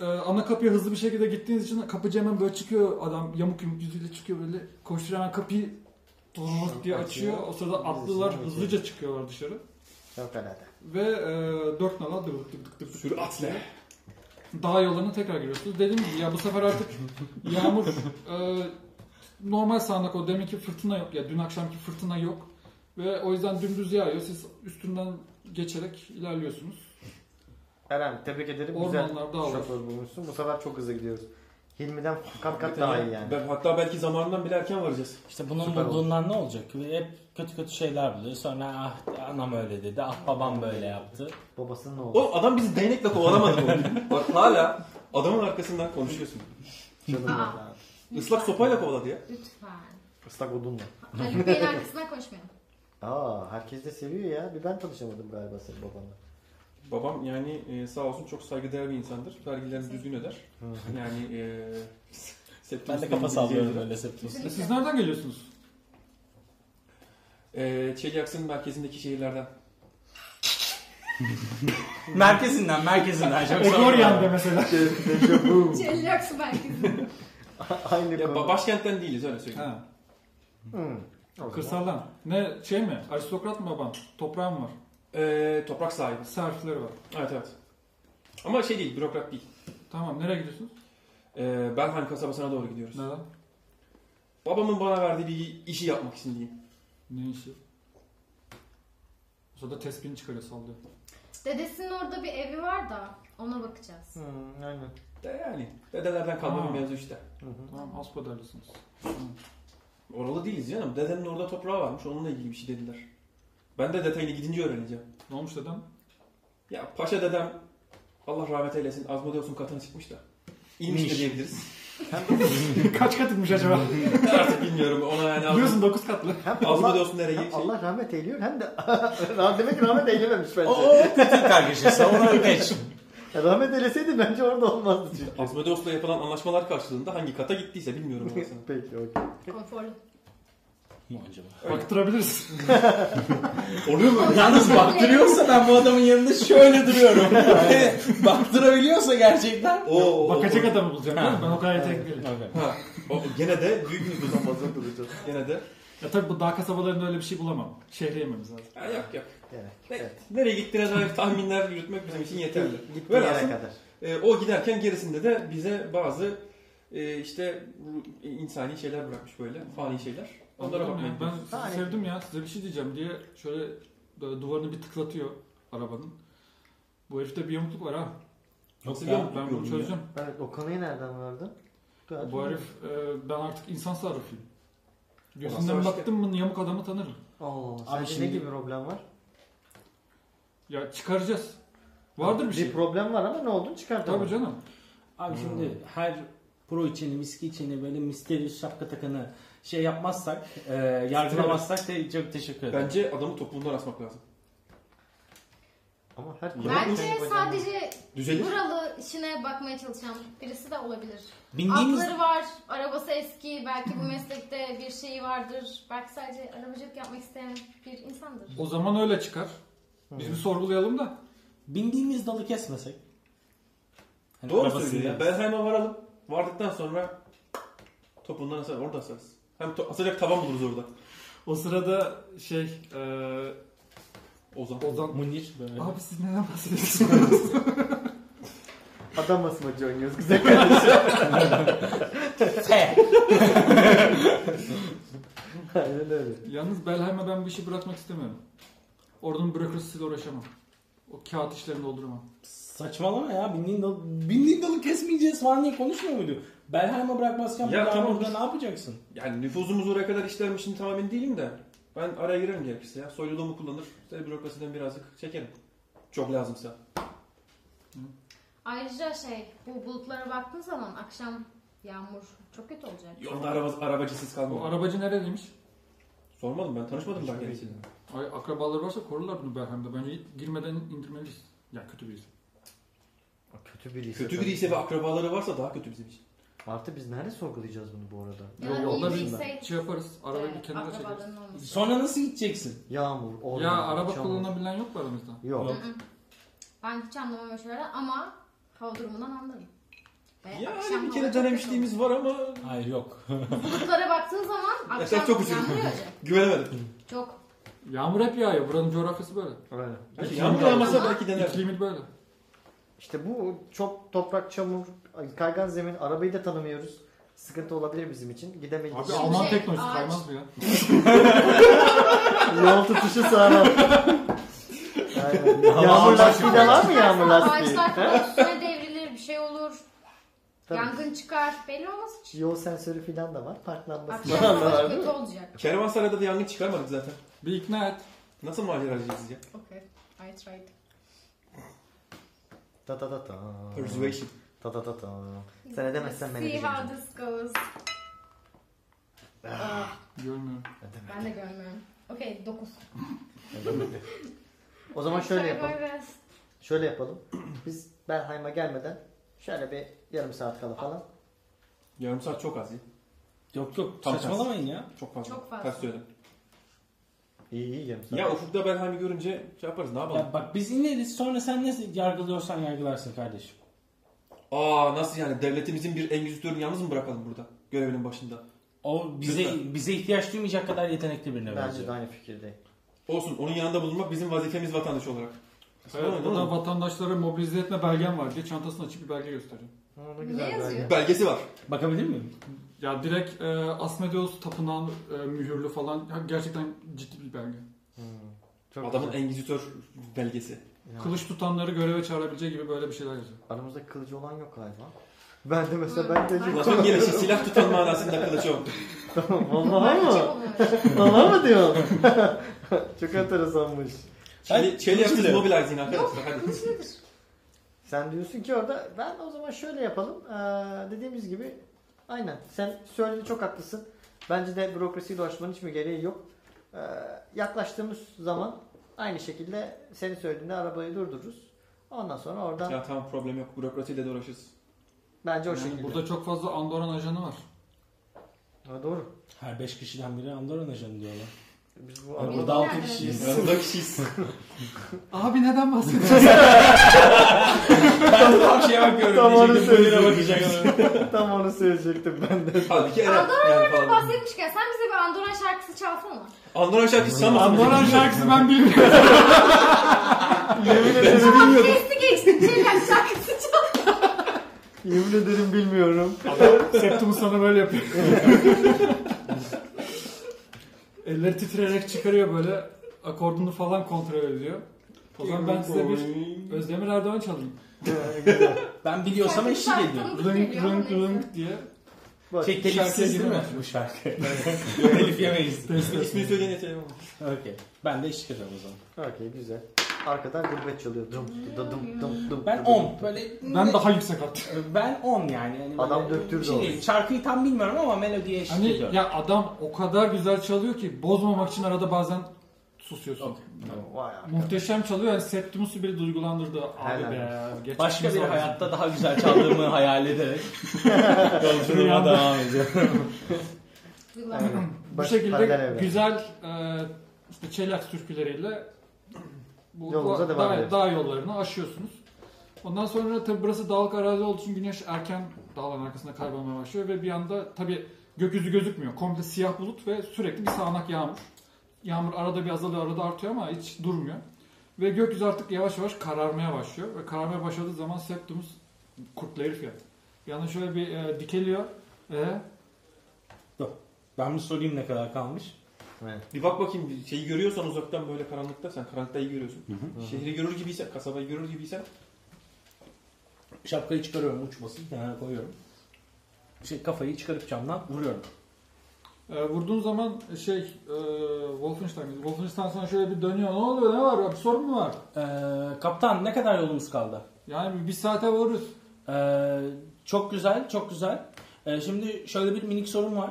e, ana kapıya hızlı bir şekilde gittiğiniz için kapıcı hemen böyle çıkıyor adam yamuk yumuk yüzüyle çıkıyor böyle koşturuyor hemen kapıyı tozmos diye açıyor. O sırada atlılar hızlıca çıkıyorlar dışarı. Fevkalade. Ve e, dört nala dık dık dık dık Süratle. Dağ yollarına tekrar giriyorsunuz. Dediğim gibi ya bu sefer artık yağmur e, normal sağanak o deminki fırtına yok ya dün akşamki fırtına yok. Ve o yüzden dümdüz yağıyor. Siz üstünden geçerek ilerliyorsunuz. Eren tebrik ederim. Güzel Ormanlar, dağlar. şoför bulmuşsun. Bu sefer çok hızlı gidiyoruz. Hilmi'den kat kat daha iyi yani. Ben- hatta belki zamanından bile erken varacağız. İşte bunun Süper bulduğundan ne olacak? Hep kötü kötü şeyler buluyor. Sonra ah anam öyle dedi, ah babam böyle yaptı. Babasının oğlu. Oğlum adam bizi değnekle kovalamadı mı? Bak hala adamın arkasından konuşuyorsun. Canım. Islak sopayla kovaladı ya. Lütfen. Islak odunla. Haluk Bey'in arkasından konuşmayalım. Aa herkes de seviyor ya. Bir ben tanışamadım galiba senin babanla. Babam yani e, sağ olsun çok saygıdeğer bir insandır. Vergilerini düzgün öder. Yani e, <laughs> Septimus Ben de kafa sallıyorum diyeceğiz. böyle Septimus. E, Siz nereden geliyorsunuz? E, Çelyaksın merkezindeki şehirlerden. <laughs> Merkezinden, merkezinden. Çok. Egoryan'da mesela. <laughs> Çelyaksı merkezi. Aynı Ya, konu. ba- başkentten değiliz öyle söyleyeyim. Ha, Hmm. O zaman- kırsaldan. Ne şey mi? Aristokrat mı baban? Toprağın var. E, toprak sahibi. Serfleri var. Evet evet. Ama şey değil, bürokrat değil. Tamam nereye gidiyorsunuz? E, Belheim kasabasına doğru gidiyoruz. Neden? Babamın bana verdiği bir işi yapmak için diyeyim. Ne işi? O sırada tespihini çıkarıyor sallıyor. Dedesinin orada bir evi var da ona bakacağız. Hmm, aynen. De yani dedelerden kalma Aa. bir mevzu işte. Hı hı. Tamam haspadarlısınız. Oralı değiliz canım. Dedenin orada toprağı varmış. Onunla ilgili bir şey dediler. Ben de detayını gidince öğreneceğim. Ne olmuş dedem? Ya paşa dedem Allah rahmet eylesin Azmodeus'un katına çıkmış da. İnmiş de diyebiliriz. <laughs> Kaç katıymış acaba? <laughs> Artık bilmiyorum ona yani Azmo- Biliyorsun 9 katlı. Hem Allah, Azmodeus'un nereyi hem şey. Allah rahmet eyliyor hem de <laughs> demek ki rahmet eylememiş bence. O, kötü kargaşası, ona geç. Ya rahmet eyleseydi bence orada olmazdı çünkü. Azmodeus'la yapılan anlaşmalar karşılığında hangi kata gittiyse bilmiyorum orasını. Peki okey. Konforlu. Mu acaba? Öyle. Baktırabiliriz. <laughs> Oluyor mu? Yalnız baktırıyorsa ben bu adamın yanında şöyle duruyorum. <laughs> Baktırabiliyorsa gerçekten. Oo, Bakacak adamı bulacağım. Ha. Ben o kadar yetenekli değilim. Ha, o, gene de büyük nüfusa fazla duracağız. Gene de. Ya tabii bu dağ kasabalarında öyle bir şey bulamam. Şehre yememiz lazım. Ha, yok yok. Evet. Ne- evet. Nereye gittiğine dair tahminler yürütmek bizim için yeterli. Gittiği yere kadar. e, o giderken gerisinde de bize bazı e, işte insani şeyler bırakmış böyle. Fani şeyler. Onlara Anladım gidiyoruz. Ben sizi sevdim ya. Size bir şey diyeceğim diye şöyle böyle duvarını bir tıklatıyor arabanın. Bu herifte bir yamukluk var ha. Yok Nasıl ya, yamukluk Ben bunu gördün çözeceğim. Evet o konuyu nereden? Gayet Bu herif e, ben artık insan sarrafıyım. Ondan Gözünden sonra baktım mı yamuk adamı tanırım. Allah Allah. Abi Sence şimdi- ne gibi problem var? Ya çıkaracağız. Vardır bir şey. problem var ama ne olduğunu çıkartamam. Tabii canım. Abi şimdi her pro içeni, miski içeni böyle misteri şapka takanı şey yapmazsak, e, yargılamazsak da çok teşekkür ederim. Bence adamı topuğundan asmak lazım. Ama her Bence sadece Düzelir. buralı işine bakmaya çalışan birisi de olabilir. Bindiğimiz Atları var, arabası eski, belki bu meslekte bir şeyi vardır. Belki sadece arabacılık yapmak isteyen bir insandır. O zaman öyle çıkar. Biz bir sorgulayalım da. bindiğimiz dalı kesmesek. Hani Doğru söylüyor ya. Belheim'e varalım. Vardıktan sonra topuğundan asar. Orada asarız. Hem to- asacak taban buluruz orada. O sırada şey e, Ozan. Ozan Munir böyle. Abi siz neden bahsediyorsunuz? <laughs> Adam asmacı oynuyoruz güzel kardeşim. <laughs> Aynen öyle. Yalnız Belheim'e ben bu işi bırakmak istemiyorum. Oradan bürokrasisiyle uğraşamam. O kağıt işlerini dolduramam. Saçmalama ya. Bindiğin dalı, bindiğin dalı kesmeyeceğiz falan diye konuşmuyor muydu? Belheim'e bırakmazken Ya ya, tamam. burada ne yapacaksın? Yani nüfuzumuz oraya kadar işlermişim tam emin değilim de. Ben araya girerim gerekirse ya. Soyluluğumu kullanır. İşte bürokrasiden birazcık çekerim. Çok lazımsa. Ayrıca şey, bu bulutlara baktığın zaman akşam yağmur çok kötü olacak. Yolda araba, arabacısız O kalmıyor. arabacı nereliymiş? Sormadım ben tanışmadım daha kendisiyle. Ay, akrabaları varsa korurlar bunu Belheim'de. Bence girmeden indirmeliyiz. Ya kötü birisi. Kötü biriyse. Kötü biriyse ve akrabaları varsa daha kötü bizim için. Artı biz nerede sorgulayacağız bunu bu arada? Ya Yok, bir biriyse- şey yaparız. Arabayı bir kenara çekeriz. Sonra nasıl gideceksin? Yağmur, orman, Ya araba çamur. kullanabilen yok mu aramızda? Yok. Hı hı. Ben hiç anlamam öyle şeylerden ama hava durumundan anlarım. Ve Yani akşam bir hava kere çok denemişliğimiz var ama Hayır yok. kötü. Bulutlara baktığın zaman <laughs> Yaşar akşam çok uçurum. yağmur yağacak. <laughs> güvenemedim. Çok. Yağmur hep yağıyor. Buranın coğrafyası böyle. Öyle. Yağmur yağmasa belki denerim. İklimi böyle. İşte bu çok toprak, çamur, kaygan zemin, arabayı da tanımıyoruz. Sıkıntı olabilir bizim için. Gidemeyiz. Abi Şimdi Alman şey, teknolojisi ağaç- kaymaz mı ya? <laughs> Yol tutuşu sağlam. Aynen. Yağmur lastiği de var mı yağmur lastiği? Ağaçlar falan üstüne devrilir, bir şey olur. Tabii. Yangın çıkar. Belli olmaz hiç. Yol sensörü falan da var. Park lambası Akşam falan da var. savaş değil kötü mi? olacak. Kervansaray'da da yangın çıkarmadık zaten. Bir ikna et. Nasıl maceracıyız ya? Okay, I tried. Ta ta ta ta. Persuasion. Ta ta ta ta. Sen edemezsen ben See how this goes. Ah, Görmüyorum. ben de görmüyorum. Okay, 9. O zaman şöyle yapalım. Şöyle yapalım. Biz Belheim'a gelmeden şöyle bir yarım saat kala falan. Yarım saat çok az ya. Yok yok Tam saçmalamayın ya. Çok fazla. Çok fazla. Ters söyledim. İyi iyi yarım saat. Ya ufukta Belheim'i görünce şey yaparız ne yapalım? Ya bak biz ineriz sonra sen ne yargılıyorsan yargılarsın kardeşim. Aa nasıl yani devletimizin bir engizitörünü yalnız mı bırakalım burada? Görevinin başında. O bize Lütfen. bize ihtiyaç duymayacak kadar yetenekli birine Bence benziyor. de aynı fikirdeyim. Olsun onun yanında bulunmak bizim vazifemiz vatandaş olarak. Evet, Sonra burada ne vatandaşlara mobilize etme belgem var diye çantasını açıp bir belge gösteriyor. Ha, ne güzel yazıyor? belge. Belgesi var. Bakabilir miyim? Ya direkt e, Asmodeus tapınağı e, mühürlü falan ya gerçekten ciddi bir belge. Hmm, Çok Adamın güzel. engizitör belgesi. Ya, Kılıç tutanları göreve çağırabileceği gibi böyle bir şeyler yazıyor. Aramızda kılıcı olan yok galiba. Ben de mesela ben de Lafın gelişi silah tutan manasında kılıç yok. Vallahi mı? <laughs> Vallahi mı diyorsun? <laughs> Çok enteresanmış. Çeli, çeli kılıç yapıyoruz diyor. mobilizing arkadaşlar hadi. Sen diyorsun ki orada ben o zaman şöyle yapalım. Ee, dediğimiz gibi aynen. Sen söylediğin çok haklısın. Bence de bürokrasiyle uğraşmanın hiçbir gereği yok. Ee, yaklaştığımız zaman aynı şekilde senin söylediğinde arabayı durdururuz. Ondan sonra oradan Ya tamam problem yok. Bürokrasiyle de uğraşırız. bence o Yani şekilde. burada çok fazla Andoran ajanı var. Ha, doğru. Her 5 kişiden biri Andorran ajanı diyorlar. Biz bu araba- burada 6 nereden kişiyiz. Yanında kişiyiz. <laughs> Abi neden bahsediyorsun? <laughs> ben de tam şeye bakıyorum. Tam onu söyleyecektim. <laughs> Tam onu söyleyecektim ben de. Halbuki falan. Bahsetmişken sen bize bir Andoran şarkısı çalsana. Andoran şarkısı çalmasın. Andoran şarkısı ben bilmiyorum. <laughs> Yemin ederim, Kesti geçti. Şeyler şarkısı çal. yemin ederim bilmiyorum. Adam Septimus sana böyle yapıyor. Elleri titreyerek çıkarıyor böyle akordunu falan kontrol ediyor. O zaman ben size bir Özdemir Erdoğan çalayım. Ben biliyorsam eşlik ediyorum. Rınk rınk rınk diye. Bak, Şey telifsiz değil mi bu şarkı? <laughs> <laughs> Telif yemeyiz. <laughs> İsmini söyleyen yeteneğim ama. Okey. Ben de eşlik ediyorum o zaman. Okey güzel. Arkadan gurbet çalıyor. Dum dım dım dım dım. Ben dım. 10. Böyle Ben daha yüksek attım. ben 10 yani. yani Adam döktürdü şey değil. Şarkıyı tam bilmiyorum ama melodiye eşlik Hani ediyorum. ya adam o kadar güzel çalıyor ki bozmamak için arada bazen susuyorsun. Okey. Vay arkadaş. Muhteşem çalıyor yani Septimus'u bile duygulandırdı. Abi Helal be. geçmişimiz Başka bir hayatta daha güzel çaldığımı <laughs> hayal ederek yolculuğuma devam ediyorum. Bu Baş- şekilde güzel e, işte çelak türküleriyle bu Yolunuza devam dağ, dağ yollarını aşıyorsunuz. Ondan sonra tabi burası dağlık arazi olduğu için güneş erken dağların arkasında kaybolmaya başlıyor ve bir anda tabi gökyüzü gözükmüyor. Komple siyah bulut ve sürekli bir sağanak yağmur. Yağmur arada bir azalıyor arada artıyor ama hiç durmuyor. Ve gökyüzü artık yavaş yavaş kararmaya başlıyor. Ve kararmaya başladığı zaman Septimus kurtlu herif ya. Bir anda şöyle bir e, dikeliyor. E, Ben bir sorayım ne kadar kalmış. Evet. Bir bak bakayım bir şeyi görüyorsan uzaktan böyle karanlıkta sen karanlıkta iyi görüyorsun. Şehri görür gibiysen, kasabayı görür gibiysen Şapkayı çıkarıyorum uçmasın kenara koyuyorum. Şey, kafayı çıkarıp camdan vuruyorum. E, vurduğun zaman şey e, Wolfenstein Wolfenstein sana şöyle bir dönüyor. Ne oluyor? Ne var? Bir sorun mu var? Ee, kaptan ne kadar yolumuz kaldı? Yani bir, saate varırız. Ee, çok güzel, çok güzel. Ee, şimdi şöyle bir minik sorun var.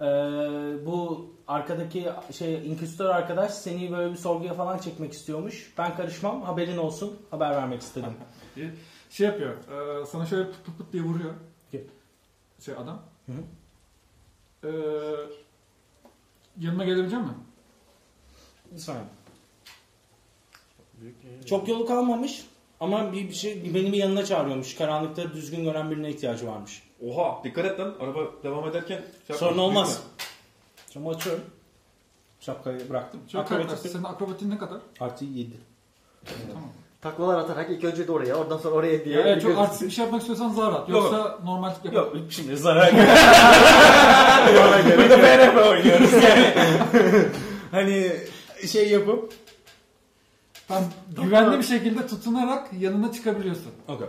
Ee, bu arkadaki şey inküstör arkadaş seni böyle bir sorguya falan çekmek istiyormuş. Ben karışmam, haberin olsun. Haber vermek istedim. <laughs> Şey yapıyor. e, sana şöyle pıt pıt pıt diye vuruyor. Şey adam. Hı hı. E, yanıma gelebilecek misin? Bir saniye. Çok yolu kalmamış ama bir, bir şey beni bir yanına çağırıyormuş. Karanlıkta düzgün gören birine ihtiyacı varmış. oha dikkat et lan araba devam ederken şey Sorun yapma, olmaz. Camı açıyorum. Şapkayı bıraktım. Çok Akrobatik Akrobatik. Senin akrobatin ne kadar? Artı 7. Tamam. Taklalar atarak ilk önce de oraya oradan sonra oraya diye. Yani çok artistik bir şey yapmak istiyorsan zar at. Yok. Yoksa normal yap. Yok şimdi zarar <laughs> Burada PRP oynuyoruz yani. <laughs> hani şey yapıp Tam güvenli bir şekilde tutunarak yanına çıkabiliyorsun. Okey.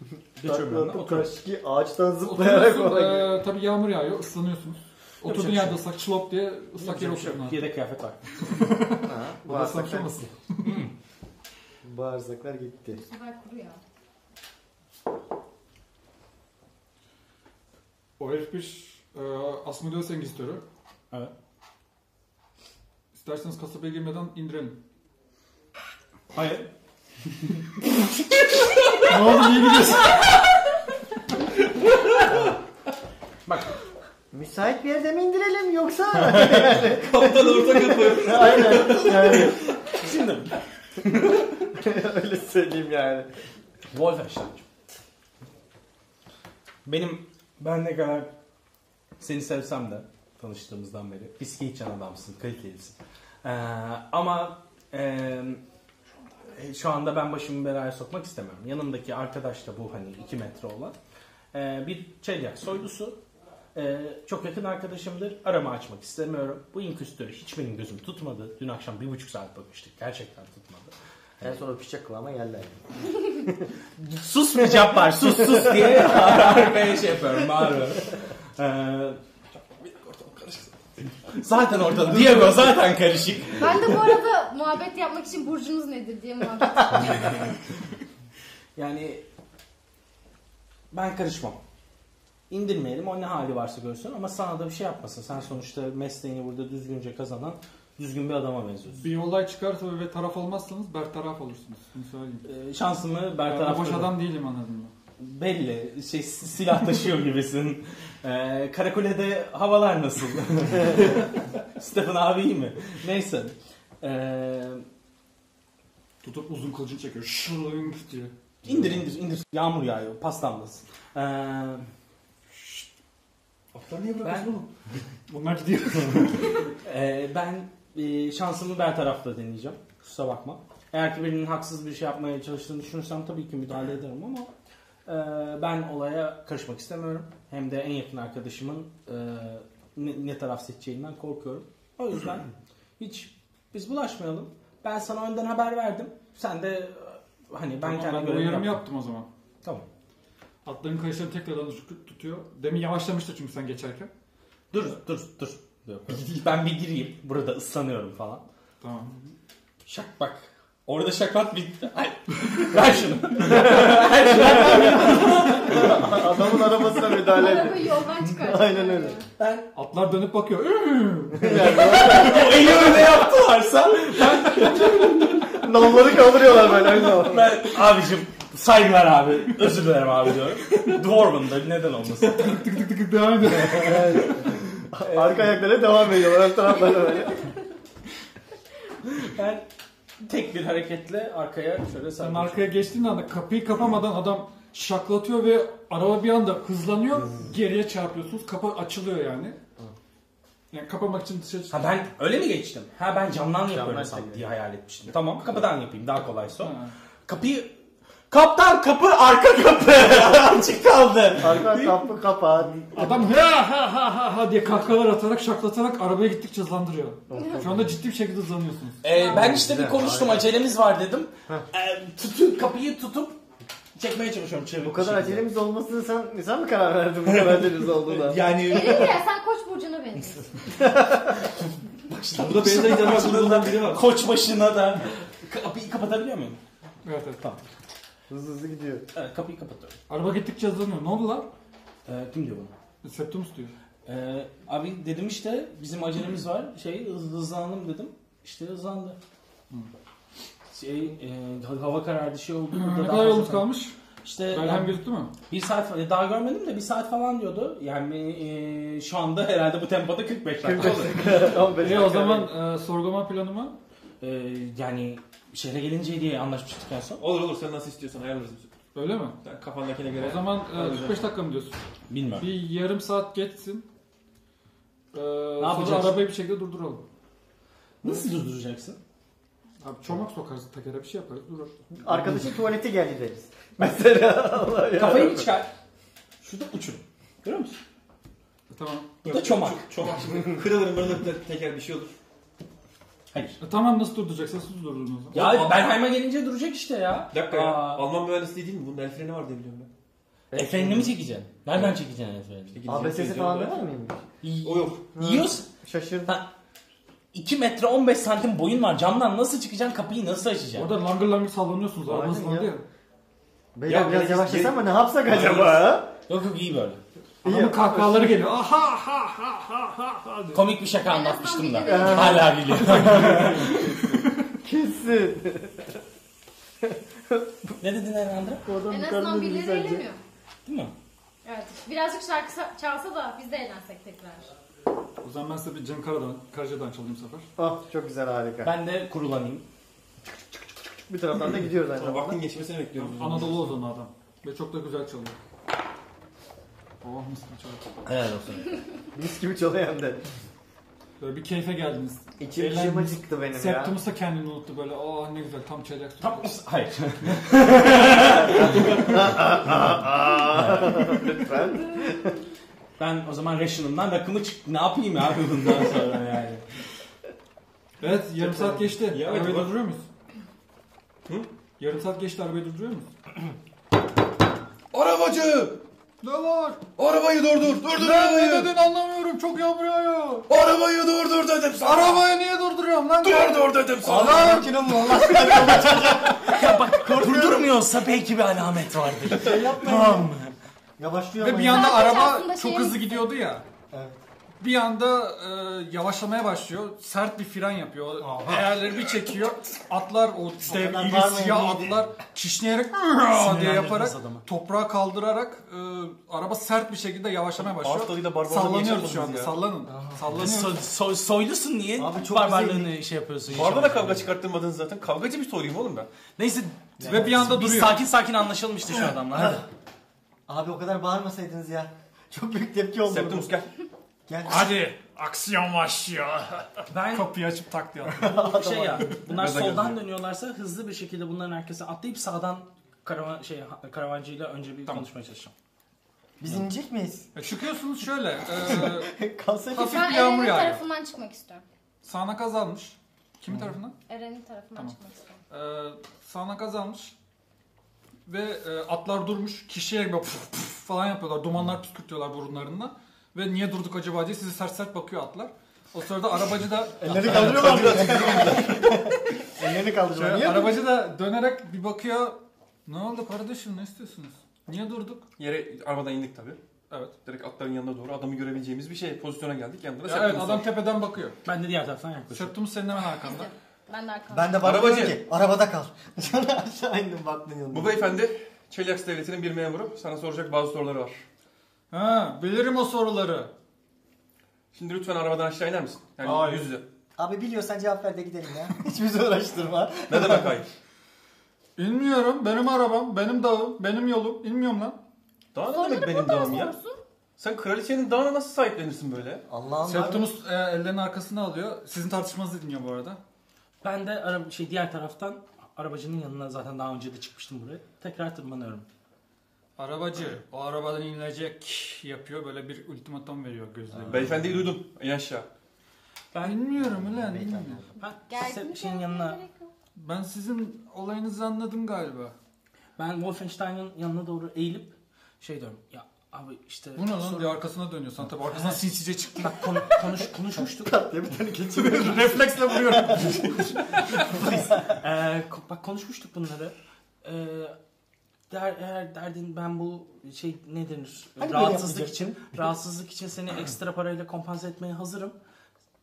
<laughs> Geçiyorum ben taşki ağaçtan zıplayarak gidiyor. e, tabii yağmur yağıyor, ıslanıyorsunuz. Oturduğun Yapacak yerde şey ıslak çılop diye ıslak bir şey yok. oturuyorsun. Yedek kıyafet var. Ha, Bu da ıslak olmasın. Bağırsaklar gitti. Bu sefer kuru ya. O herif bir e, Asmodeus Engistörü. Evet. İsterseniz kasabaya girmeden indirelim. Hayır. <laughs> ne oldu iyi gidiyorsun? Bak Müsait bir yerde mi indirelim yoksa? <laughs> Kaptan orta kapı. Aynen. Yani şimdi <laughs> öyle söyleyeyim yani. Wolfenstein'cim. Benim ben ne kadar seni sevsem de tanıştığımızdan beri viski içen adamsın, kalitelisin. Ee, ama e, şu anda ben başımı belaya sokmak istemiyorum. Yanımdaki arkadaş da bu hani 2 metre olan. Ee, bir çelyak soylusu. Ee, çok yakın arkadaşımdır. Arama açmak istemiyorum. Bu inküstörü hiç benim gözüm tutmadı. Dün akşam bir buçuk saat bakmıştık. Gerçekten tutmadı. En son o pişecek kıvama geldi. <laughs> sus bir Cabbar sus sus diye <laughs> arkaya şey yapıyorum bağırıyorum. Ee, zaten ortada Diego zaten karışık. Ben de bu arada muhabbet yapmak için burcunuz nedir diye muhabbet <laughs> Yani ben karışmam. İndirmeyelim o ne hali varsa görsün ama sana da bir şey yapmasın. Sen sonuçta mesleğini burada düzgünce kazanan düzgün bir adama benziyorsun. Bir olay çıkarsa ve taraf olmazsanız bertaraf olursunuz. Bunu söyleyeyim. Ee, şansımı Ben bertaraf boş kıldım. adam değilim anladın mı? Belli. Şey, silah taşıyor gibisin. Ee, Karakule'de havalar nasıl? <laughs> Stephen abi iyi mi? Neyse. Ee, Tutup uzun kılıcını çekiyor. Şırıng diye. indir indir indir. Yağmur yağıyor. Pastamdasın. Ee, Atlar niye bırakıyorsun oğlum? Bunlar gidiyor. <laughs> e, ben e, şansımı bertarafla deneyeceğim. Kusura bakma. Eğer ki birinin haksız bir şey yapmaya çalıştığını düşünürsem tabii ki müdahale ederim ama e, ben olaya karışmak istemiyorum. Hem de en yakın arkadaşımın e, ne, ne taraf seçeceğinden korkuyorum. O yüzden <clears throat> hiç biz bulaşmayalım. Ben sana önden haber verdim. Sen de e, hani ben Tamam, kendi ben uyarımı yaptım. yaptım o zaman. Tamam. Atların kayışlarını tekrardan tutuyor. Demin yavaşlamıştı çünkü sen geçerken. Dur dur dur. Ben bir gireyim. Burada ıslanıyorum falan. Tamam. Şak bak. Orada şaklat bitti. Ay, <laughs> ver şunu. Adamın arabasına müdahale ediyor. Arabayı yoldan çıkartıyor. Aynen öyle. Ben Atlar dönüp bakıyor. "Üü!" <laughs> o eli öyle yaptılarsa Nalları kaldırıyorlar böyle aynı ben abicim saygılar abi. Özür dilerim abi diyorum. Dwarven'da neden olmasın. tık tık tık devam ediyor. Arka ayaklara devam ediyorlar. Ön taraflarına böyle. Ben tek bir hareketle arkaya şöyle Sen sardım. arkaya geçtiğin anda kapıyı kapamadan adam şaklatıyor ve araba bir anda hızlanıyor. Geriye çarpıyorsunuz. Kapı açılıyor yani. Yani kapamak için dışarı Ha ben öyle mi geçtim? Ha ben camdan yapıyorum Camdan çekiyor. diye hayal etmiştim. Tamam kapıdan yapayım daha kolaysa. o. Ha. Kapıyı Kaptan kapı arka kapı <laughs> açık kaldı. Arka kapı kapat. Adam ha ha ha ha ha diye kahkahalar atarak şaklatarak arabaya gittikçe hızlandırıyor. Şu anda ciddi bir şekilde hızlanıyorsunuz. Ee, ben işte bir konuştum acelemiz var dedim. Ee, tutup kapıyı tutup çekmeye çalışıyorum çevik Bu kadar acelemiz olmasını sen, sen mi karar verdin bu kadar acelemiz olduğuna? <laughs> Yani Dedim ya sen koç burcuna benziyorsun. Bu da benzer grubundan biri var. koç başına da kapıyı kapatabiliyor muyum? Evet evet. Tamam. Hızlı hızlı gidiyor. Evet kapıyı kapatıyorum. Araba gittikçe hızlanıyor. Ne oldu lan? Ee, kim diyor bunu? Septimus diyor. Ee, abi dedim işte bizim acelemiz var. Şey hız- hızlanalım dedim. İşte hızlandı. Şey e, hava karardı şey oldu. Burada Ne daha kadar fazla kal- kalmış? İşte Belhem yani gözüktü mü? bir saat falan- daha görmedim de bir saat falan diyordu. Yani e, şu anda herhalde bu tempoda 45 dakika olur. 15 İyi o dakika. zaman e, sorgulama planımı Ee, yani şehre gelince diye anlaşmıştık en son. Olur olur sen nasıl istiyorsan ayarlarız biz. öyle mi? Sen kafandakine göre. O zaman e, Aynen. 45 dakika mı diyorsun? Bilmiyorum. Bir yarım saat geçsin. Ee, sonra yapacağız? arabayı bir şekilde durduralım. Nasıl durduracaksın? Abi çomak sokarız tekere bir şey yaparız durur. Arkadaşın tuvaleti geldi deriz. <laughs> Mesela Allah ya. Kafayı bir çıkar. Şurada uçurum. Görüyor musun? Tamam. Bu da çomak. Çomak şimdi kırılır mırılır teker bir şey olur. Hayır. E, tamam nasıl durduracaksa siz durdurun o zaman. Ya Bernheim'a gelince duracak işte ya. Bir dakika ya. Aa, Alman mühendisliği değil mi? Bunun el freni var diye biliyorum ben. El frenini mi çekeceksin? Nereden çekeceksin el frenini? ABS'si falan da var mıymış? O yok. Yiyorsun. Şaşırdım. Ha, 2 metre 15 santim boyun var. Camdan nasıl çıkacaksın? Kapıyı nasıl açacaksın? Orada langır langır sallanıyorsunuz. Aynen ya. ya. Beyler Ya biraz biz- yavaşlasam mı ne yapsak acaba? Yok yok iyi böyle. Adamın kahkahaları geliyor. Aha ha ha ha ha ha diyor. Komik bir şaka anlatmıştım da. Hala biliyor. <laughs> Kesin. ne dedin? Oradan En azından birileri sence. eğleniyor. Değil mi? Evet. Birazcık şarkı sa- çalsa da biz de eğlensek tekrar. O zaman ben size bir Cem Kara'dan, Karaca'dan çalayım bu sefer. Oh çok güzel harika. Ben de kurulanayım. Bir taraftan da gidiyoruz aynı Sonra zamanda. vaktin geçmesini bekliyoruz. Anadolu ozanı adam. Ve çok da güzel çalıyor. Oh mis gibi çalıyor. Helal olsun. <laughs> Mis gibi çalıyor hem de. Böyle bir keyfe geldiniz. İçim dışıma çıktı benim ya. Septimus da kendini unuttu böyle. Oh ne güzel tam çeyrek su. Tam hayır. Lütfen. Ben o zaman ration'ımdan rakımı çık ne yapayım ya bundan sonra yani. Evet yarım saat geçti. Ya, arabayı evet, durduruyor muyuz? Hı? Yarım saat geçti arabayı durduruyor muyuz? Arabacı! Ne var? Arabayı durdur! Durdur Ne, ne dedin anlamıyorum çok yağmur yağıyor. Arabayı durdur dedim sana! Arabayı niye durduruyorum lan? Durdur dedim sana! Allah makinenin Allah <laughs> ya bak durdurmuyorsa belki bir alamet vardır. tamam mı? Yavaşlıyor Ve bir ya. anda Sadece araba çok şeyin- hızlı gidiyordu ya. Evet. Bir anda e, yavaşlamaya başlıyor. Sert bir fren yapıyor. Eğerleri bir çekiyor. Atlar o dev kadar iri siyah atlar kişneyerek <laughs> diye yaparak adamı. toprağa kaldırarak e, araba sert bir şekilde yavaşlamaya başlıyor. Ağız tadıyla barbarlığı Sallanıyoruz şu anda. ya. Sallanın. Sallanıyoruz. So, so- soylusun niye Abi çok barbarlığını şey yapıyorsun? Barda da kavga çıkarttırmadınız zaten. Kavgacı bir soruyum oğlum ben. Neyse Ve bir anda biz duruyor. sakin sakin anlaşalım işte şu adamla. Hadi. Abi o kadar bağırmasaydınız ya. <laughs> Çok büyük tepki oldu. Septimus gel. Gel. Hadi aksiyon başlıyor. <laughs> Ben Kapıyı açıp tak diye. bu şey ya bunlar Gaza soldan dönüyorlarsa hızlı bir şekilde bunların arkasına atlayıp sağdan karavan şey karavancıyla önce bir Tamam. konuşmaya çalışacağım. Biz inecek miyiz? E, çıkıyorsunuz şöyle. E, <laughs> Kalsaydık. Hafif Ben bir yağmur Eren'in yağıyor. tarafından çıkmak istiyorum. sağanak azalmış. Kimin tarafından? Eren'in tarafından Tamam. çıkmak istiyorum. Ee, sağanak azalmış. Ve e, atlar durmuş. Kişiye böyle puf puf falan yapıyorlar. Dumanlar püskürtüyorlar burunlarından. Ve niye durduk acaba diye sizi sert sert bakıyor atlar. O sırada arabacı da Elleri kaldırıyorlar. <laughs> Ellerini kaldırıyorlar. şey, Niye? arabacı da dönerek bir bakıyor. Ne oldu kardeşim ne istiyorsunuz? Niye durduk? Yere arabadan indik tabii. Evet. Direkt atların yanına doğru adamı görebileceğimiz bir şey pozisyona geldik. Yanında da Ya evet adam var. tepeden bakıyor. Ben de diğer taraftan yaklaşıyorum. Septimus senin hemen arkanda. Ben de arkamda. Ben de Arabacı. ki arabada kal. <laughs> Sonra aşağı indim baktın yanına. Bu beyefendi Çelyaks Devleti'nin bir memuru. Sana soracak bazı soruları var. Ha, bilirim o soruları. Şimdi lütfen arabadan aşağı iner misin? Yani Hayır. yüz yüze. Abi biliyorsan cevap ver de gidelim ya. <laughs> Hiç bizi uğraştırma. Ne demek hayır? İnmiyorum. Benim arabam, benim dağım, benim yolum. İnmiyorum lan. Daha ne demek benim dağım ya? Sen kraliçenin dağına nasıl sahiplenirsin böyle? Allah'ım. Septimus e, ellerini arkasına alıyor. Sizin tartışmanızı dinliyor bu arada. Ben de ara, şey diğer taraftan arabacının yanına zaten daha önce de çıkmıştım buraya. Tekrar tırmanıyorum. Arabacı o arabadan inilecek yapıyor böyle bir ultimatom veriyor gözlerine. Beyefendiyi duydum. İn aşağı. Ben Bilmiyorum ulan bilmiyorum. ben yapmaya yanına. Ben sizin olayınızı anladım galiba. ben Wolfenstein'ın yanına doğru eğilip şey diyorum. Ya abi işte Bu ne lan sorun- diye arkasına dönüyorsun. Tabii arkasından sinsice çıktı. Bak konu, konuş, konuşmuştuk. <laughs> Tat diye bir tane keçi Refleksle vuruyorum. <laughs> Ee, ko- bak konuşmuştuk bunları. Ee, der, eğer derdin ben bu şey ne denir? Hani rahatsızlık için rahatsızlık için seni ekstra parayla kompanse etmeye hazırım.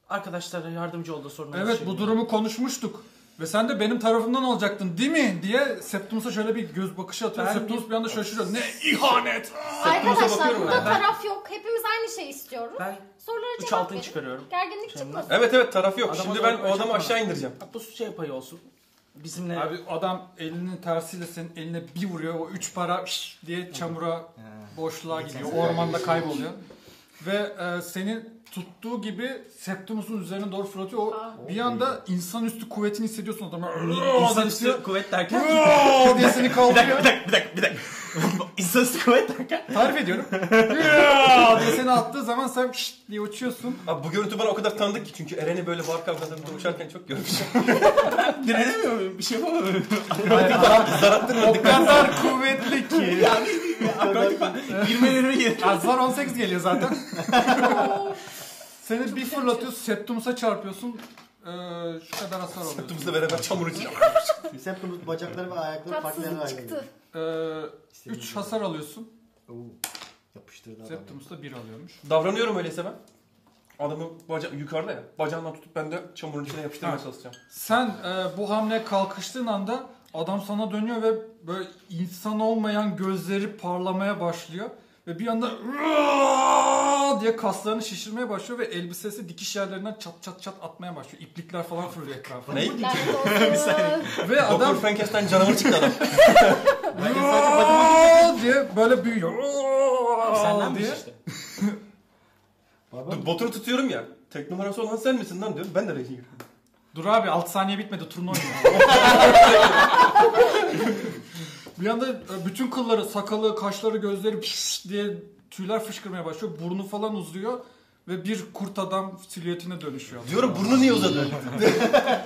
Arkadaşlara yardımcı ol da sorun evet bu durumu konuşmuştuk. Ve sen de benim tarafımdan olacaktın değil mi? diye Septimus'a şöyle bir göz bakışı atıyor. Ben- Septimus bir anda şaşırıyor. Ne ihanet! Arkadaşlar bakıyorum burada ben. taraf yok. Hepimiz aynı şeyi istiyoruz. Ben Sorulara 3 cevap altın verin. çıkarıyorum. Gerginlik Şeyimden. çıkmasın. Evet evet tarafı yok. Adama Şimdi ben o adamı aşağı indireceğim. Bu şey payı olsun. Bizimle Abi adam elinin tersiyle senin eline bir vuruyor. O üç para şş diye çamura boşluğa gidiyor. Ormanda kayboluyor. Ve e, senin tuttuğu gibi Septimus'un üzerine doğru fırlatıyor. O Aa. bir anda insanüstü kuvvetini hissediyorsun adamı. insanüstü kuvvet derken diye seni bir kaldırıyor. dakika bir dakika bir dakika. <laughs> İstatistik kuvvet derken. Tarif ediyorum. <laughs> Diye seni attığı zaman sen şşt diye uçuyorsun. Abi bu görüntü bana o kadar tanıdık ki çünkü Eren'i böyle var kavgalarında uçarken çok görmüşüm. <laughs> Direnemiyor muyum? Bir şey yapamıyorum. O kadar kuvvetli ki. Girmelerime gerek. Azlar 18 geliyor zaten. <laughs> Seni bir fırlatıyorsun, septumusa çarpıyorsun. Ee, şu kadar hasar alıyorsun. Septimus'la beraber çamur içine. Septimus bacakları ve ayakları farklı yerlere Tatsızlık çıktı. Ee, 3 hasar alıyorsun. Oo, Yapıştırdı adam. Septimus'ta 1 alıyormuş. Davranıyorum öyleyse ben. Adamı baca yukarıda ya. Bacağından tutup ben de çamurun içine yapıştırmaya çalışacağım. Sen e, bu hamle kalkıştığın anda adam sana dönüyor ve böyle insan olmayan gözleri parlamaya başlıyor. Ve bir anda diye kaslarını şişirmeye başlıyor ve elbisesi dikiş yerlerinden çat çat çat atmaya başlıyor. İplikler falan fırlıyor etrafına. Ne? Lanet olsun. Ve Doktor adam Frankenstein canavar çıktı adam. Diye böyle büyüyor. Senden diye. işte? Dur, Botunu tutuyorum ya. Tek numarası olan sen misin lan diyorum. Ben de reji giriyorum. Dur abi 6 saniye bitmedi turnu oynuyor. <laughs> bir anda e, bütün kılları, sakalı, kaşları, gözleri pis diye tüyler fışkırmaya başlıyor. Burnu falan uzuyor ve bir kurt adam silüetine dönüşüyor. Diyorum burnu niye uzadı? <laughs>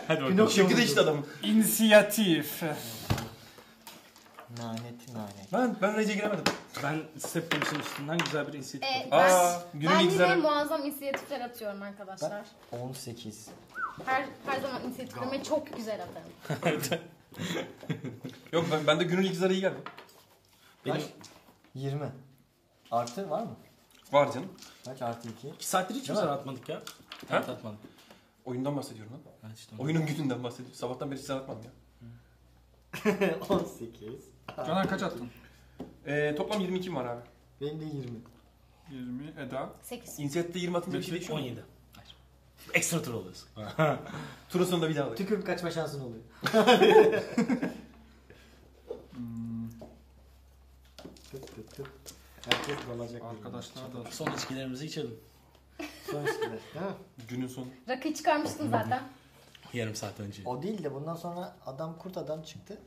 Hadi bakalım. Pinokyo Şekilde işte adam. İnisiyatif. Nanet nanet. Ben, ben rejiye giremedim. Ben Septimus'un üstünden güzel bir inisiyatif Ee, ben, Aa, günün ben yine zararı. muazzam inisiyatifler atıyorum arkadaşlar. 18. Her her zaman inisiyatiflerime çok güzel atarım. <laughs> Yok ben, ben de günün ilk zarı iyi geldi. Kaç? 20. Artı var mı? Var canım. Kaç artı 2? 2 saattir hiç mi zar atmadık ya? Evet atmadık. Oyundan bahsediyorum lan. Evet işte. Oyunun gününden bahsediyorum. Sabahtan beri hiç zar atmadım ya. <laughs> 18. Caner kaç attın? Ee, toplam 22 var abi. Benim de 20. 20. Eda. 8. İnisiyatifte 20 atınca bir şey değişiyor mu? 17. Ekstra tur oluyorsun. <laughs> Turun sonunda bir daha alıyor. Tükürük kaçma şansın oluyor. Hmm, Tık tık tık. Herkes dalacak. arkadaşlar da. Son içkilerimizi içelim. Son. <laughs> Değil mi? Günün sonu. Rakıyı çıkarmıştın zaten. Yarım saat önce. O değil de bundan sonra adam kurt adam çıktı.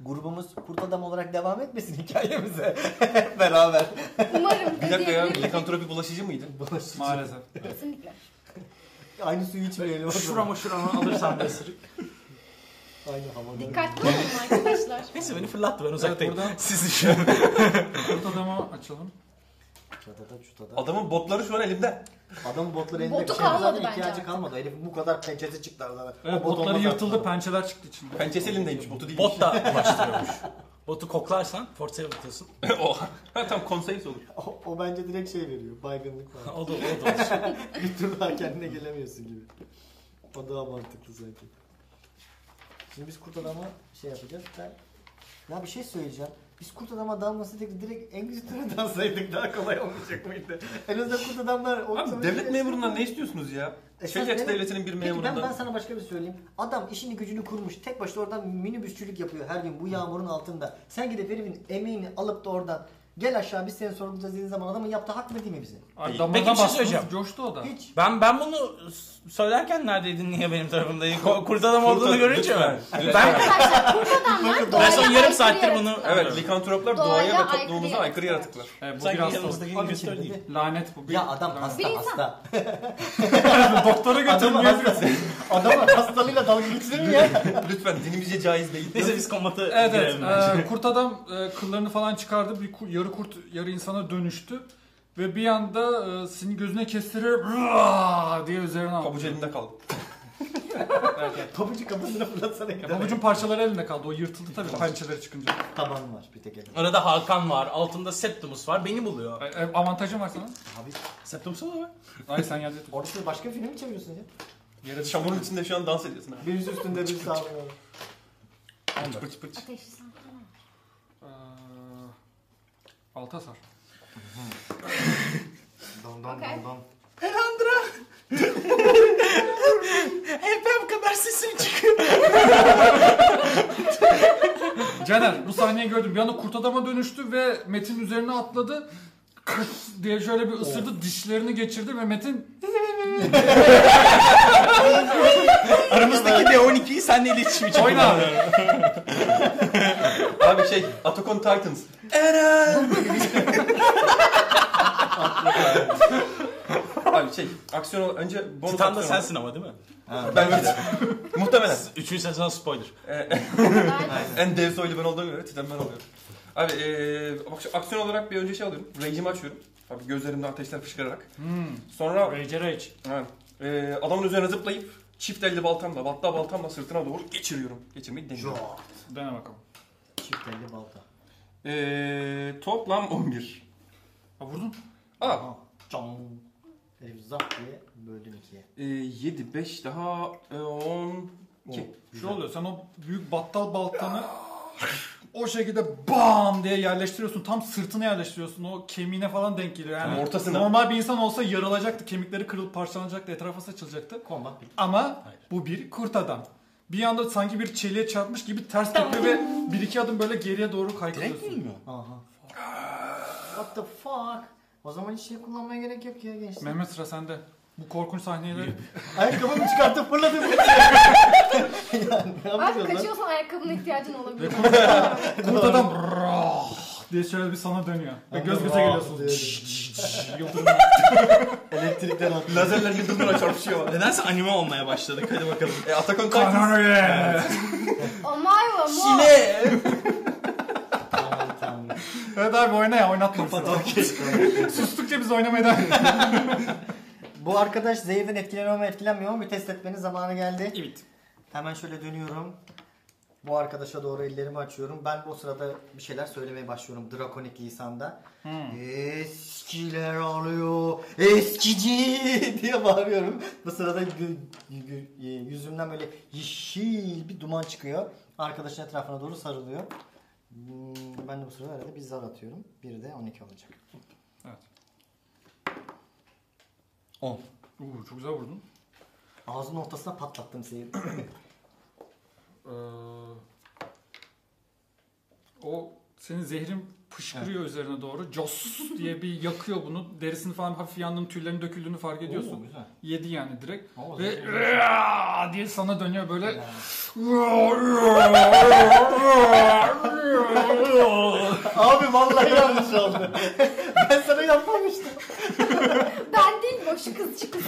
Grubumuz kurt adam olarak devam etmesin <laughs> hikayemize. Hep Beraber. Umarım. Bir dakika ya. Likantropi bulaşıcı mıydı? Bulaşıcı. Maalesef. <laughs> Kesinlikle. Aynı suyu içmeyelim. Şurama şurama alırsan bir ısırık. <laughs> Aynı havada. Dikkatli olun arkadaşlar. Neyse beni fırlattı ben uzaktayım. buradan- Siz düşünün. Kurt adamı açalım. Çatada çutada. Adamın botları şu an elimde. Adamın botları elinde Botu bir şey zaten kalmadı bence ihtiyacı artık. kalmadı. Herifin bu kadar pençesi çıktı aradan. Evet, bot botları olmaz yırtıldı, artık. pençeler çıktı içinde. Pençesi elindeymiş. Botu değilmiş. Bot da bulaştırıyormuş. Botu koklarsan Force'ye bakıyorsun. <laughs> o. Ha tam konseyis olur. O, o bence direkt şey veriyor. Baygınlık falan. O da o da olur. <laughs> bir türlü daha kendine gelemiyorsun gibi. O daha mantıklı sanki. Şimdi biz kurt adama şey yapacağız. Ben ya bir şey söyleyeceğim. Biz kurt adama dalmasaydık direkt Engizitör'e dalsaydık daha kolay olmayacak mıydı? En azından kurt adamlar... Abi devlet memurundan ne istiyorsunuz ya? Esas benim- devletinin bir Peki ben, memurundan. ben sana başka bir söyleyeyim. Adam işini gücünü kurmuş. Tek başına oradan minibüsçülük yapıyor her gün bu yağmurun altında. Sen gidip herifin emeğini alıp da oradan gel aşağı biz seni sorgulayacağız dediğin zaman adamın yaptığı hak mı değil mi bize? Ay, Peki, bir şey söyleyeceğim. coştu o da. Hiç. Ben ben bunu s- söylerken neredeydin niye benim tarafımdaydın? Ko- Kurt adam olduğunu görünce mi? Ben Arkadaşlar kurt adamlar ben doğaya son yarım aykırı saattir bunu. Evet, likantroplar Doğaya doğaya ve aykırı toplumumuza aykırı yaratıklar. yaratıklar. Evet, bu sanki biraz yanımızdaki için değil. dedi. lanet bu. Bir- Ya adam lanet. hasta Bir insan. hasta. Doktora Adamı ya. hasta. Adamı hastalığıyla dalga geçirir mi ya? Lütfen dinimizce caiz değil. Neyse biz kombatı Evet evet. girelim bence. Ee, kurt adam e, kıllarını falan çıkardı. Bir ku- yarı kurt yarı insana dönüştü. Ve bir anda e, senin gözüne kestirip "Raaaa!" diye üzerine aldı. Pabuç elimde kaldı. <laughs> Pabucu kafasına fırlatsana. Ya pabucun parçaları elinde kaldı. O yırtıldı tabii pençeleri çıkınca. Taban var bir tek elinde. Arada Hakan var, altında Septimus var, beni buluyor. E, e, avantajım var sana. Abi Septimus mu var? Ay sen yerde tut. orada başka bir film mi çeviriyorsun ya? Yere. Çamurun içinde şu an dans ediyorsun ha. Birisi üstünde birisi sağında. Pıç pıç. Ateşli sen. Ee, altı hasar. Don <laughs> don Okey. don don. Hep ben kadar sesim çıkıyor. Caner bu sahneyi gördüm. Bir anda kurt adama dönüştü ve Metin üzerine atladı. Kırt diye şöyle bir ısırdı. Dişlerini geçirdi ve Metin <laughs> Aramızdaki D12'yi seninle iletişim için Oyna kullanıyorum. <laughs> Abi şey Attack on Titans. Eren! Abi şey aksiyon ol- önce bonus Titan da aksiyon sensin ama değil mi? Belki de. Muhtemelen. Üçüncü sezon spoiler. <laughs> en dev soylu ben olduğuma göre Titan ben oluyorum. Abi eee bak şu aksiyon olarak bir önce şey alıyorum. Rage'imi açıyorum. Abi gözlerimden ateşler fışkırarak. Hmm. Sonra Rage Rage. evet, eee, adamın üzerine zıplayıp çift elde baltamla, batta baltamla sırtına doğru geçiriyorum. Geçirmeyi deniyorum. Dene bakalım. Çift elli balta. Eee toplam 11. Ha, vurdun. Aa. Can. Herif zap diye böldüm ikiye. eee 7, 5 daha eee, 10, 2. Şu oluyor sen o büyük battal baltanı o şekilde bam diye yerleştiriyorsun. Tam sırtına yerleştiriyorsun. O kemiğine falan denk geliyor. Yani Tam ortasına. Normal bir insan olsa yarılacaktı. Kemikleri kırılıp parçalanacaktı. Etrafa saçılacaktı. Bitti. Ama Hayır. bu bir kurt adam. Bir anda sanki bir çeliğe çarpmış gibi ters tepiyor ve bir iki adım böyle geriye doğru kaykılıyorsun. Aha. What the fuck? O zaman hiç şey kullanmaya gerek yok ya gençler. Mehmet sıra sende. Bu korkunç sahneleri <laughs> Ayakkabımı çıkartıp fırladım. <laughs> ya ne Bak yapacağız lan? kaçıyorsan ayakkabına ihtiyacın olabilir. <laughs> kurt adam diye şöyle bir sana dönüyor. Ve göz göze geliyorsunuz. Diyorum. Yıldırım. <laughs> Elektrikten attı. Lazerler yıldızlara çarpışıyor. <laughs> Nedense anime olmaya başladık. Hadi bakalım. E, Attack on Titans. Kanarya. Omayo mo. Tanrım. Evet abi oyna ya oynatma. bizi. Sustukça biz oynamaya devam <laughs> Bu arkadaş zehirden etkileniyor mu etkilenmiyor mu bir test etmenin zamanı geldi. Evet. Hemen şöyle dönüyorum. Bu arkadaşa doğru ellerimi açıyorum. Ben bu sırada bir şeyler söylemeye başlıyorum drakonik lisanda. Eskiler alıyor, eskici <laughs> diye bağırıyorum. Bu sırada gü- gü- yüzümden böyle yeşil bir duman çıkıyor. Arkadaşın etrafına doğru sarılıyor. Hmm, Ben de bu sırada arada bir zar atıyorum. Bir de 12 olacak. Evet. 10. Uuu çok güzel vurdun. Ağzının ortasına patlattım seni. <clears throat> Ee, o senin zehrin fışkırıyor üzerine doğru. Jos diye bir yakıyor bunu. Derisini falan hafif yandığını, tüylerin döküldüğünü fark ediyorsun. Oo, güzel. Yedi yani direkt. Oo, Ve diye sana dönüyor böyle. <laughs> Abi vallahi yanlış oldu. ben sana yapmamıştım. Ben değil bu şu kız şu kız.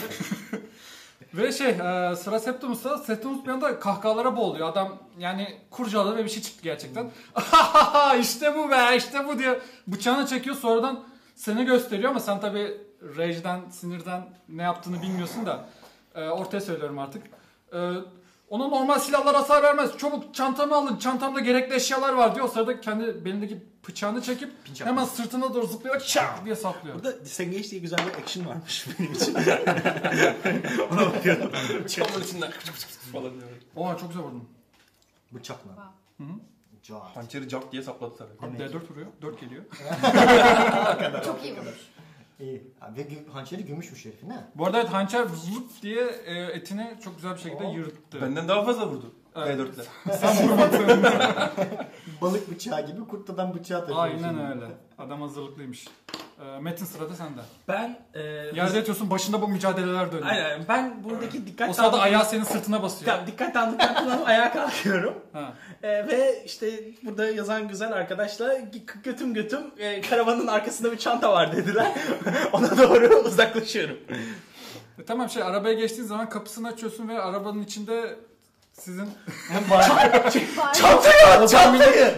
Ve şey e, sıra Septimus'ta Septimus bir anda kahkahalara boğuluyor. Adam yani kurcaladı ve bir şey çıktı gerçekten. <laughs> işte bu be işte bu diye bıçağını çekiyor sonradan seni gösteriyor ama sen tabi rage'den sinirden ne yaptığını bilmiyorsun da e, ortaya söylüyorum artık. E, ona normal silahlar hasar vermez. Çabuk çantamı alın. Çantamda gerekli eşyalar var diyor. O sırada kendi belindeki bıçağını çekip hemen sırtına doğru zıplayarak şak diye saplıyor. Burada Disengage diye güzel bir action varmış benim için. <laughs> Ona bakıyorum. Çamur içinden falan diyor. Oha çok güzel vurdun. Bıçakla. Hı hı. Cart. Hançeri jump diye sapladı tabii. Abi Demek. D4 vuruyor. 4 geliyor. Çok iyi vurur. İyi. Abi, ve gü- hançeri gümüşmüş herifin ha. Bu arada evet hançer zıp diye e, etini çok güzel bir şekilde Oh. yırttı. Benden daha fazla vurdu. Evet. V4'le. <laughs> Sen vurmadın. <laughs> Balık bıçağı gibi kurtladan bıçağı takıyor. Aynen şimdi. öyle. Adam hazırlıklıymış. E, Metin sırada sende. Ben e, Yerde yatıyorsun başında bu mücadeleler dönüyor. Aynen ben buradaki dikkat O sırada dağınıklığı- ayağı senin sırtına basıyor. Tamam, dikkat dağınıklığını kullanıp ayağa kalkıyorum. Ha. E, ve işte burada yazan güzel arkadaşla gö- götüm götüm e, karavanın arkasında bir çanta var dediler. <laughs> Ona doğru uzaklaşıyorum. E, tamam şey arabaya geçtiğin zaman kapısını açıyorsun ve arabanın içinde sizin. Çantayı çantayı!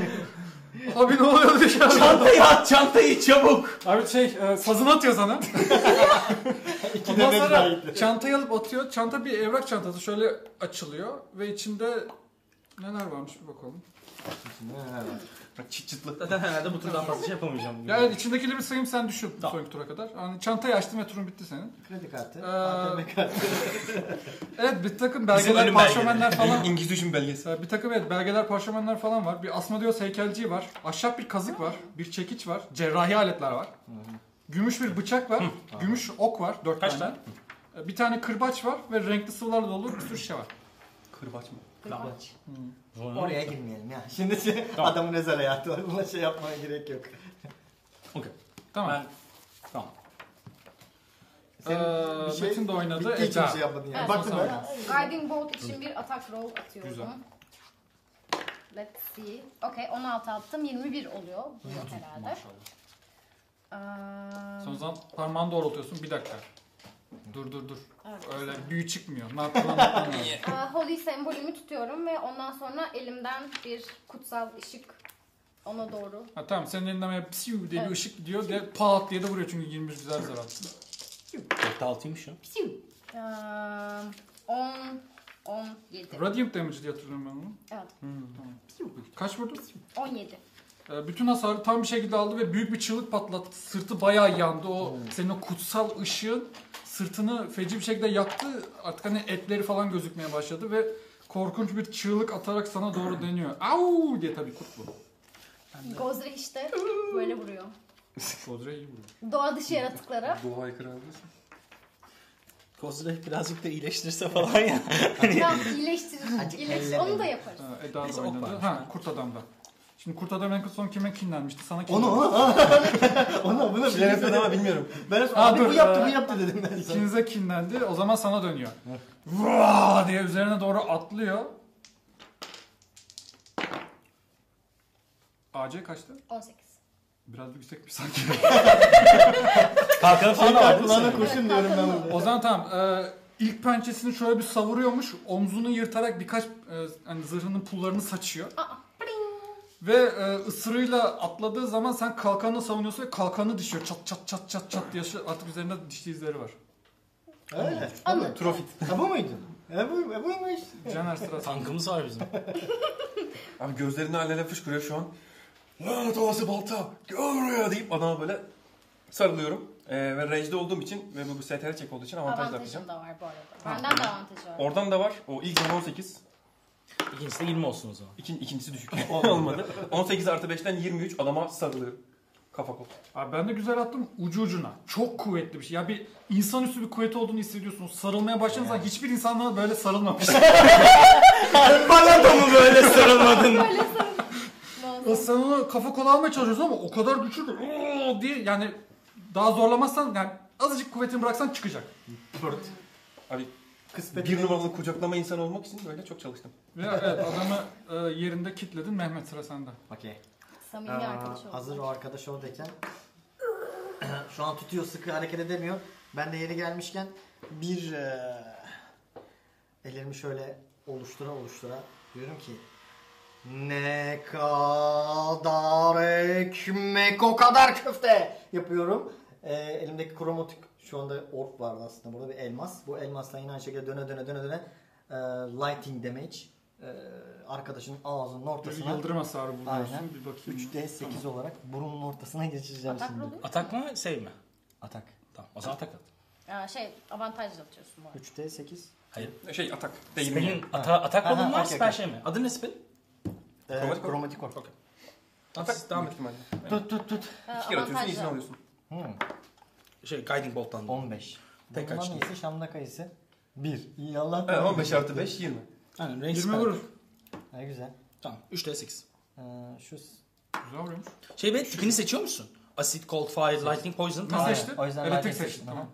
Abi ne oluyor dışarıda? Çantayı at çantayı çabuk! Abi şey e, sazını atıyor sana. <laughs> İki Ondan sonra çantayı alıp atıyor. Çanta bir evrak çantası şöyle açılıyor ve içinde neler varmış bir bakalım. Bak çıt çıtlı. Zaten herhalde bu turdan fazla şey yapamayacağım. Ya evet, içindekileri bir sayayım sen düşün Tamam. sonraki tura kadar. Yani çantayı açtım ve turun bitti senin. Kredi kartı. Ee, ATM kartı. <laughs> Evet bir takım belgeler, ölüm parşömenler falan. <laughs> Inquisition belgesi. Ee, bir takım evet belgeler, parşömenler falan var. Bir Asmodeus heykelciği var. Ahşap bir kazık var. Bir çekiç var. Cerrahi aletler var. Gümüş bir bıçak var. Gümüş ok var. Dört Kaç tane. Ee, Bir tane kırbaç var ve renkli sıvılarla dolu bir sürü şey var. Kırbaç mı? Kırbaç. Oraya Oraya girmeyelim ya. <laughs> Şimdi şey, adamın özel hayatı var. Buna şey yapmaya gerek yok. <laughs> Tamam. Ben... Tamam. Senin Ee, bir şey Metin de oynadı. bittiği için Eda. bir şey yapmadın yani. Evet, Baktın sonra. mı? Guiding Bolt için bir atak roll atıyorum. Güzel. Let's see. Okey 16 attım 21 oluyor. Bu yok herhalde. Ee, Son zaman parmağını doğrultuyorsun. Bir dakika. Dur dur dur. Evet. Öyle büyü çıkmıyor. Ne. Ee, Holy sembolümü tutuyorum ve ondan sonra elimden bir kutsal ışık ona doğru. Ha, tamam senin elinden böyle psiu diye bir Evet. ışık gidiyor de pat diye de vuruyor çünkü 21 güzel zar attın. 46'ymış o. Ee, 10 17. Radiant damage diye hatırlıyorum ben onu. Evet. Tamam. Kaç vurdu? 17. Ee, bütün hasarı tam bir şekilde aldı ve büyük bir çığlık patlattı. Sırtı bayağı yandı. O senin o kutsal ışığın sırtını feci bir şekilde yaktı. Artık hani etleri falan gözükmeye başladı ve korkunç bir çığlık atarak sana doğru deniyor. Au diye tabii kurt bu. Gozre işte böyle vuruyor. <laughs> Kodre iyi vuruyor. Doğa dışı yaratıklara. Doğa aykırı alıyorsun. Kozra birazcık da iyileştirse falan ya. Tamam iyileştirir. İyileştirir. Onu da yaparız. Ha, Eda da Neyse, ok oynadı. varmış. Ha, kurt adamda. Şimdi kurt adam en son kime kinlenmişti? Sana Onu kinlenmişti. onu onu bunu Şeyler yapıyordu ama bilmiyorum. Ben Aa, abi dur, bu yaptı ee, bu yaptı dedim ben sana. İkinize kinlendi. O zaman sana dönüyor. Vaa diye üzerine doğru atlıyor. AC kaçtı? 18. Biraz yüksekmiş sanki. Kalkanı falan kulağına senin? kurşun diyorum ben burada. o zaman tamam. E, ilk pençesini şöyle bir savuruyormuş. Omzunu yırtarak birkaç e, hani zırhının pullarını saçıyor. Aa. Ve e, ısırıyla atladığı zaman sen kalkanını savunuyorsun ve kalkanı dişiyor. Çat çat çat çat çat diye artık üzerinde dişli izleri var. Öyle. Anladım. Trofit. <laughs> Ha bu muydu? Ha bu, ha buymuş. Caner sırası. Tankımız var bizim. <laughs> Abi gözlerini alele fışkırıyor şu an. Lanet olası balta. Gel buraya deyip adama böyle sarılıyorum. Ee, ve range'de olduğum için ve bu STR çek olduğu için avantajla yapacağım. Avantajım da var bu arada. Benden de avantajı var. Oradan da var. O ilk zaman 18. İkincisi de 20 olsun o zaman. İkin, ikincisi düşük. <laughs> Olmadı. 18 artı 5'ten 23 adama sarılıyorum. Kafa kol. Abi ben de güzel attım ucu ucuna. Çok kuvvetli bir şey. Ya bir insanüstü bir kuvveti olduğunu hissediyorsun. Sarılmaya başladığın zaman hiçbir insanla böyle sarılmamış. <laughs> Bana da mı böyle sarılmadın? Böyle sarıl. Ya sen onu kafa kola almaya çalışıyorsun ama o kadar güçlü ki "Oo!" diye yani daha zorlamazsan yani azıcık kuvvetini bıraksan çıkacak. Abi Kısmet. bir numaralı kucaklama insan olmak için böyle çok çalıştım. Ve evet adamı e, yerinde kitledin. Mehmet sıra sende. Okey. Samimi Aa, arkadaş oldu. hazır o arkadaş oradayken <clears throat> şu an tutuyor sıkı hareket edemiyor. Ben de yeri gelmişken bir e, ellerimi şöyle oluştura oluştura diyorum ki ne kadar ekmek o kadar köfte yapıyorum. E, elimdeki kromatik şu anda ork vardı aslında burada bir elmas. Bu elmasla yine aynı şekilde döne döne döne döne e, lighting damage e, arkadaşın ağzının Bir ortasına yıldırım hasarı vuruyorsun. Aynen. Bir bakayım. 3D 8 olarak burunun ortasına geçireceğim Atak şimdi. rolü. Atak mı save mi? Atak. Tamam o zaman atak at. Aa, şey avantajla atıyorsun bu arada. 3D 8. Hayır. Şey atak. Değil yani. ata atak ha, var okey, spell okey. şey mi? Adı ne spell? Ee, Kromatik ork. kromatik ork. Okey. Atak devam ihtimalle. Tut tut tut. İki kere atıyorsun avantajla. alıyorsun. Hmm, Şey guiding bolt'tan. 15. Tek Bundan açtım. iyisi Şam'da kayısı. 1. İyi Allah. Evet, 15 artı 5 20. Aynen range 20 spell. vurur. Ha, güzel. Tamam 3 8. Ee, şu Güzel vuruyormuş. Şey be tipini seçiyor musun? Acid, cold, fire, lightning, poison. Tamam. Aynen, seçtin? O yüzden Elektrik Lightning seçtin. Tamam.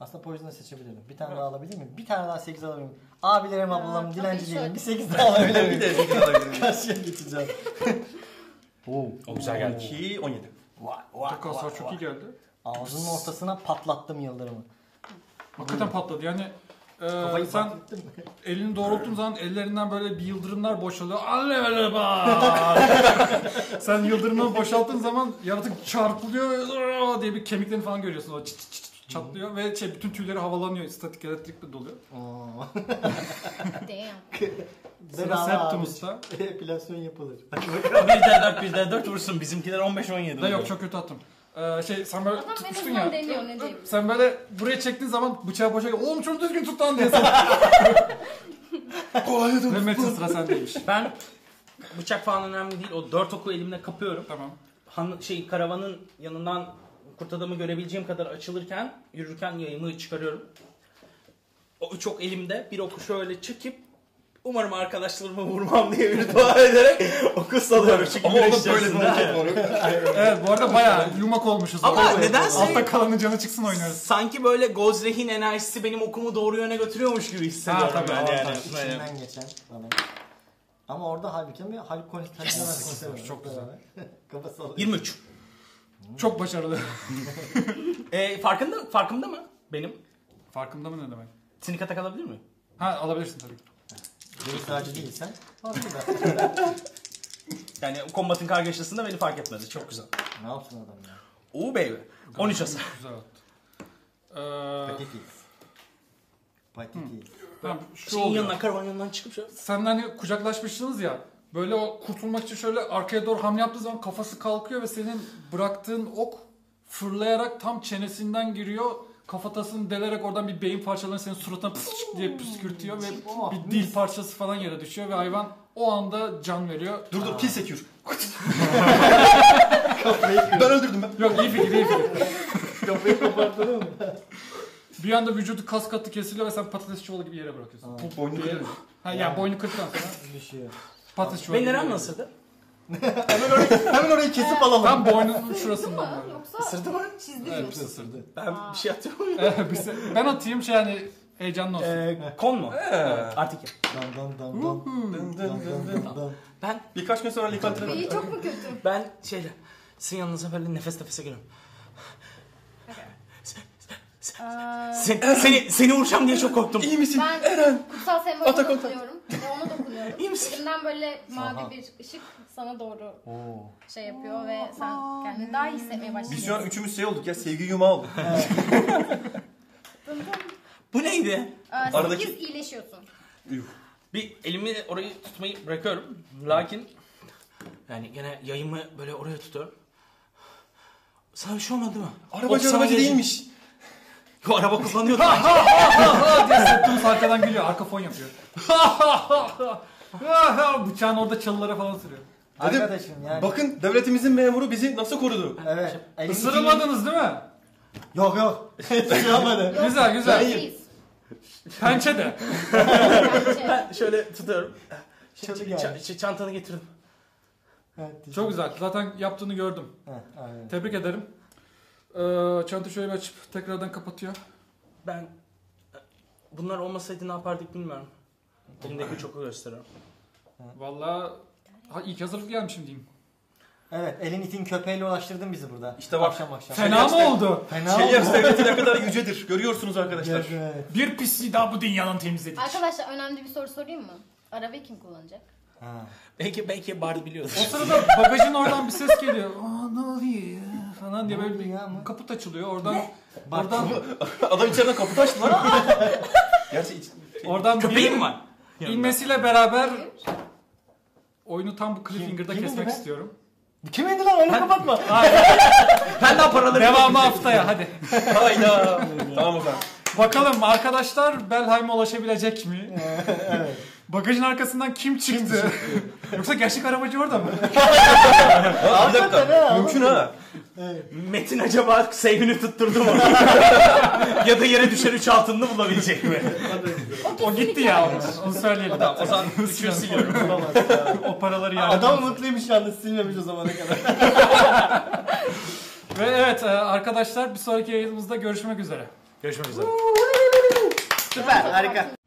Aslında Poison'ı seçebilirdim. Bir tane daha alabilir miyim? Bir tane daha 8 <laughs> alabilir miyim? Abilerim, ablalarım, dilenci değilim. Bir 8 daha alabilir miyim? Bir de 8 alabilirim. Karşıya geçeceğim. <laughs> Oo. O güzel geldi. 2 17. Vay vay Tek vay çok iyi geldi. Ağzının ortasına patlattım yıldırımı. Hakikaten patladı. Yani e, Kafayı sen patlattım. elini doğrulttuğun zaman ellerinden böyle bir yıldırımlar boşalıyor. Alle! <laughs> Sen yıldırımı boşalttığın zaman yaratık çarpılıyor "Aa!" diye bir kemiklerini falan görüyorsun. O çıt çıt çıt çatlıyor ve şey bütün tüyleri havalanıyor. Statik elektrikle doluyor. Oo. Damn. <laughs> Sıra Bedava Septimus'ta. <laughs> Epilasyon yapılır. Bir de 4 bir de 4 vursun. Bizimkiler 15 17. Da yok çok kötü attım. Ee, şey sen böyle Adam en tutmuştun azından ya. deniyor, ne diyeyim. Sen böyle buraya çektiğin zaman bıçağı boşa oğlum çok düzgün tut lan diye sana. <laughs> Kolay Ve Metin sıra sendeymiş. Ben bıçak falan önemli değil. O 4 oku elimde kapıyorum. Tamam. Han, şey karavanın yanından kurt adamı görebileceğim kadar açılırken yürürken yayımı çıkarıyorum. O üç ok elimde bir oku şöyle çekip umarım arkadaşlarımı vurmam diye bir dua ederek oku salıyorum. Çünkü Ama o güneş da böyle bir hareket var. Evet bu arada bayağı yumak olmuşuz. Ama orada. nedense- Altta kalanın canı çıksın oynarız. Sanki böyle Gozreh'in enerjisi benim okumu doğru yöne götürüyormuş gibi hissediyorum Ha, tabii, ben yani. İçinden geçen. Ama orada halbuki bir Haluk Kolis Yes! konser var. Çok güzel. Kafa sallıyor. 23. Çok başarılı. <laughs> E, farkında, farkında mı benim? Farkında mı ne demek? Sneak attack alabilir mi? Ha alabilirsin tabii. Deniz sadece değilsen. Yani kombatın kargaşasında beni fark etmedi. Çok güzel. Ne yapsın adam ya? Oo baby. 13 hasar. Güzel attı. Ee, Patates. Patates. tamam, şu Şeyin oluyor. yanından, karavanın yanından çıkıp şöyle. Sen hani kucaklaşmışsınız ya. Böyle o kurtulmak için şöyle arkaya doğru hamle yaptığı zaman kafası kalkıyor ve senin bıraktığın ok fırlayarak tam çenesinden giriyor. Kafatasını delerek oradan bir beyin parçalarını senin suratına pısık diye püskürtüyor ve Oh, bir dil parçası falan yere düşüyor ve hayvan o anda can veriyor. Dur dur pil sekür. <laughs> ben öldürdüm ben. Yok iyi fikir iyi fikir. <laughs> Kafayı koparttın mı? Bir anda vücudu kas katı kesiliyor ve sen patates çuvalı gibi yere bırakıyorsun. Aa. Boynunu kırarım. Ha yani boynu kırdıktan sonra Düşüyor. patates çuvalı nerem yere- nasıldı? <laughs> Hemen orayı, hemen orayı kesip alalım. Tam boynunun şurasından mı? böyle. Yoksa <laughs> Isırdı mı? çizdi Evet mi? bir ısırdı. Ben bir şey atıyorum. Bir se- ben atayım şey yani heyecanlı olsun. Ee, kon mu? Evet. Artık. Dan dan dan dan. Dın dın dın dın. Dan dan. Ben Birkaç gün sonra Likantı'na İyi çok mu kötü? ben şeyle sizin yanınıza böyle nefes nefese giriyorum. Aa, Sen, seni seni vuracağım diye çok korktum. İyi misin? ben kutsal sembolü Atak. Dokunuyorum. İyi misin? Böyle mavi Aha. bir ışık sana doğru Oo. şey yapıyor ve sen kendini daha iyi hissetmeye başlıyorsun. Biz şu an üçümüz şey olduk ya sevgi yumağı olduk. Bu neydi? Aa, Aradaki- 8 iyileşiyorsun. Bir elimi orayı tutmayı bırakıyorum. Lakin yani gene yayımı böyle oraya tutuyorum. Sana bir şey olmadı mı? Arabacı Ok sana arabacı gelecek. değilmiş. Yo araba kullanıyordu. diye Septimus arkadan gülüyor. Arka fon yapıyor. <laughs> Bıçağın orada çalılara falan sürüyor. Dedim, Arkadaşım yani. Bakın devletimizin memuru bizi nasıl korudu? Evet. elin Isırılmadınız değil mi? Yok yok. Hiç <laughs> şey. Güzel güzel. Siz. Pençe de. Bence. ben şöyle tutuyorum. Çalı Ç- çantanı getirdim. Evet, Çok güzel. Zaten yaptığını gördüm. Heh, aynen. Tebrik ederim. Ee, çanta şöyle bir açıp tekrardan kapatıyor. Ben bunlar olmasaydı ne yapardık bilmiyorum. Elimdeki çok gösteriyorum. Vallahi ha, ilk hazırlık gelmişim diyeyim. Evet elin itin köpeğiyle ulaştırdın bizi burada. İşte bak. Akşam akşam. Fena mı oldu? Fena Şelyas devleti ne kadar <laughs> yücedir. Görüyorsunuz arkadaşlar. Evet. Bir pisliği daha bu dünyanın temizledik. Arkadaşlar önemli bir soru sorayım mı? Arabayı kim kullanacak? Ha. Belki belki Bard biliyordur. O sırada bagajın oradan bir ses geliyor. Aa ne oluyor falan diye böyle ya bir kaput açılıyor. Oradan oradan Adam içeriden kapı açtı lan. <laughs> Gerçi iç- oradan Köpeğin birinin mi var? İnmesiyle beraber oyunu tam bu cliffhanger'da Kim- kesmek kimdi be? istiyorum. Kim indi lan öyle kapatma. <laughs> Ben daha paraları Devamı haftaya hadi. <laughs> Hayda. tamam o zaman. Bakalım arkadaşlar Belheim'e ulaşabilecek mi? <laughs> evet. Bagajın arkasından kim çıktı? Yoksa gerçek arabacı orada mı? Aa, bir dakika. Hakikaten ha. Mümkün ha. evet. Metin acaba save'ini tutturdu mu? ya da yere düşen üç altınını bulabilecek mi? O gitti ya onu, onu söyleyelim. Tamam o zaman üçünü siliyorum. O paraları yani. Adam mutluymuş yalnız silmemiş o zamana kadar. <laughs> Ve evet e, arkadaşlar bir sonraki yayınımızda görüşmek üzere. Görüşmek üzere. Süper harika.